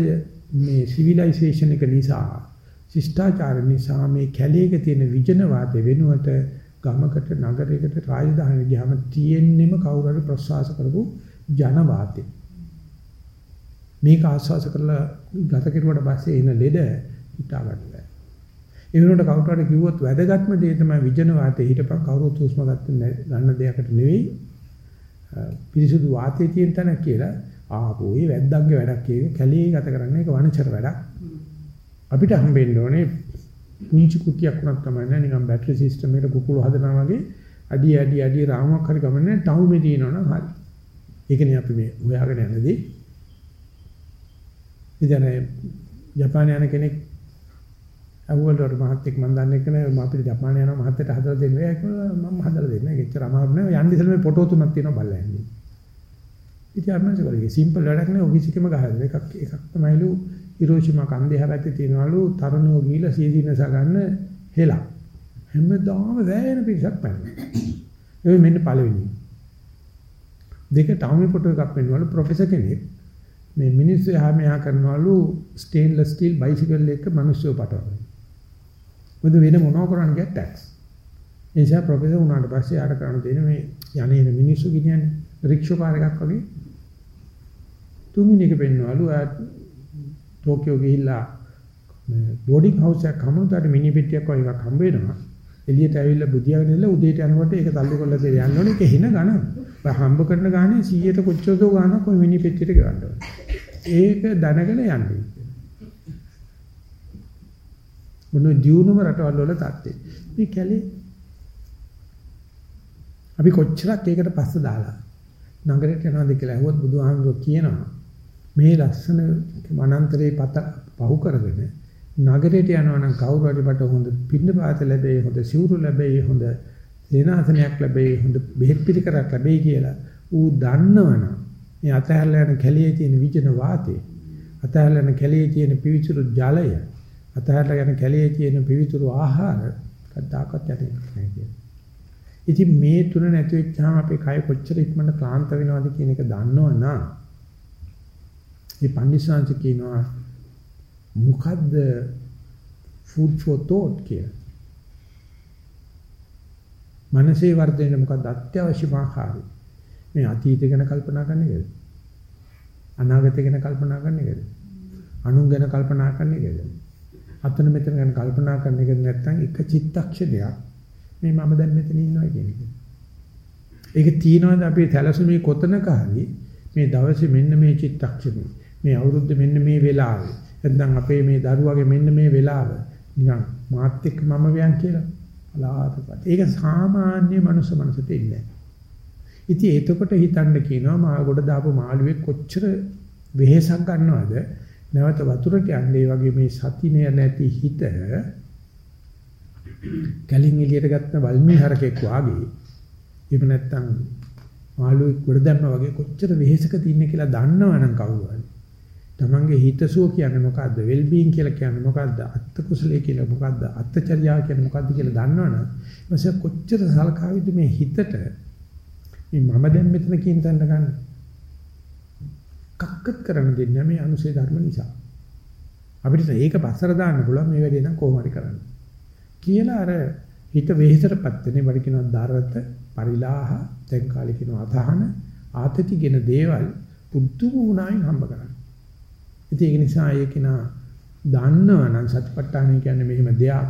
මේ සිවිලයිසේෂන් එක නිසා ශිෂ්ටාචාර නිසා මේ කැලේක තියෙන විජන වාද වෙනුවට ගමකට නගරයකට රාජධානියට ගියාම තියෙන්නෙම කවුරු හරි ප්‍රසවාස කරපු ජන වාතේ. මේක ආස්වාස කරලා ගත කෙරුවට පස්සේ එන ලෙඩ හිතා ගන්න බෑ. ඒ වෙනුවට කවුරු හරි කිව්වොත් වැදගත්ම දේ තමයි විජන වාතයේ හිටපන් කවුරුත් හුස්ම ගන්න දෙයකට නෙවෙයි පිරිසුදු වාතයේ තියෙන තැන කියලා ආපෝ ඒ වැද්දන්ගේ වැඩක් ඒක කැලේ ගත කරන්නේ ඒක වනචර වැඩක්. අපිට හම්බෙන්න ඕනේ පුංචි කුටියක් වුණත් තමයි නෑ නිකන් බැටරි සිස්ටම් එකට කුකුළු හදනවා වගේ අඩි අඩි අඩි රාමුවක් හරි ගමන්නේ ටවුමේ තියෙනවනම් හරි. ඒකනේ අපි මේ හොයාගෙන යනදී ඉතින් ජපානයේ යන කෙනෙක් අවුවලට මහත්තයෙක් මම දන්නේ කෙනෙක් මම අපිට ජපානයේ යන මහත්තයට හදලා දෙන්න ඒක මම හදලා දෙන්න. ඒක එච්චර අමාරු නෑ. යන්න ඉස්සෙල්ලා මේ ෆොටෝ තුනක් තියෙනවා බලන්න. ඉතින් අර මම කිව්වා සිම්පල් වැඩක් නේ ඔෆිස් එකේම ගහලා එකක් එකක් තමයිලු හිරෝෂිමා කන්දේ හැරැත්තේ තියනවලු තරුණයෝ ගිහිලා සියදිනස ගන්න හෙලා. හැමදාම වැයෙන පිටසක් පැනනවා. ඒ මෙන්න පළවෙනි. දෙක ටවුමි ෆොටෝ එකක් පෙන්වවලු ප්‍රොෆෙසර් කෙනෙක් මේ මිනිස්සු එහා මෙහා කරනවලු ස්ටේන්ලස් ස්ටිල් බයිසිකල් එක මිනිස්සු පටවනවා. මොකද වෙන මොනව කරන්න ගියත් ටැක්ස්. ඒ නිසා ප්‍රොෆෙසර් වුණාට පස්සේ ආර කරන්න තියෙන මේ යන්නේ මිනිස්සු කියන්නේ රික්ෂෝ කාර් එකක් වගේ තුන්වෙනි එක පෙන්වවලු ටෝකියෝ ගිහිල්ලා බෝඩින් හවුස් එකක් හමුදාට මිනි පෙට්ටියක් වගේ එකක් හම්බ වෙනවා. එළියට ඇවිල්ලා බුදියාගෙන ඉල්ල උදේට යනකොට ඒක තල්ලු කරලා දෙන්න යන්න ඕනේ ඒක හින ගණන්. ඔය හම්බ කරන ගානේ 100ට කොච්චරද ගානක් ඔය මිනි පෙට්ටියට ගන්න ඕනේ. ඒක දැනගෙන යන්නේ. මොන දියුණුම රටවල් වල තත්ත්වය. මේ කැලේ අපි කොච්චරක් ඒකට පස්ස දාලා නගරයට යනවාද කියලා ඇහුවොත් බුදුහාමුදුරුවෝ කියනවා මේ ලස්සන වනාන්තරේ පත පහු කරගෙන නගරයට යනවා නම් කවුරු හරි බට හොඳ පින්නපාත ලැබෙයි හොඳ සිවුරු ලැබෙයි හොඳ සේනාසනයක් ලැබෙයි හොඳ බෙහෙත් පිළිකරක් ලැබෙයි කියලා ඌ දන්නවනම් මේ අතහැරලා යන කැලියේ තියෙන විජන වාතේ අතහැරලා යන කැලියේ තියෙන පිවිතුරු ජලය අතහැරලා යන කැලියේ තියෙන පිවිතුරු ආහාර කද්දාකත් යටේ නැහැ කියලා. ඉතින් මේ තුන නැති වෙච්චාම අපේ කය කොච්චර ඉක්මනට ක්ලාන්ත වෙනවද කියන එක දන්නවනම් මේ පන්සිංශ කියනවා මොකද්ද food for thought කියලා. මනසේ වර්ධනය මොකද්ද අත්‍යවශ්‍යම ආහාරය. මේ අතීතය ගැන කල්පනා කරන එකද? අනාගතය ගැන කල්පනා කරන එකද? අනුන් ගැන කල්පනා කරන එකද? අතන මෙතන ගැන කල්පනා කරන එකද නැත්නම් එක චිත්තක්ෂණයක් මේ මම දැන් මෙතන ඉන්නවා කියන එක. ඒක තියනවාද අපේ සැලසුමේ කොතනක හරි මේ දවසේ මෙන්න මේ චිත්තක්ෂණේ මේ අවුරුද්ද මෙන්න මේ වෙලාවේ නැත්නම් අපේ මේ දරුවගේ මෙන්න මේ වෙලාව නිකන් මාත් එක්ක මම වයන් කියලා බලාපොරොත්තු. ඒක සාමාන්‍ය මනුස්ස මනසට ඉන්නේ. ඉතින් එතකොට හිතන්න කියනවා මා ගොඩ දාපු මාළුවේ කොච්චර වෙහෙසක් ගන්නවද? නැවත වතුරට යන්නේ වගේ මේ සතිනේ නැති හිත කලින් එළියට ගත්ත වල්මී හරකෙක් වාගේ එහෙම නැත්නම් මාළුවෙක් ගොඩ දැම්ම වගේ කොච්චර වෙහෙසක තින්නේ කියලා දන්නවනම් කවුරු හරි තමන්ගේ හිතසුව කියන්නේ මොකද්ද? වෙල් බීන් කියලා කියන්නේ මොකද්ද? අත්ත කුසලයේ කියලා මොකද්ද? අත්චර්යාව කියන්නේ මොකද්ද කියලා දන්නවනම් ඊපස්සේ කොච්චර සලකාවිද මේ හිතට මේ මම දැන් මෙතන කියන තැනට ගන්න. කක්කත් කරන්න දෙන්නේ මේ අනුසේ ධර්ම නිසා. අපිට ඒක පස්සර දාන්න පුළුවන් මේ වැඩේ නම් කොහොම හරි කරන්න. කියලා අර හිත වෙහෙසටපත් වෙනේ වඩ කියනවා දරත පරිලාහ දැන් කාලේ කියනවා අදහන ආතතිගෙන දේවල් පුදුම වුණායින් හම්බ කරන්න. ඉතින් ඒක නිසා ඒක නා දන්නවනම් සත්‍යපට්ඨානය කියන්නේ මෙහෙම දෙයක්.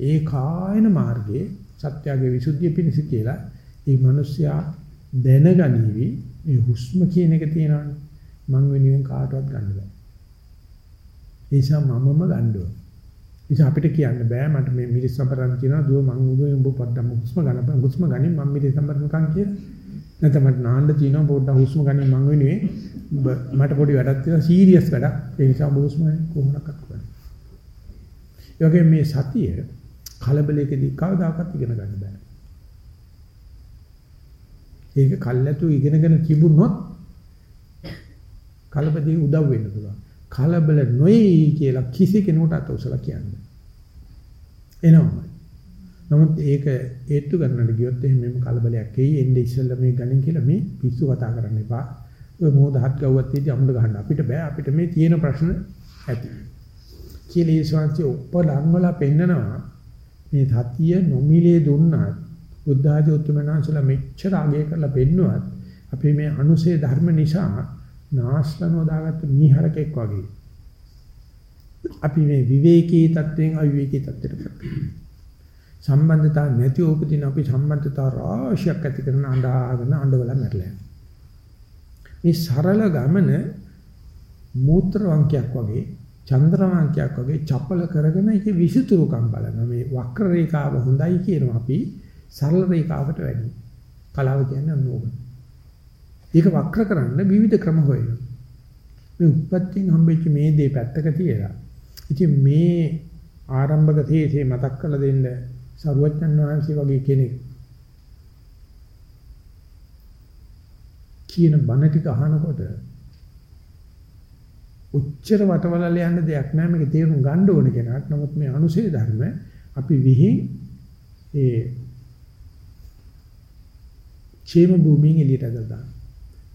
ඒ කායන මාර්ගයේ සත්‍යයේ විසුද්ධිය පිණිස කියලා ඒ මිනිස්සයා දැනගනිවි මේ හුස්ම කියන එක තියෙනවනේ. මං වෙනුවෙන් කාටවත් ගන්න බෑ. ඒ නිසා මමම ගන්න ඕන. නිසා අපිට කියන්න බෑ මට මේ මිරිස් සම්බරන් කියනවා දුව මං උදේ උඹ පොඩ්ඩක් හුස්ම ගන්න හුස්ම ගනින් මම මිරිස් සම්බරන්කම් කියලා. නැත්නම් මට නාන්න තියෙනවා පොඩ්ඩක් හුස්ම ගනින් මං වෙනුවෙන් මට පොඩි වැඩක් තියෙනවා සීරියස් වැඩක්. ඒ නිසා බොස්ම කොහොමනක්වත් කරන්නේ. ඒ වගේ මේ සතිය කලබලයකදී කවදාකවත් ඉගෙන ගන්න බෑ. ඒක කල්ැතු ඉගෙනගෙන තිබුණොත් කලබදී උදව් වෙන්න පුළුවන්. කලබල නොයි කියලා කිසි කෙනෙකුට අත උසලා කියන්නේ. එනවා. නමුත් ඒක හේතු ගන්නට ගියොත් එහෙම මෙම කලබලයක් එයි එන්නේ ඉස්සෙල්ලා මේ ගණන් කියලා මේ පිස්සු කතා කරන්න එපා. ඔය මොහොත හත් ගව්වත් තියදී අමුඩ ගහන්න අපිට බෑ අපිට මේ තියෙන ප්‍රශ්න ඇති කියලා ඒ ශාන්ති උපලං වල පෙන්නනවා මේ සතිය නොමිලේ දුන්නාත් බුද්ධ ආදී උතුමනාසලා මෙච්චර අගය කරලා පෙන්නුවත් අපේ මේ අනුසේ ධර්ම නිසා නාස්ලනෝ දාගත්ත මීහරකෙක් වගේ. අපි මේ විවේකී තත්වයෙන් අවිවේකී තත්ත්වයට සම්බන්ධතා නැති උපදින අපි සම්බන්ධතා රාශියක් ඇති කරන අඬාගෙන අඬවල මැරලා මේ සරල ගමන මූත්‍ර වංකයක් වගේ චන්ද්‍ර වංකයක් වගේ චපල කරගෙන ඒකේ විසුතුරුකම් බලන මේ වක්‍ර රේඛාව හොඳයි කියනවා අපි. සරල රේඛාවට වැඩි කලාව කියන්නේ අනෝග. ඒක වක්‍ර කරන්න විවිධ ක්‍රම හොයනවා. මේ උප්පත්තියෙන් හම්බෙච්ච මේ දේ පැත්තක තියලා ඉතින් මේ ආරම්භක තේසේ මතක් කරලා දෙන්න සරුවච්චන් වහන්සේ වගේ කෙනෙක් කියන බණ ටික අහනකොට උච්චර වටවලල යන්න දෙයක් නෑ මේක තේරුම් ගන්න ඕන කෙනාට. නමුත් මේ අනුසේ ධර්ම අපි විහිං ඒ ക്ഷേම භූමියෙන් එළියට දාන්න.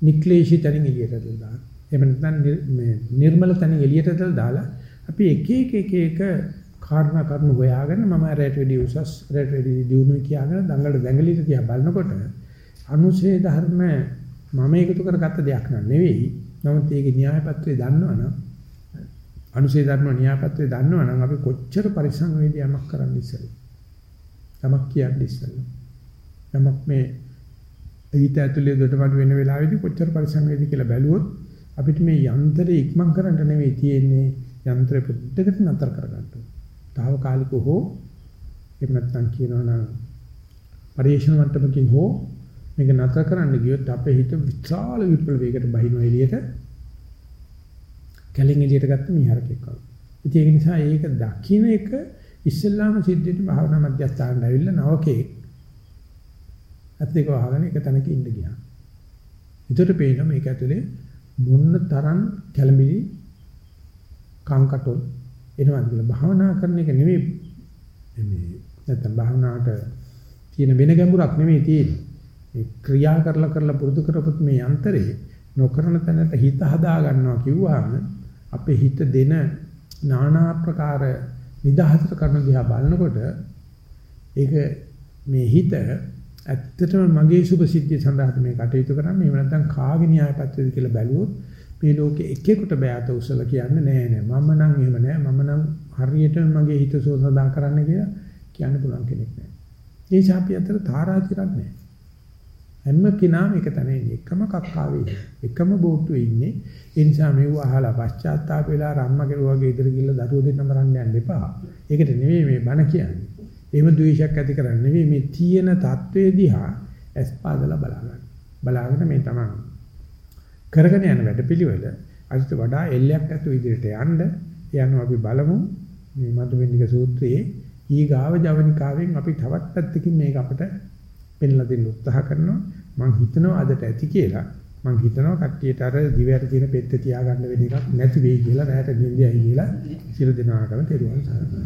නික්ලේශී තනින් එළියට දාන්න. එහෙම නැත්නම් මේ නිර්මල තනින් එළියට දාලා අපි එක එක එක එක කාරණා කරුණු හොයාගෙන මම රැට වැඩි උසස් රැට වැඩි දියුණුව කියාගෙන දඟල දැඟලිට තියා බලනකොට අනුසේ ධර්ම මම එකතු කරගත්ත දෙයක් නෙවෙයි. නමුත් ඒකේ න්‍යාය පත්‍රය දන්නවනම් අනුසේ ධර්ම න්‍යාය පත්‍රය දන්නවනම් අපි කොච්චර පරිස්සම් වේදී යමක් කරන්න ඉස්සෙල්ලා. යමක් කියන්න ඉස්සෙල්ලා. යමක් මේ ඊට ඇතුලේ දෙටමඩ වෙන වෙලාවෙදී කොච්චර පරිස්සම් වේදී කියලා බැලුවොත් අපිට මේ යන්ත්‍රය ඉක්මන් කරන්න නෙවෙයි තියෙන්නේ යන්ත්‍රය පුද්දකට නතර කරගන්න. తాවකාලිකව හෝ එහෙම නැත්නම් කියනවා නම් පරිේශන මට්ටමකින් හෝ මේක නතර කරන්න ගියොත් අපේ හිත විශාල විප්ලවයකට බහිනවා එළියට. කැලෙන් එළියට ගත්ත මීහරකෙක් වගේ. ඉතින් ඒක නිසා ඒක දකින්න එක ඉස්සෙල්ලාම සිද්ධියට භාවනා මධ්‍යස්ථානට ඇවිල්ලා නවකේ අත්දේක වහගෙන එක තැනක ඉන්න ගියා. ඒතර පේනවා මේක ඇතුලේ මොන්න තරම් කැළඹිලි කංකටොල් එනවා කියලා භාවනා කරන එක නෙවෙයි මේ නැත්තම් භාවනාවට තියෙන වෙන ගැඹුරක් නෙවෙයි තියෙන්නේ. ඒ ක්‍රියා කරලා කරලා පුරුදු කරපොත් මේ යන්ත්‍රේ නොකරන තැනට හිත හදා ගන්නවා කිව්වහම අපේ හිත දෙන নানা ආකාර නිදහසට කරන දිහා බලනකොට ඒක මේ හිත ඇත්තටම මගේ සුභ සිද්ධිය සඳහා මේ කටයුතු කරන්නේ එහෙම නැත්නම් කාගේ න්‍යාය පත්‍රයද කියලා බැලුවොත් මේ ලෝකේ එකෙකුට බෑත උසල කියන්නේ නෑ නෑ මම නම් එහෙම නෑ මම නම් හරියටම මගේ හිත සෝසදා කරන්න කියලා කියන්න පුළුවන් කෙනෙක් නෑ. මේ ඡාපි අතර තාරාතිරක් නෑ. හැම කෙනාම එක තැන ඉන්නේ එකම කක්කාවේ එකම බෝට්ටුවේ ඉන්නේ. ඒ නිසා මෙව අහලා පශ්චාත්තාප වෙලා රම්ම කෙරුවාගේ ඉදිරි ගිල්ල දරුවෝ දෙන්න මරන්න යන්න එපා. ඒකට නෙවෙයි මේ බණ කියන්නේ. එහෙම ද්වේෂයක් ඇති කරන්නේ නෙවෙයි. මේ තියෙන தત્ත්වය දිහා ඇස්පාදලා බලන්න. බලාගෙන මේ තමන් කරගෙන යන වැඩපිළිවෙල අනිත් වඩා එල්ලයක් ඇතුව ඉදිරියට යන්න. යනවා අපි බලමු. මේ මදුබින්දික සූත්‍රයේ ඊගාව ජවනිකාවෙන් අපි තවත් පැත්තකින් මේක අපට පෙන්ලා දෙන්න උත්සාහ කරනවා. මම හිතනවා අදට ඇති කියලා. මම හිතනවා කට්ටියට අර දිවයට තියෙන පෙත්ත තියාගන්න වෙන එකක් නැති වෙයි කියලා රැයට නිින්දයයි කියලා සියලු දෙනාටම තෙරුවන් සරණයි.